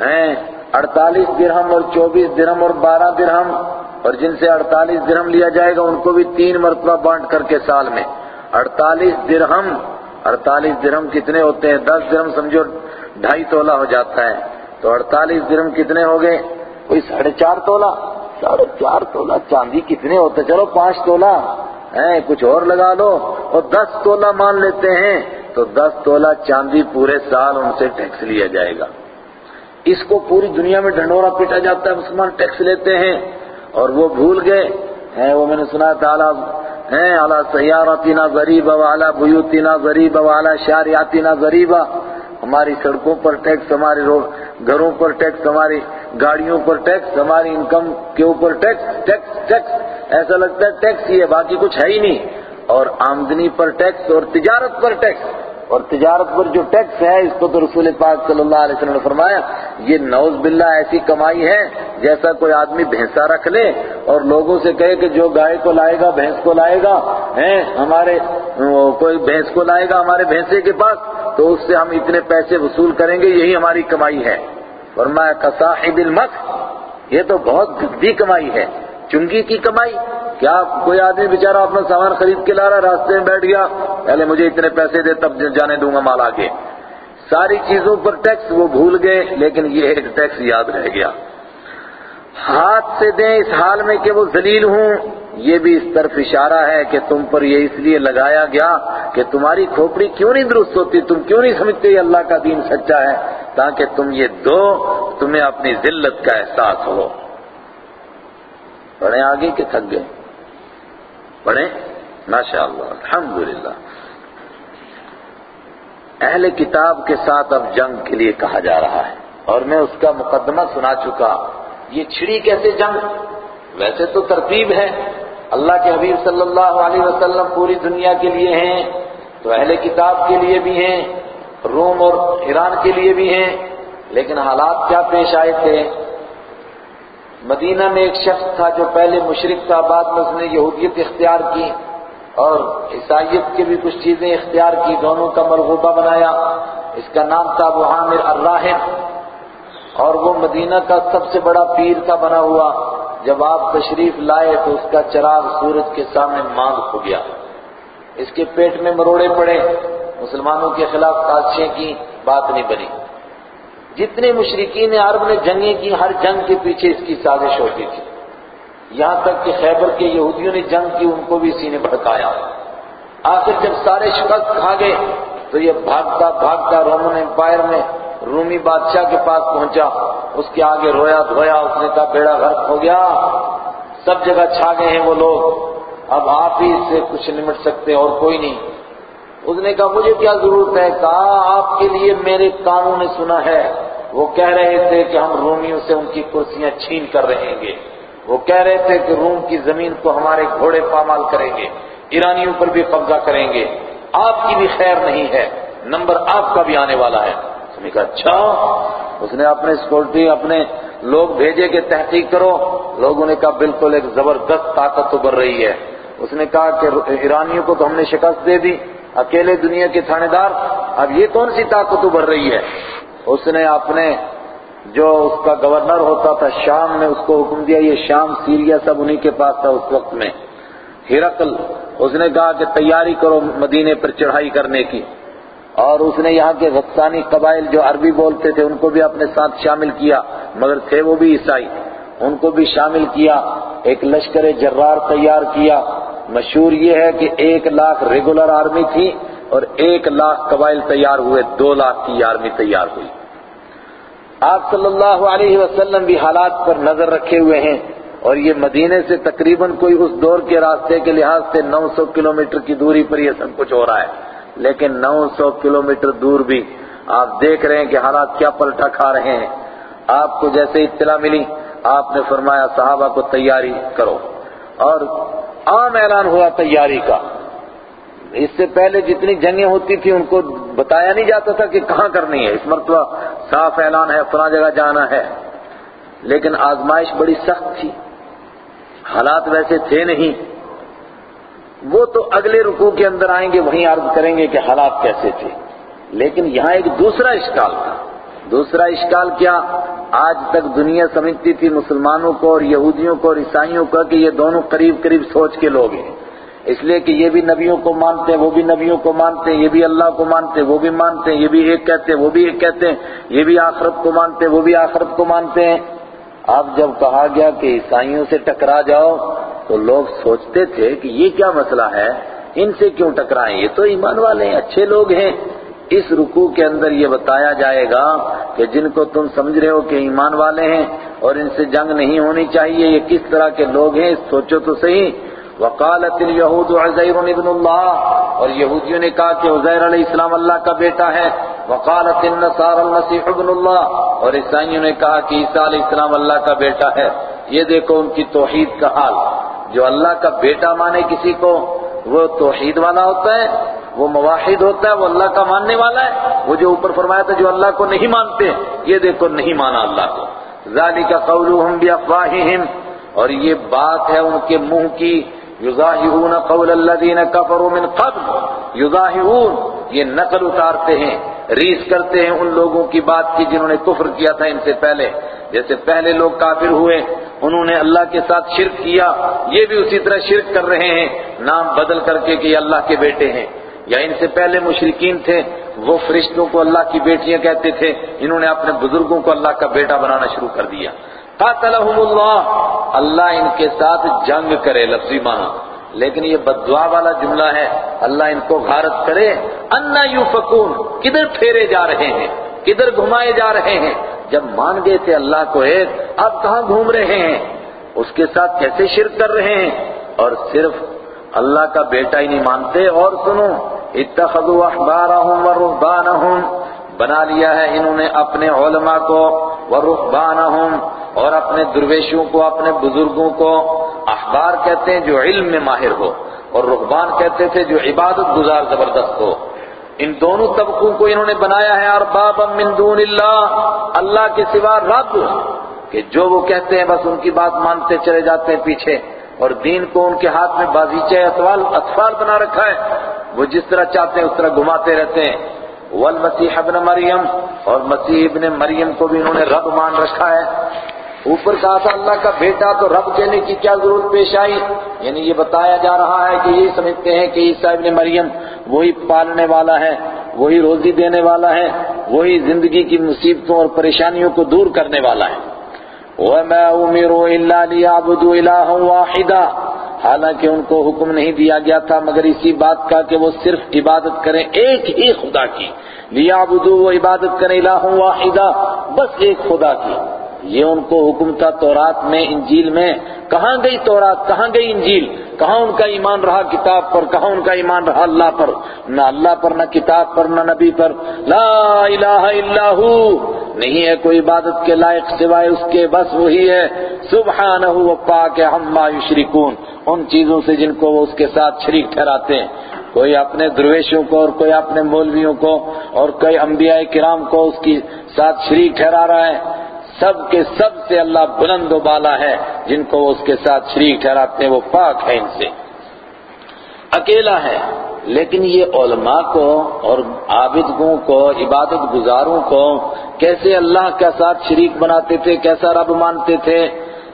ہیں؟ اڑتالیس درہم اور چوبیس درہم اور بارہ درہم۔ اور جن سے اڑتالیس درہم لیا جائے گا، ان کو بھی تین مرتبہ بانٹ کر کے سال میں۔ اڑتالیس درہم۔ اڑتالیس درہم کتنے ہوتے ہیں؟ دس درہم سمجھو، ڈھائی تولہ ہو جاتا ہے۔ تو اڑتالیس درہم کتنے ہو گئے؟ کوئی ساڑھے چار تولہ۔ ساڑھے چار تولہ چاندی کتنے ہوتے چلو پانچ تولہ۔ ہیں، کچھ اور لگا لو اور دس تولہ مان لیتے ہیں، تو دس تولہ چاندی پورے سال ان سے ٹیکس لیا جائے گا۔ اس کو پوری دنیا میں ڈھنڈورا پیٹا جاتا ہے، مسلمان ٹیکس لیتے ہیں۔ اور وہ بھول گئے۔ ہیں، وہ میں نے سنا تعالیٰ ہیں، اعلیٰ سیارتنا غریبا والا بیوتنا غریبا والا شہریاتنا غریبا۔ ہماری سڑکوں پر ٹیکس ہمارے گھروں پر ٹیکس، ہماری گاڑیوں پر ٹیکس، ہماری انکم کے اوپر ٹیکس ٹیکس ٹیکس۔ ایسا لگتا ہے ٹیکس ہی ہے، باقی کچھ ہے ہی نہیں۔ اور آمدنی پر ٹیکس اور تجارت پر ٹیکس۔ اور تجارت پر جو ٹیکس ہے، اس کو تو رسول پاک صلی اللہ علیہ وسلم نے فرمایا، یہ نوز باللہ ایسی کمائی ہے جیسا کوئی آدمی بھینسا رکھ لے اور لوگوں سے کہے کہ جو گائے کو لائے گا، بھینس کو لائے گا، ہیں، ہمارے کوئی بھینس کو لائے گا ہمارے بھینسے کے پاس، تو اس سے ہم اتنے پیسے وصول کریں گے، یہی ہماری کمائی ہے۔ فرمایا کصاحب المکھ یہ تو بہت گدی کمائی ہے، چنگی کی کمائی؟ کیا کوئی آدمی بیچارہ اپنا سامان خرید کے لا رہا راستے میں بیٹھ گیا، پہلے مجھے اتنے پیسے دے، تب جانے دوں گا مال آگے. ساری چیزوں پر ٹیکس وہ بھول گئے، لیکن یہ ایک ٹیکس یاد رہ گیا۔ ہاتھ سے دیں اس حال میں کہ وہ ذلیل ہوں۔ یہ بھی اس طرف اشارہ ہے کہ تم پر یہ اس لیے لگایا گیا کہ تمہاری کھوپڑی کیوں نہیں درست ہوتی؟ تم کیوں نہیں سمجھتے یہ اللہ کا دین سچا ہے؟ تاکہ تم یہ دو تمہیں اپنی ذلت کا احساس ہو۔ پڑھیں آگے کہ تھک گئے۔ پڑھیں ماشاء اللہ الحمدللہ۔ اہل کتاب کے ساتھ اب جنگ کے لیے کہا جا رہا ہے اور میں اس کا مقدمہ سنا چکا۔ یہ چھڑی کیسے جنگ؟ ویسے تو ترتیب ہے۔ اللہ کے حبیب صلی اللہ علیہ وسلم پوری دنیا کے لیے ہیں، تو اہل کتاب کے لیے بھی ہیں، روم اور ایران کے لیے بھی ہیں۔ لیکن حالات کیا پیش آئے تھے؟ مدینہ میں ایک شخص تھا جو پہلے مشرق تھا بعد میں اس نے یہودیت اختیار کی اور عیسائیت کی بھی کچھ چیزیں اختیار کی، دونوں کا مرغوبہ بنایا۔ اس کا نام تھا ابو عامر الراہب۔ اور وہ مدینہ کا سب سے بڑا پیر تھا بنا ہوا جب آپ تشریف لائے تو اس کا چراغ سورج کے سامنے مانگ ہو گیا۔ اس کے پیٹ میں مروڑے پڑے۔ مسلمانوں کے خلاف سازشیں کی بات نہیں بنی۔ جتنے مشرقین عرب نے جنگیں کی، ہر جنگ کے پیچھے اس کی سازش ہوتی تھی۔ یہاں تک کہ خیبر کے یہودیوں نے جنگ کی، ان کو بھی اسی نے بھڑکایا۔ آخر جب سارے شکست کھا گئے تو یہ بھاگتا بھاگتا رومن امپائر میں رومی بادشاہ کے پاس پہنچا، اس کے آگے رویا دھویا اس نے کہا، بیڑا غرق ہو گیا، سب جگہ چھا گئے ہیں وہ لوگ، اب آپ ہی اس سے کچھ نمٹ سکتے اور کوئی نہیں۔ اس نے کہا، مجھے کیا ضرورت ہے؟ کہا، آپ کے لیے میرے کانوں نے سنا ہے۔ وہ کہہ رہے تھے کہ ہم رومیوں سے ان کی کرسیاں چھین کر رہیں گے۔ وہ کہہ رہے تھے کہ روم کی زمین کو ہمارے گھوڑے پامال کریں گے، ایرانیوں پر بھی قبضہ کریں گے۔ آپ کی بھی خیر نہیں ہے، نمبر آپ کا بھی آنے والا ہے۔ نے کہا اچھا اس نے اپنے سیکورٹی، اپنے لوگ بھیجے کہ تحقیق کرو. لوگوں نے کہا، بالکل، ایک زبردست طاقت ابھر رہی ہے. اس نے کہا کہ ایرانیوں کو تو ہم نے شکست دے دی، اکیلے دنیا کے تھانے دار، اب یہ کون سی طاقت ابھر رہی ہے؟ اس نے اپنے جو اس کا گورنر ہوتا تھا، شام نے اس کو حکم دیا، یہ شام سیریا سب انہی کے پاس تھا اس وقت میں۔ ہرقل، اس نے کہا کہ تیاری کرو مدینے پر چڑھائی کرنے کی۔ اور اس نے یہاں کے غطسانی قبائل جو عربی بولتے تھے، ان کو بھی اپنے ساتھ شامل کیا، مگر تھے وہ بھی عیسائی۔ ان کو بھی شامل کیا، ایک لشکر جرار تیار کیا۔ مشہور یہ ہے کہ ایک لاکھ ریگولر آرمی تھی اور ایک لاکھ قبائل تیار ہوئے، دو لاکھ کی آرمی تیار ہوئی۔ آپ صلی اللہ علیہ وسلم بھی حالات پر نظر رکھے ہوئے ہیں اور یہ مدینے سے تقریباً کوئی اس دور کے راستے کے لحاظ سے نو سو کلومیٹر کی دوری پر یہ سب کچھ ہو رہا ہے۔ لیکن نو سو کلومیٹر دور بھی آپ دیکھ رہے ہیں کہ حالات کیا پلٹا کھا رہے ہیں۔ آپ کو جیسے اطلاع ملی، آپ نے فرمایا صحابہ کو تیاری کرو۔ اور عام اعلان ہوا تیاری کا۔ اس سے پہلے جتنی جنگیں ہوتی تھیں، ان کو بتایا نہیں جاتا تھا کہ کہاں کرنی ہے۔ اس مرتبہ صاف اعلان ہے، فلاں جگہ جانا ہے۔ لیکن آزمائش بڑی سخت تھی۔ حالات ویسے تھے نہیں۔ وہ تو اگلے رکوع کے اندر آئیں گے، وہیں عرض کریں گے کہ حالات کیسے تھے۔ لیکن یہاں ایک دوسرا اشکال تھا۔ دوسرا اشکال کیا؟ آج تک دنیا سمجھتی تھی مسلمانوں کو اور یہودیوں کو اور عیسائیوں کو کہ یہ دونوں قریب قریب سوچ کے لوگ ہیں۔ اس لیے کہ یہ بھی نبیوں کو مانتے ہیں، وہ بھی نبیوں کو مانتے ہیں، یہ بھی اللہ کو مانتے ہیں، وہ بھی مانتے ہیں، یہ بھی ایک کہتے ہیں، وہ بھی ایک کہتے ہیں، یہ بھی آخرت کو مانتے ہیں، وہ بھی آخرت کو مانتے ہیں۔ اب جب کہا گیا کہ عیسائیوں سے ٹکرا جاؤ، تو لوگ سوچتے تھے کہ یہ کیا مسئلہ ہے؟ ان سے کیوں ٹکرائیں؟ یہ تو ایمان والے ہیں، اچھے لوگ ہیں۔ اس رکوع کے اندر یہ بتایا جائے گا کہ جن کو تم سمجھ رہے ہو کہ ایمان والے ہیں اور ان سے جنگ نہیں ہونی چاہیے، یہ کس طرح کے لوگ ہیں؟ سوچو تو صحیح۔ وقالت اليهود عزیر ابن اللہ اور یہودیوں نے کہا کہ عزیر علیہ السلام اللہ کا بیٹا ہے۔ وقالت النصارى المسیح ابن اللہ اور عیسائیوں نے کہا کہ عیسیٰ علیہ السلام اللہ کا بیٹا ہے۔ یہ دیکھو ان کی توحید کا حال۔ جو اللہ کا بیٹا مانے کسی کو، وہ توحید والا ہوتا ہے، وہ مواحد ہوتا ہے، وہ اللہ کا ماننے والا ہے۔ وہ جو اوپر فرمایا تھا جو اللہ کو نہیں مانتے، یہ دیکھو نہیں مانا اللہ کو۔ ذالک قولهم بافواہہم، اور یہ بات ہے ان کے منہ کی۔ یظاہرون قول الذین کفروا من قبل. یظاہرون یہ نقل اتارتے ہیں، ریس کرتے ہیں ان لوگوں کی بات کی جنہوں نے کفر کیا تھا ان سے پہلے۔ جیسے پہلے لوگ کافر ہوئے، انہوں نے اللہ کے ساتھ شرک کیا، یہ بھی اسی طرح شرک کر رہے ہیں۔ نام بدل کر کے کہ یہ اللہ کے بیٹے ہیں۔ یا ان سے pہلے مشرقین تھے، وہ فرشتوں کو اللہ کی بیٹیاں کہتے تھے، انہوں نے اپنے بزرگوں کو اللہ کا بیٹا بنانا شروع کر دیا۔ قاتلہم اللہ اللہ ان کے ساتھ جنگ کرے، لفظی معنی. لیکن یہ بدعا والا جملہ ہے، اللہ ان کو غارت کرے. انا یوفکون، کدھر پھیرے جا رہے ہیں؟ کدھر گھمائے جا رہے ہیں؟ جب مان گئے تھے اللہ کو ایک، اب کہاں گھوم رہے ہیں؟ اس کے ساتھ کیسے شرک کر رہے ہیں؟ اور صرف اللہ کا بیٹا ہی نہیں مانتے. اور سنو، اتخذوا احبارهم ورهبانهم بنا لیا ہے انہوں نے اپنے علماء کو. ورهبانهم اور اپنے درویشوں کو، اپنے بزرگوں کو اخبار کہتے ہیں جو علم میں ماہر ہو اور رحبان کہتے تھے جو عبادت گزار زبردست ہو۔ ان دونوں طبقوں کو انہوں نے بنایا ہے اربابا من دون اللہ اللہ کے سوا رب، کہ جو وہ کہتے ہیں بس ان کی بات مانتے چلے جاتے ہیں پیچھے اور دین کو ان کے ہاتھ میں بازیچے اطفال اطفال بنا رکھا ہے۔ وہ جس طرح چاہتے ہیں اس طرح گھماتے رہتے ہیں۔ والمسیح ابن مریم، اور مسیح ابن مریم کو بھی انہوں نے رب مان رکھا ہے۔ اوپر کہا تھا اللہ کا بیٹا، تو رب کہنے کی کیا ضرورت پیش آئی؟ یعنی یہ بتایا جا رہا ہے کہ یہ سمجھتے ہیں کہ عیسیٰ ابن مریم وہی پالنے والا ہے، وہی روزی دینے والا ہے، وہی زندگی کی مصیبتوں اور پریشانیوں کو دور کرنے والا ہے۔ وَمَا أُمِرُوا إِلَّا لِيَعْبُدُوا إِلَٰهًا وَاحِدًا۔ حالانکہ ان کو حکم نہیں دیا گیا تھا، مگر اسی بات کا کہ وہ صرف عبادت کریں، ایک ہی خدا کی۔ لِيَعْبُدُوا وہ عبادت کریں، إِلَٰهًا وَاحِدًا، بس ایک خدا کی۔ یہ ان کو حکم تھا تورات میں، انجیل میں۔ کہاں گئی تورات؟ کہاں گئی انجیل؟ کہاں ان کا ایمان رہا کتاب پر؟ کہاں ان کا ایمان رہا اللہ پر؟ نہ اللہ پر، نہ کتاب پر، نہ نبی پر۔ لا الہ الا ہو۔ نہیں ہے کوئی عبادت کے لائق سوائے اس کے، بس وہی ہے۔ سبحانہ و پاک عما یشرکون۔ ان چیزوں سے جن کو وہ اس کے ساتھ شریک ٹھہراتے ہیں۔ کوئی اپنے درویشوں کو اور کوئی اپنے مولویوں کو اور کوئی انبیاء کرام کو اس کی ساتھ شریک ٹھہرا رہا ہے۔ سب کے سب سے اللہ بلند و بالا ہے، جن کو وہ اس کے ساتھ شریک ٹھہراتے ہیں، وہ پاک ہے ان سے۔ اکیلا ہے، لیکن یہ علماء کو اور عابدگوں کو، عبادت گزاروں کو کیسے اللہ کا ساتھ شریک بناتے تھے، کیسا رب مانتے تھے،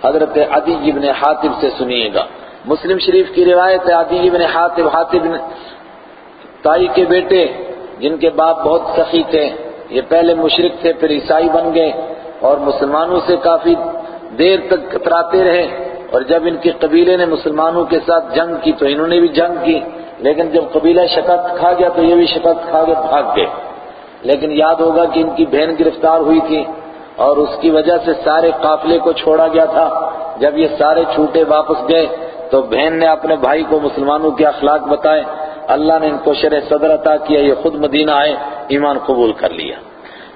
حضرت عدی ابن حاتب سے سنیے گا۔ مسلم شریف کی روایت ہے، عدی ابن حاتب حاتب تائی کے بیٹے، جن کے باپ بہت سخی تھے، یہ پہلے مشرق تھے، پھر عیسائی بن گئے۔ اور مسلمانوں سے کافی دیر تک کتراتے رہے اور جب ان کے قبیلے نے مسلمانوں کے ساتھ جنگ کی تو انہوں نے بھی جنگ کی، لیکن جب قبیلہ شکست کھا گیا تو یہ بھی شکست کھا کے بھاگ گئے۔ لیکن یاد ہوگا کہ ان کی بہن گرفتار ہوئی تھی اور اس کی وجہ سے سارے قافلے کو چھوڑا گیا تھا۔ جب یہ سارے چھوٹے واپس گئے تو بہن نے اپنے بھائی کو مسلمانوں کے اخلاق بتائے۔ اللہ نے ان کو شرح صدر عطا کیا، یہ خود مدینہ آئے، ایمان قبول کر لیا۔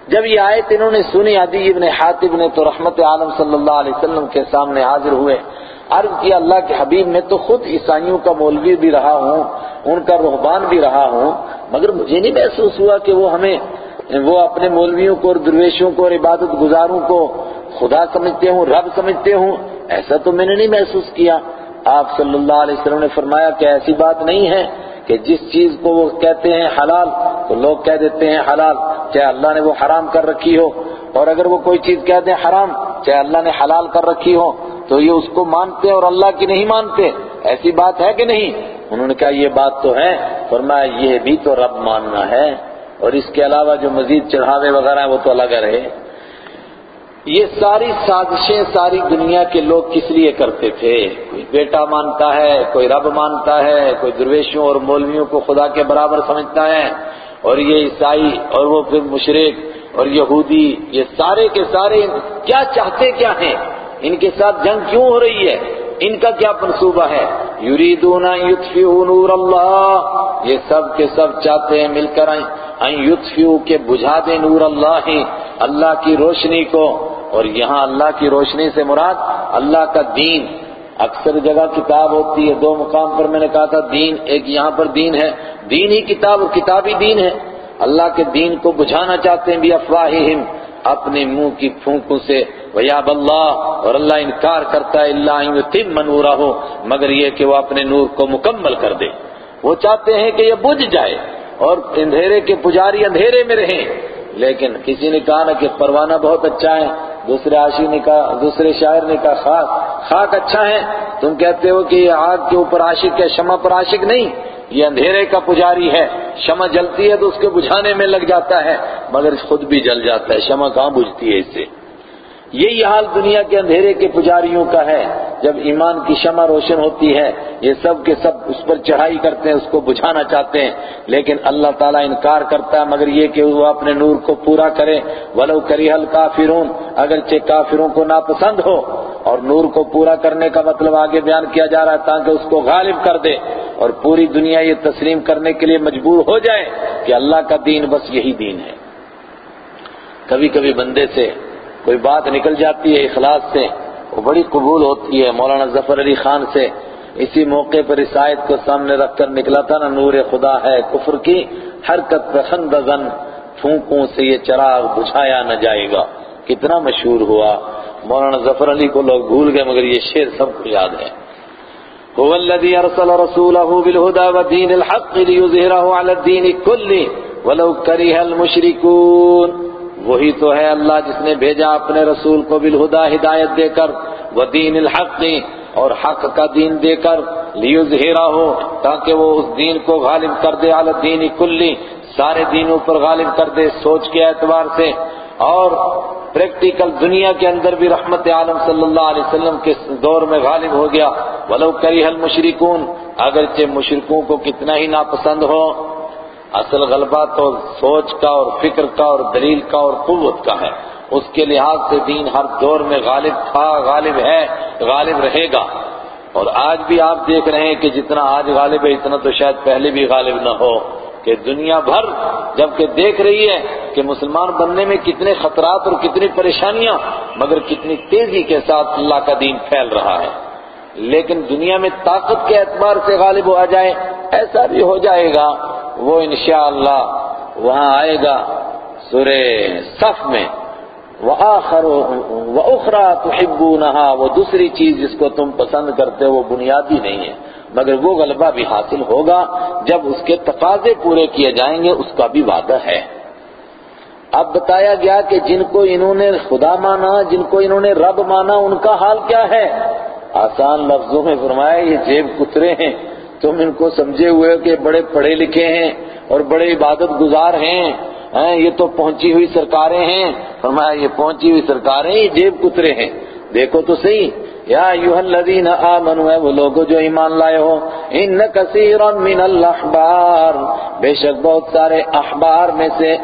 جب یہ آیت انہوں نے سنی، عدی ابن حاتب نے تو رحمت عالم صلی اللہ علیہ وسلم کے سامنے حاضر ہوئے۔ عرض کیا، اللہ کے حبیب میں تو خود عیسائیوں کا مولوی بھی رہا ہوں، ان کا رہبان بھی رہا ہوں، مگر مجھے نہیں محسوس ہوا کہ وہ ہمیں، وہ اپنے مولویوں کو اور درویشوں کو اور عبادت گزاروں کو خدا سمجھتے ہوں، رب سمجھتے ہوں، ایسا تو میں نے نہیں محسوس کیا۔ آپ صلی اللہ علیہ وسلم نے فرمایا کہ ایسی بات نہیں ہے۔ کہ جس چیز کو وہ کہتے ہیں حلال، تو لوگ کہہ دیتے ہیں حلال، چاہے اللہ نے وہ حرام کر رکھی ہو۔ اور اگر وہ کوئی چیز کہتے ہیں حرام، چاہے اللہ نے حلال کر رکھی ہو، تو یہ اس کو مانتے اور اللہ کی نہیں مانتے۔ ایسی بات ہے کہ نہیں؟ انہوں نے کہا، یہ بات تو ہے۔ فرمایا، یہ بھی تو رب ماننا ہے۔ اور اس کے علاوہ جو مزید چڑھاوے وغیرہ ہیں، وہ تو الگ رہے یہ ساری سازشیں ساری دنیا کے لوگ کس لیے کرتے تھے؟ کوئی بیٹا مانتا ہے، کوئی رب مانتا ہے، کوئی درویشوں اور مولویوں کو خدا کے برابر سمجھتا ہے۔ اور یہ عیسائی اور وہ پھر مشرق اور یہودی، یہ سارے کے سارے کیا چاہتے کیا ہیں؟ ان کے ساتھ جنگ کیوں ہو رہی ہے؟ ان کا کیا منصوبہ ہے؟ یریدون یطفئوا نور اللہ۔ یہ سب کے سب چاہتے ہیں مل کر آئیں یطفئوا کے بجھا دیں نور اللہ اللہ کی روشنی کو۔ اور یہاں اللہ کی روشنی سے مراد اللہ کا دین۔ اکثر جگہ کتاب ہوتی ہے، دو مقام پر میں نے کہا تھا، دین ایک یہاں پر دین ہے۔ دین ہی کتاب اور کتابی دین ہے۔ اللہ کے دین کو بجھانا چاہتے ہیں بھی افواہہم اپنے منہ کی پھونکوں سے۔ ویاب اللہ اور اللہ انکار کرتا ہے اللہ تم منورہ ہو مگر یہ کہ وہ اپنے نور کو مکمل کر دے۔ وہ چاہتے ہیں کہ یہ بجھ جائے اور اندھیرے کے پجاری اندھیرے میں رہیں۔ لیکن کسی نے کہا نا کہ پروانہ بہت اچھا ہے، دوسرے عاشق نے کہا، دوسرے شاعر نے کہا، خاک خاک اچھا ہے۔ تم کہتے ہو کہ یہ آگ کے اوپر عاشق ہے، شمع پر عاشق نہیں، یہ اندھیرے کا پجاری ہے۔ شمع جلتی ہے تو اس کے بجھانے میں لگ جاتا ہے، مگر خود بھی جل جاتا ہے، شمع کہاں بجھتی ہے اس سے؟ یہی حال دنیا کے اندھیرے کے پجاریوں کا ہے۔ جب ایمان کی شمع روشن ہوتی ہے، یہ سب کے سب اس پر چڑھائی کرتے ہیں، اس کو بجھانا چاہتے ہیں۔ لیکن اللہ تعالیٰ انکار کرتا ہے، مگر یہ کہ وہ اپنے نور کو پورا کرے۔ ولو کری حل کافرون اگرچہ کافروں کو ناپسند ہو۔ اور نور کو پورا کرنے کا مطلب آگے بیان کیا جا رہا ہے، تاکہ اس کو غالب کر دے۔ اور پوری دنیا یہ تسلیم کرنے کے لیے مجبور ہو جائے کہ اللہ کا دین بس یہی دین ہے۔ کبھی کبھی بندے سے کوئی بات نکل جاتی ہے اخلاص سے، وہ بڑی قبول ہوتی ہے مولانا ظفر علی خان سے۔ اسی موقع پر اس آیت کو سامنے رکھ کر نکلا تھا نا، نور خدا ہے کفر کی حرکت پسند غن پھونکوں سے یہ چراغ بجھایا نہ جائے گا۔ کتنا مشہور ہوا۔ مولانا ظفر علی کو لوگ بھول گئے، مگر یہ شعر سب کو یاد ہے۔ هو الذي ارسل رسوله بالهدى ودين الحق ليظهره على الدين كله ولو كره المشركون۔ وہی تو ہے اللہ جس نے بھیجا اپنے رسول کو بالہدا ہدایت دے کر وہ دین الحق، اور حق کا دین دے کر لیظہرہ ہو تاکہ وہ اس دین کو غالب کر دے علی دین کلی سارے دینوں پر غالب کر دے سوچ کے اعتبار سے۔ اور پریکٹیکل دنیا کے اندر بھی رحمت عالم صلی اللہ علیہ وسلم کے دور میں غالب ہو گیا۔ ولو کری حل مشرکون اگرچہ مشرکوں کو کتنا ہی ناپسند ہو اصل غلبہ تو سوچ کا اور فکر کا اور دلیل کا اور قوت کا ہے۔ اس کے لحاظ سے دین ہر دور میں غالب تھا، غالب ہے، غالب رہے گا۔ اور آج بھی آپ دیکھ رہے ہیں کہ جتنا آج غالب ہے، اتنا تو شاید پہلے بھی غالب نہ ہو۔ کہ دنیا بھر جبکہ دیکھ رہی ہے کہ مسلمان بننے میں کتنے خطرات اور کتنی پریشانیاں، مگر کتنی تیزی کے ساتھ اللہ کا دین پھیل رہا ہے۔ لیکن دنیا میں طاقت کے اعتبار سے غالب ہو جائے، ایسا بھی ہو جائے گا، وہ انشاءاللہ وہاں آئے گا سورہ صف میں۔ وآخر وأخرى تحبونها، وہ دوسری چیز جس کو تم پسند کرتے ہو، وہ بنیادی نہیں ہے۔ مگر وہ غلبہ بھی حاصل ہوگا، جب اس کے تقاضے پورے کیے جائیں گے، اس کا بھی وعدہ ہے۔ اب بتایا گیا کہ جن کو انہوں نے خدا مانا، جن کو انہوں نے رب مانا، ان کا حال کیا ہے؟ آسان لفظوں میں فرمایا، یہ جیب کترے ہیں۔ تم ان کو سمجھے ہوئے کہ بڑے پڑھے لکھے ہیں اور بڑے عبادت گزار ہیں۔ ہاں، یہ تو پہنچی ہوئی سرکاریں ہیں۔ فرمایا، یہ پہنچی ہوئی سرکاریں، یہ جیب کترے ہیں۔ دیکھو تو صحیح۔ یا ایوہ الذین آمنوا ہے وہ لوگ جو ایمان لائے ہو، ان کثیرا من الاحبار۔ بے شک بہت سارے احبار میں سے،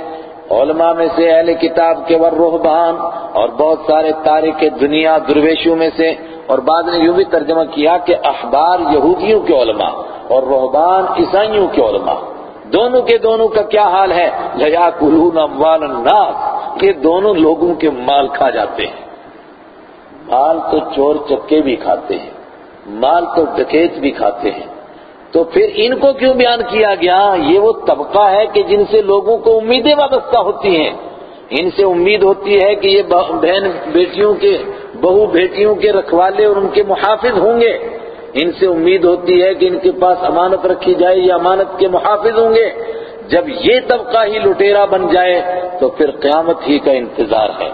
علماء میں سے، اہل کتاب کے ور رہبان اور بہت سارے تارک دنیا درویشوں میں سے اور بعد نے یوں بھی ترجمہ کیا کہ اخبار یہودیوں کے علماء اور رہبان عیسائیوں کے علماء۔ دونوں کے دونوں کا کیا حال ہے؟ لیا کلون اموال الناس۔ یہ دونوں لوگوں کے مال کھا جاتے ہیں۔ مال تو چور چکے بھی کھاتے ہیں۔ مال تو ڈکیت بھی کھاتے ہیں۔ تو پھر ان کو کیوں بیان کیا گیا؟ یہ وہ طبقہ ہے کہ جن سے لوگوں کو امیدیں وابستہ ہوتی ہیں۔ ان سے امید ہوتی ہے کہ یہ بہن بیٹیوں کے بہو بیٹیوں کے رکھوالے اور ان کے محافظ ہوں گے۔ ان سے امید ہوتی ہے کہ ان کے پاس امانت رکھی جائے یا امانت کے محافظ ہوں گے۔ جب یہ طبقہ ہی لٹیرا بن جائے تو پھر قیامت ہی کا انتظار ہے۔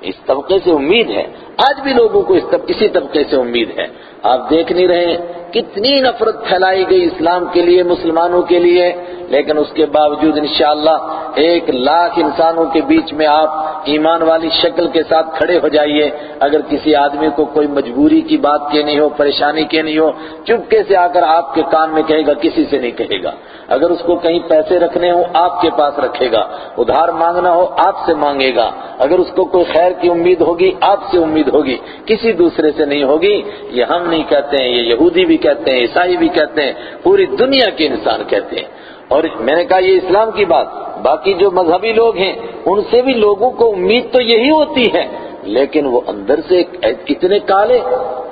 اس طبقے سے امید ہے۔ آج بھی لوگوں کو اس طبقے اسی طبقے سے امید ہے۔ آپ دیکھ نہیں رہے کتنی نفرت پھیلائی گئی اسلام کے لیے، مسلمانوں کے لیے، لیکن اس کے باوجود انشاءاللہ ایک لاکھ انسانوں کے بیچ میں آپ ایمان والی شکل کے ساتھ کھڑے ہو جائیے۔ اگر کسی آدمی کو کوئی مجبوری کی بات کے نہیں ہو، پریشانی کے نہیں ہو، چپکے سے آ کر آپ کے کان میں کہے گا، کسی سے نہیں کہے گا۔ اگر اس کو کہیں پیسے رکھنے ہو آپ کے پاس رکھے گا۔ ادھار مانگنا ہو، آپ سے مانگے گا۔ اگر اس کو کوئی خیر کی امید ہوگی، آپ سے امید ہوگی، کسی دوسرے سے نہیں ہوگی۔ یہ ہم نہیں کہتے ہیں، یہ یہودی بھی کہتے ہیں، عیسائی بھی کہتے ہیں، پوری دنیا کے انسان کہتے ہیں۔ اور میں نے کہا یہ اسلام کی بات، باقی جو مذہبی لوگ ہیں، ان سے بھی لوگوں کو امید تو یہی ہوتی ہے۔ لیکن وہ اندر سے کتنے کالے۔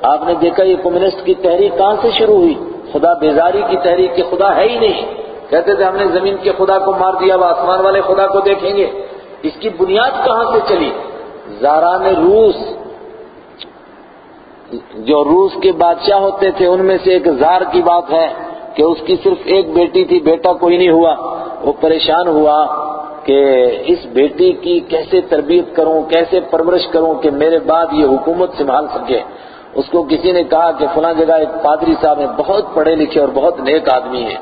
آپ نے دیکھا یہ کمیونسٹ کی تحریک کہاں سے شروع ہوئی؟ خدا بیزاری کی تحریک کہ خدا ہے ہی نہیں۔ کہتے تھے ہم نے زمین کے خدا کو مار دیا وہ آسمان والے خدا کو دیکھیں گے۔ اس کی بنیاد کہاں سے چلی؟ زاران روس۔ جو روس کے بادشاہ ہوتے تھے، ان میں سے ایک زار کی بات ہے کہ اس کی صرف ایک بیٹی تھی، بیٹا کوئی نہیں ہوا۔ وہ پریشان ہوا کہ اس بیٹی کی کیسے تربیت کروں، کیسے پرورش کروں کہ میرے بعد یہ حکومت سنبھال سکے۔ اس کو کسی نے کہا کہ فلاں جگہ ایک پادری صاحب ہیں، بہت پڑھے لکھے اور بہت نیک آدمی ہیں۔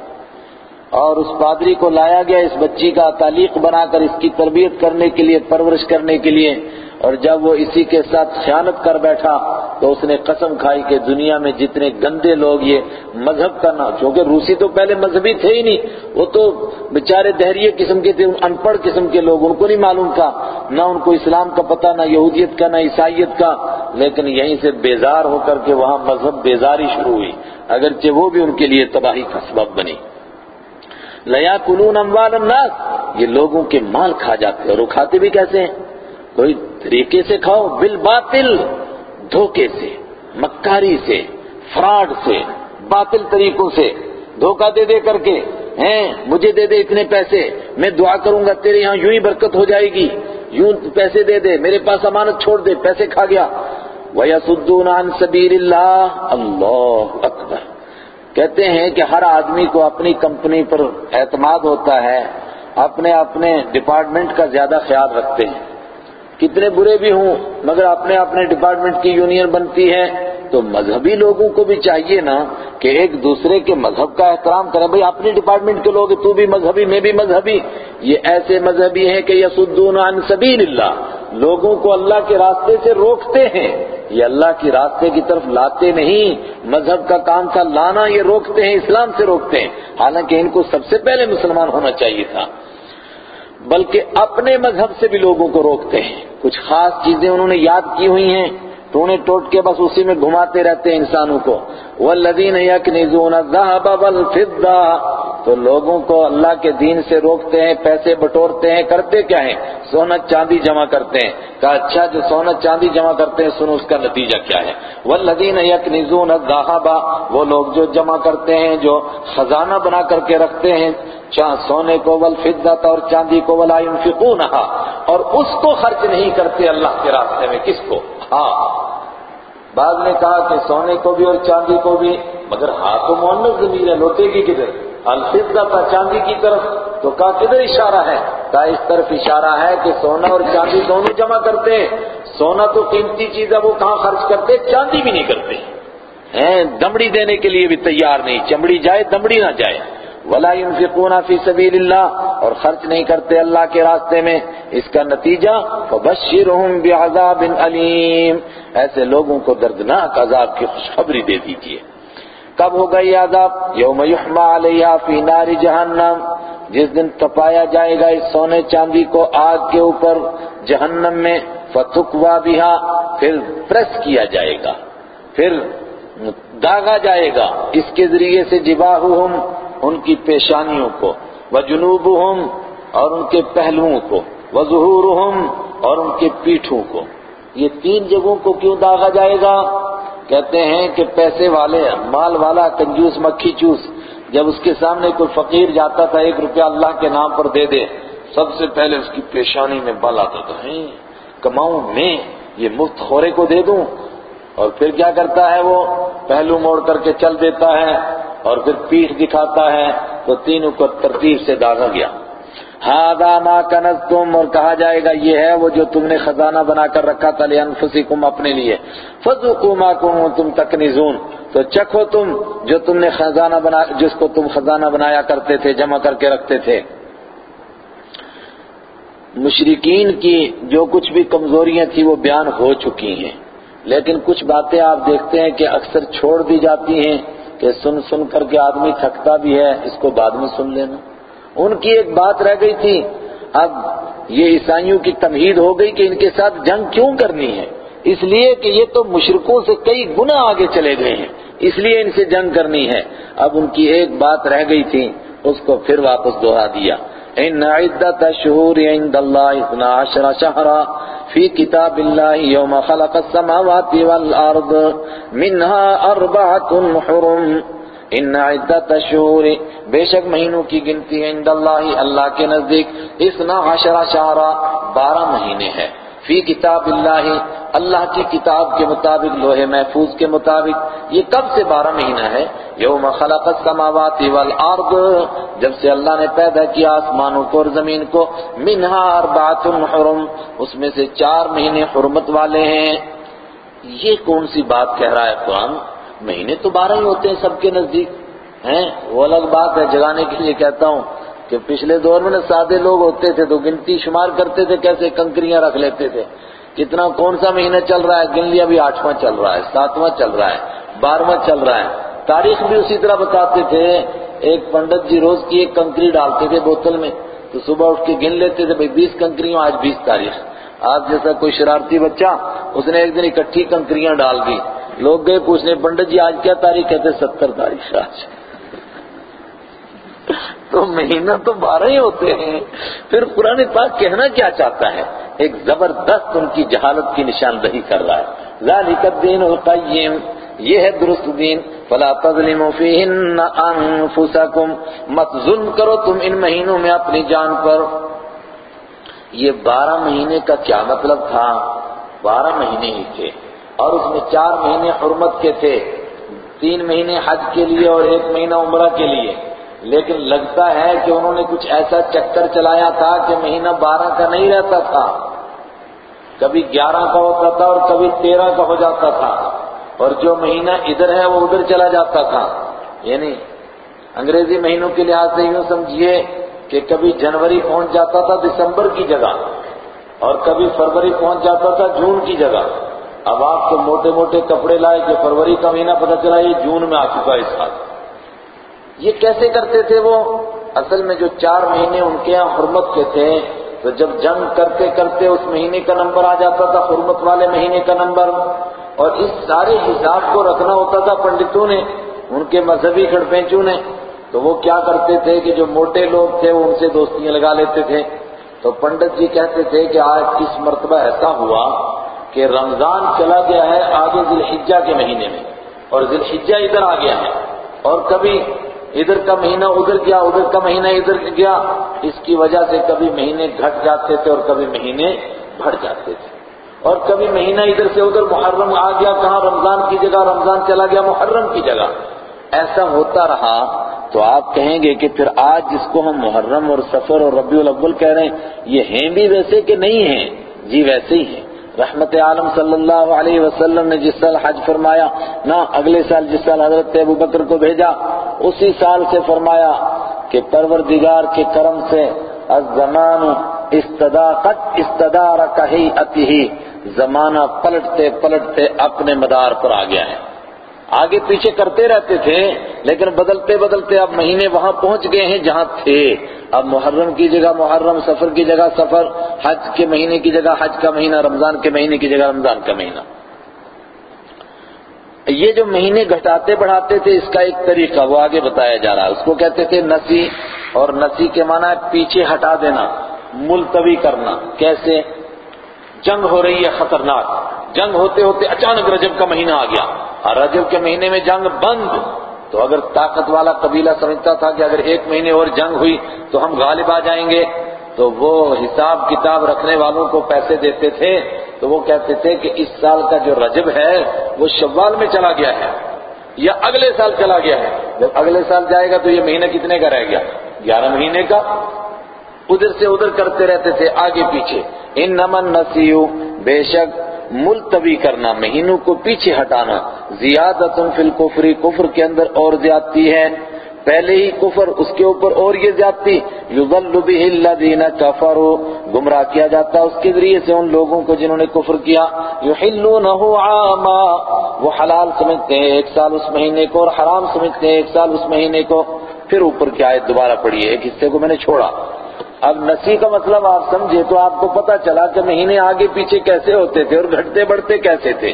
اور اس پادری کو لایا گیا، اس بچی کا تعلیق بنا کر اس کی تربیت کرنے کے لیے، پرورش کرنے کے لیے۔ اور جب وہ اسی کے ساتھ خیانت کر بیٹھا تو اس نے قسم کھائی کہ دنیا میں جتنے گندے لوگ یہ مذہب کا نہ چونکہ روسی تو پہلے مذہبی تھے ہی نہیں، وہ تو بیچارے دہریے قسم کے تھے، ان پڑھ قسم کے لوگ، ان کو نہیں معلوم تھا، نہ ان کو اسلام کا پتہ، نہ یہودیت کا، نہ عیسائیت کا، لیکن یہیں سے بیزار ہو کر کے وہاں مذہب بیزاری شروع ہوئی، اگرچہ وہ بھی ان کے لیے تباہی کا سبب بنی۔ لیا کلون اموال الناس، یہ لوگوں کے مال کھا جاتے اور وہ کھاتے بھی کیسے ہیں؟ کوئی طریقے سے کھاؤ، بالباطل، دھوکے سے، مکاری سے، فراڈ سے، باطل طریقوں سے۔ دھوکہ دے دے کر کے، ہیں، مجھے دے دے اتنے پیسے، میں دعا کروں گا، تیرے یہاں یوں ہی برکت ہو جائے گی۔ یوں پیسے دے دے، میرے پاس امانت چھوڑ دے، پیسے کھا گیا۔ وَيَسُدُّونَ عَن سَبِيلِ اللَّهِ، اللہ اکبر۔ کہتے ہیں کہ ہر آدمی کو اپنی کمپنی پر اعتماد ہوتا ہے، اپنے اپنے ڈپارٹمنٹ کا زیادہ خیال رکھتے ہیں۔ کتنے برے بھی ہوں، مگر اپنے اپنے ڈپارٹمنٹ کی یونین بنتی ہے، تو مذہبی لوگوں کو بھی چاہیے نا کہ ایک دوسرے کے مذہب کا احترام کریں۔ بھئی اپنی ڈپارٹمنٹ کے لوگ تو بھی مذہبی، میں بھی مذہبی۔ یہ ایسے مذہبی ہیں کہ یسدون عن سبیل اللہ۔ لوگوں کو اللہ کے راستے سے روکتے ہیں۔ یہ اللہ کی راستے کی طرف لاتے نہیں۔ مذہب کا کام تھا لانا، یہ روکتے ہیں، اسلام سے روکتے ہیں۔ حالانکہ ان کو سب سے پہلے مسلمان ہونا چاہیے تھا۔ بلکہ اپنے مذہب سے بھی لوگوں کو روکتے ہیں۔ کچھ خاص چیزیں انہوں نے یاد کی ہوئی ہیں، ٹونے ٹوٹ کے بس اسی میں گھماتے رہتے ہیں انسانوں کو۔ والذین یکنزون الذهب والفضہ تو لوگوں کو اللہ کے دین سے روکتے ہیں، پیسے بٹورتے ہیں، کرتے کیا ہیں؟ سونا چاندی جمع کرتے ہیں۔ کہا اچھا جو سونا چاندی جمع کرتے ہیں، سنو اس کا نتیجہ کیا ہے۔ والذین یکنزون الذهب، وہ لوگ جو جمع کرتے ہیں، جو خزانہ بنا کر کے رکھتے ہیں چاہ سونے کو والفضہ اور چاندی کو ولا ينفقونها۔ اور اس کو خرچ نہیں کرتے اللہ کے راستے میں۔ کس کو؟ ہاں۔ بعد نے کہا کہ سونے کو بھی اور چاندی کو بھی، مگر ہاتھ تو محمد زمین ہے، لوٹے گی کدھر؟ الفضہ تھا چاندی کی طرف، تو کہا کدھر اشارہ ہے۔ کہا اس طرف اشارہ ہے کہ سونا اور چاندی دونوں جمع کرتے ہیں۔ سونا تو قیمتی چیز ہے، وہ کہاں خرچ کرتے چاندی بھی نہیں کرتے۔ ہیں، دمڑی دینے کے لیے بھی تیار نہیں۔ چمڑی جائے، دمڑی نہ جائے۔ ولا ينفقون في سبيل اللہ اور خرچ نہیں کرتے اللہ کے راستے میں۔ اس کا نتیجہ، فبشرهم بعذاب علیم ایسے لوگوں کو دردناک عذاب کی خوشخبری دے دیجیے کب ہوگا یہ عذاب؟ یوم یحما علیہ فی نار جہنم۔ جس دن تپایا جائے گا اس سونے چاندی کو آگ کے اوپر جہنم میں فتکوا بہا۔ پھر پریس کیا جائے گا۔ پھر داغا جائے گا۔ اس کے ذریعے سے جباہم ان کی پیشانیوں کو، وجنوبہم اور ان کے پہلوؤں کو، وظہورہم اور ان کے پیٹھوں کو۔ یہ تین جگہوں کو کیوں داغا جائے گا؟ کہتے ہیں کہ پیسے والے، مال والا، کنجوس، مکھی چوس، جب اس کے سامنے کوئی فقیر جاتا تھا، ایک روپیہ اللہ کے نام پر دے دے، سب سے پہلے اس کی پیشانی میں بل آتا تھا۔ کماؤں میں یہ مفت خورے کو دے دوں۔ اور پھر کیا کرتا ہے وہ؟ پہلو موڑ کر کے چل دیتا ہے اور پھر پیٹھ دکھاتا ہے۔ تو تینوں کو ترتیب سے داغا گیا۔ ہاں ما کنزتم اور کہا جائے گا یہ ہے وہ جو تم نے خزانہ بنا کر رکھا تھا لانفسکم اپنے لیے۔ فذوقوا ما کنتم تکنزون تو چکھو تم جو تم نے خزانہ بنا، جس کو تم خزانہ بنایا کرتے تھے، جمع کر کے رکھتے تھے۔ مشرقین کی جو کچھ بھی کمزوریاں تھیں وہ بیان ہو چکی ہیں۔ لیکن کچھ باتیں آپ دیکھتے ہیں کہ اکثر چھوڑ دی جاتی ہیں کہ سن سن کر کے آدمی تھکتا بھی ہے، اس کو بعد میں سن لینا۔ ان کی ایک بات رہ گئی تھی، اب یہ عیسائیوں کی تمہید ہو گئی کہ ان کے ساتھ جنگ کیوں کرنی ہے؟ اس لیے کہ یہ تو مشرقوں سے کئی گنا آگے چلے گئے ہیں، اس لیے ان سے جنگ کرنی ہے۔ اب ان کی ایک بات رہ گئی تھی، اس کو پھر واپس دوہرا دیا۔ ان عدت الشهور عند الله 12 شهرا في كتاب الله يوم خلق السماوات والارض منها اربعه حرم۔ ان عدت الشهور، بے شک مہینوں کی گنتی عند اللہ اللہ کے نزدیک اسنا عشر شہرا بارہ مہینے ہے فی کتاب اللہ اللہ کی کتاب کے مطابق، لوہے محفوظ کے مطابق، یہ کب سے بارہ مہینہ ہے؟ یوم خلق السماوات والارض، جب سے اللہ نے پیدا کیا آسمانوں کو اور زمین کو، منہا اربعت حرم، اس میں سے چار مہینے حرمت والے ہیں۔ یہ کون سی بات کہہ رہا ہے قرآن؟ مہینے تو بارہ ہی ہوتے ہیں سب کے نزدیک، ہیں؟ وہ الگ بات ہے، جگانے کے لیے کہتا ہوں کہ پچھلے دور میں سادے لوگ ہوتے تھے تو گنتی شمار کرتے تھے، کیسے کنکریاں رکھ لیتے تھے۔ کتنا کون سا مہینہ چل رہا ہے؟ گن لیا بھی آٹھواں چل رہا ہے، ساتواں چل رہا ہے، بارہواں چل رہا ہے۔ تاریخ بھی اسی طرح بتاتے تھے، ایک پنڈت جی روز کی ایک کنکری ڈالتے تھے بوتل میں، تو صبح اٹھ کے گن لیتے تھے، بھائی بیس کنکریوں آج بیس تاریخ۔ آج جیسا کوئی شرارتی بچہ، اس نے ایک دن اکٹھی کنکریاں ڈال دی۔ لوگ گئے پوچھنے، پنڈت جی آج کیا تاریخ کہتے ستر تاریخ آج۔ تو مہینہ تو بارہ ہی ہوتے ہیں۔ پھر قرآن پاک کہنا کیا چاہتا ہے؟ ایک زبردست ان کی جہالت کی نشاندہی کر رہا ہے۔ ذالک الدین القیم، یہ ہے درست دین۔ فلا تظلموا فیہن انفسکم۔ مت ظلم کرو تم ان مہینوں میں اپنی جان پر۔ یہ بارہ مہینے کا کیا مطلب تھا؟ بارہ مہینے ہی تھے۔ اور اس میں چار مہینے حرمت کے تھے۔ تین مہینے حج کے لیے اور ایک مہینہ عمرہ کے لیے۔ لیکن لگتا ہے کہ انہوں نے کچھ ایسا چکر چلایا تھا کہ مہینہ بارہ کا نہیں رہتا تھا۔ کبھی گیارہ کا ہوتا تھا اور کبھی تیرہ کا ہو جاتا تھا۔ اور جو مہینہ ادھر ہے وہ ادھر چلا جاتا تھا۔ یعنی انگریزی مہینوں کے لحاظ سے یوں سمجھیے کہ کبھی جنوری پہنچ جاتا تھا دسمبر کی جگہ اور کبھی فروری پہنچ جاتا تھا جون کی جگہ۔ اب آپ تو موٹے موٹے کپڑے لائے کہ فروری کا مہینہ پتہ چلا یہ جون میں آ چکا ہے اس سال۔ یہ کیسے کرتے تھے وہ؟ اصل میں جو چار مہینے ان کے یہاں حرمت کے تھے، تو جب جنگ کرتے کرتے اس مہینے کا نمبر آ جاتا تھا، حرمت والے مہینے کا نمبر۔ اور اس سارے حساب کو رکھنا ہوتا تھا پنڈتوں نے، ان کے مذہبی کھڑپینچوں نے۔ تو وہ کیا کرتے تھے کہ جو موٹے لوگ تھے وہ ان سے دوستیاں لگا لیتے تھے۔ تو پنڈت جی کہتے تھے کہ آج کس مرتبہ ایسا ہوا کہ رمضان چلا گیا ہے آگے ذی کے مہینے میں اور ذی ادھر آ گیا ہے اور کبھی ادھر کا مہینہ ادھر گیا، ادھر کا مہینہ ادھر گیا، اس کی وجہ سے کبھی مہینے گھٹ جاتے تھے اور کبھی مہینے بڑھ جاتے تھے۔ اور کبھی مہینہ ادھر سے ادھر محرم آ گیا، کہاں رمضان کی جگہ، رمضان چلا گیا، محرم کی جگہ۔ ایسا ہوتا رہا تو آپ کہیں گے کہ پھر آج جس کو ہم محرم اور سفر اور ربیع الاول کہہ رہے ہیں، یہ ہیں بھی ویسے کہ نہیں ہیں؟ جی ویسے ہی ہیں۔ رحمت عالم صلی اللہ علیہ وسلم نے جس سال حج فرمایا، نہ اگلے سال جس سال حضرت ابو بکر کو بھیجا، اسی سال سے فرمایا کہ پروردگار کے کرم سے الزمان استداقت استدار کہی اتی زمانہ پلٹتے پلٹتے اپنے مدار پر آ گیا ہے۔ آگے پیچھے کرتے رہتے تھے، لیکن بدلتے بدلتے اب مہینے وہاں پہنچ گئے ہیں جہاں تھے۔ اب محرم کی جگہ محرم، سفر کی جگہ سفر، حج کے مہینے کی جگہ حج کا مہینہ، رمضان کے مہینے کی جگہ رمضان کا مہینہ۔ یہ جو مہینے گھٹاتے بڑھاتے تھے، اس کا ایک طریقہ وہ آگے بتایا جا رہا ہے۔ اس کو کہتے تھے نسی، اور نسی کے معنی ہے پیچھے ہٹا دینا، ملتوی کرنا۔ کیسے؟ جنگ ہو رہی ہے خطرناک۔ جنگ ہوتے ہوتے اچانک رجب کا مہینہ آ گیا۔ اور رجب کے مہینے میں جنگ بند۔ تو اگر طاقت والا قبیلہ سمجھتا تھا کہ اگر ایک مہینے اور جنگ ہوئی تو ہم غالب آ جائیں گے۔ تو وہ حساب کتاب رکھنے والوں کو پیسے دیتے تھے۔ تو وہ کہتے تھے کہ اس سال کا جو رجب ہے وہ شوال میں چلا گیا ہے یا اگلے سال چلا گیا ہے۔ جب اگلے سال جائے گا تو یہ مہینہ کتنے کا رہ گیا؟ گیارہ مہینے کا۔ ادھر سے ادھر کرتے رہتے تھے، آگے پیچھے۔ ان نمن نسیو بے شک ملتوی کرنا، مہینوں کو پیچھے ہٹانا۔ زیادت فی الکفری کفر کے اندر اور زیادتی ہے۔ پہلے ہی کفر اس کے اوپر اور یہ زیادتی۔ یضل به الذین کفروا، گمراہ کیا جاتا اس کے ذریعے سے ان لوگوں کو جنہوں نے کفر کیا۔ یحلونہ عاما، وہ حلال سمجھتے ہیں، ایک سال اس مہینے کو، اور حرام سمجھتے ہیں، ایک سال اس مہینے کو۔ پھر اوپر کی آیت دوبارہ پڑھی ہے ایک حصے کو میں نے چھوڑا۔ اب نسی کا مطلب آپ سمجھے تو آپ کو پتا چلا کہ مہینے آگے پیچھے کیسے ہوتے تھے اور گھٹتے بڑھتے کیسے تھے۔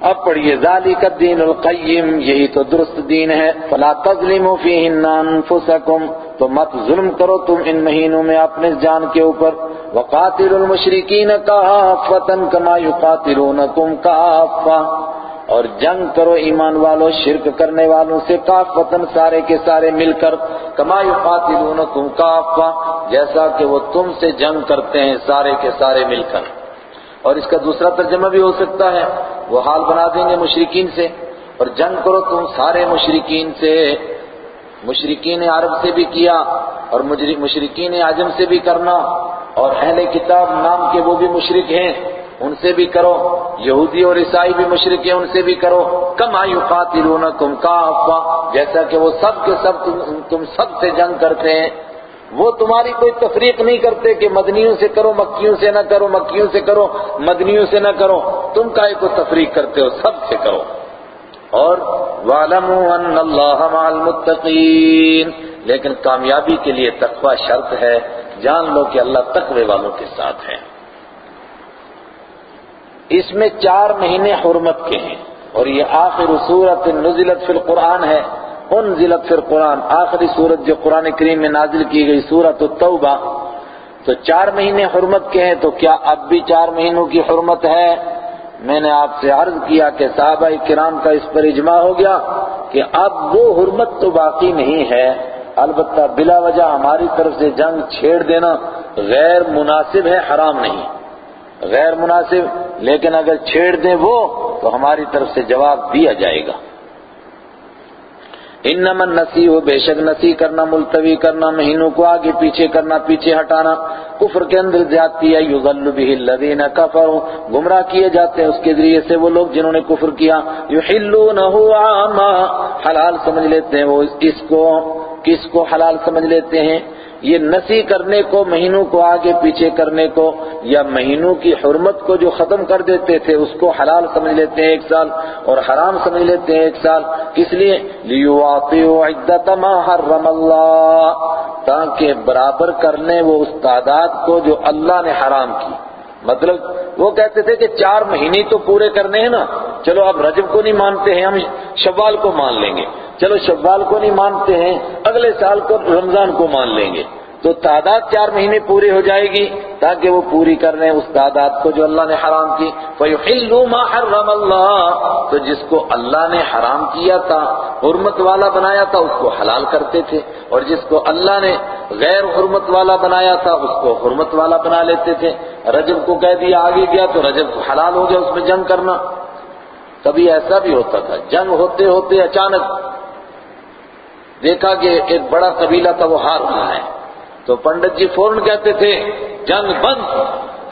اب پڑھیے، ذالک الدین القیم، یہی تو درست دین ہے۔ فلا تظلموا فیہن انفسکم، تو مت ظلم کرو تم ان مہینوں میں اپنے جان کے اوپر۔ وقاتل المشرکین کافتا کما یقاتلونکم کافا اور جنگ کرو ایمان والو، شرک کرنے والوں سے کافتن سارے کے سارے مل کر۔ کما یقاتلونکم کافا جیسا کہ وہ تم سے جنگ کرتے ہیں سارے کے سارے مل کر۔ اور اس کا دوسرا ترجمہ بھی ہو سکتا ہے، وہ حال بنا دیں گے مشرقین سے۔ اور جنگ کرو تم سارے مشرقین سے۔ مشرقین عرب سے بھی کیا، اور مشرقین عجم سے بھی کرنا۔ اور اہل کتاب نام کے وہ بھی مشرق ہیں۔ ان سے بھی کرو۔ یہودی اور عیسائی بھی مشرق ہیں ان سے بھی کرو۔ کم آیو قاتلونکم کافا جیسا کہ وہ سب کے سب تم سب سے جنگ کرتے ہیں۔ وہ تمہاری کوئی تفریق نہیں کرتے کہ مدنیوں سے کرو، مکیوں سے نہ کرو، مکیوں سے کرو، مدنیوں سے نہ کرو۔ تم کا کو تفریق کرتے ہو، سب سے کرو۔ اور وَعْلَمُوا أَنَّ اللَّهَ مَعَ الْمُتَّقِينَ۔ لیکن کامیابی کے لیے تقوی شرط ہے۔ جان لو کہ اللہ تقوی والوں کے ساتھ ہے اس میں چار مہینے حرمت کے ہیں اور یہ آخر صورت نزلت فی القرآن ہے، انزلت فی القرآن، آخری صورت جو قرآن کریم میں نازل کی گئی صورت التوبہ۔ تو چار مہینے حرمت کے ہیں، تو کیا اب بھی چار مہینوں کی حرمت ہے؟ میں نے آپ سے عرض کیا کہ صحابہ کرام کا اس پر اجماع ہو گیا کہ اب وہ حرمت تو باقی نہیں ہے۔ البتہ بلا وجہ ہماری طرف سے جنگ چھیڑ دینا غیر مناسب ہے، حرام نہیں۔ غیر مناسب، لیکن اگر چھیڑ دیں وہ، تو ہماری طرف سے جواب دیا جائے گا۔ انما النسی ہو بے شک نسی کرنا، ملتوی کرنا، مہینوں کو آگے پیچھے کرنا، پیچھے ہٹانا۔ کفر کے اندر زیادتی ہے یغل به الذین کفروا۔ گمراہ کیے جاتے ہیں اس کے ذریعے سے وہ لوگ جنہوں نے کفر کیا۔ یحلونہ عاما، حلال سمجھ لیتے ہیں وہ اس کو، کس کو حلال سمجھ لیتے ہیں؟ یہ نسی کرنے کو، مہینوں کو آگے پیچھے کرنے کو یا مہینوں کی حرمت کو جو ختم کر دیتے تھے، اس کو حلال سمجھ لیتے ہیں ایک سال اور حرام سمجھ لیتے ہیں ایک سال۔ کس لیے؟ لِيُوَاطِعُوا عِدَّةَ مَا حَرَّمَ اللَّهِ۔ تاکہ برابر کرنے وہ اس تعداد کو جو اللہ نے حرام کی۔ مطلب وہ کہتے تھے کہ چار مہینے تو پورے کرنے ہیں نا، چلو آپ رجب کو نہیں مانتے ہیں، ہم شوال کو مان لیں گے۔ چلو شوال کو نہیں مانتے ہیں، اگلے سال کو رمضان کو مان لیں گے۔ تو تعداد چار مہینے پوری ہو جائے گی تاکہ وہ پوری کر رہے ہیں اس تعداد کو جو اللہ نے حرام کی۔ فَيُحِلُّ مَا حَرَّمَ اللَّهِ۔ تو جس کو اللہ نے حرام کیا تھا، حرمت والا بنایا تھا، اس کو حلال کرتے تھے۔ اور جس کو اللہ نے غیر حرمت والا بنایا تھا، اس کو حرمت والا بنا لیتے تھے۔ رجب کو کہہ دیا آگے گیا تو رجب کو حلال ہو گیا، اس میں جنگ کرنا۔ کبھی ایسا بھی ہوتا تھا۔ جنگ ہوتے ہوتے اچانک دیکھا کہ ایک بڑا قبیلہ تھا، وہ ہار رہا ہے۔ تو پنڈت جی فوراً کہتے تھے، جنگ بند۔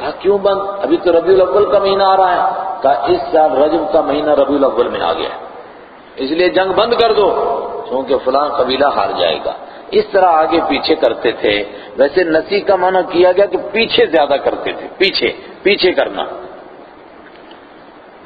کہا، کیوں بند؟ ابھی تو ربیع الاول کا مہینہ آ رہا ہے۔ کہا، اس سال رجب کا مہینہ ربیع الاول میں آ گیا اس لیے جنگ بند کر دو کیونکہ فلاں قبیلہ ہار جائے گا۔ اس طرح آگے پیچھے کرتے تھے۔ ویسے نسی کا معنی کیا گیا کہ پیچھے زیادہ کرتے تھے۔ پیچھے پیچھے کرنا۔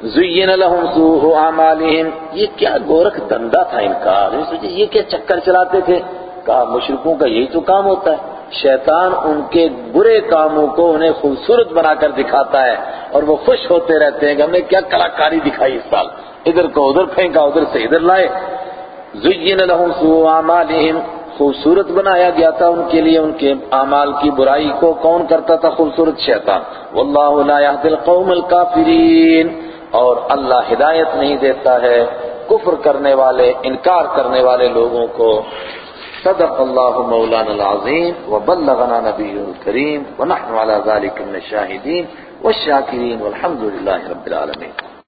زین لهم سوء اعمالهم۔ یہ کیا گورکھ دندا تھا ان کا یہ کیا چکر چلاتے تھے؟ کہا، مشرکوں کا یہی تو کام ہوتا ہے۔ شیطان ان کے برے کاموں کو انہیں خوبصورت بنا کر دکھاتا ہے اور وہ خوش ہوتے رہتے ہیں کہ ہم نے کیا کلاکاری دکھائی اس سال۔ ادھر کو ادھر پھینکا، ادھر سے ادھر لائے۔ زین لهم سوء اعمالهم خوبصورت بنایا گیا تھا ان کے لیے، ان کے اعمال کی برائی کو کون کرتا تھا خوبصورت شیطان۔ واللہ لا يهدي القوم الكافرین اور اللہ ہدایت نہیں دیتا ہے کفر کرنے والے، انکار کرنے والے لوگوں کو۔ صدق الله مولانا العظيم وبلغنا نبيه الكريم ونحن على ذلك من الشاهدين والشاكرين والحمد لله رب العالمين.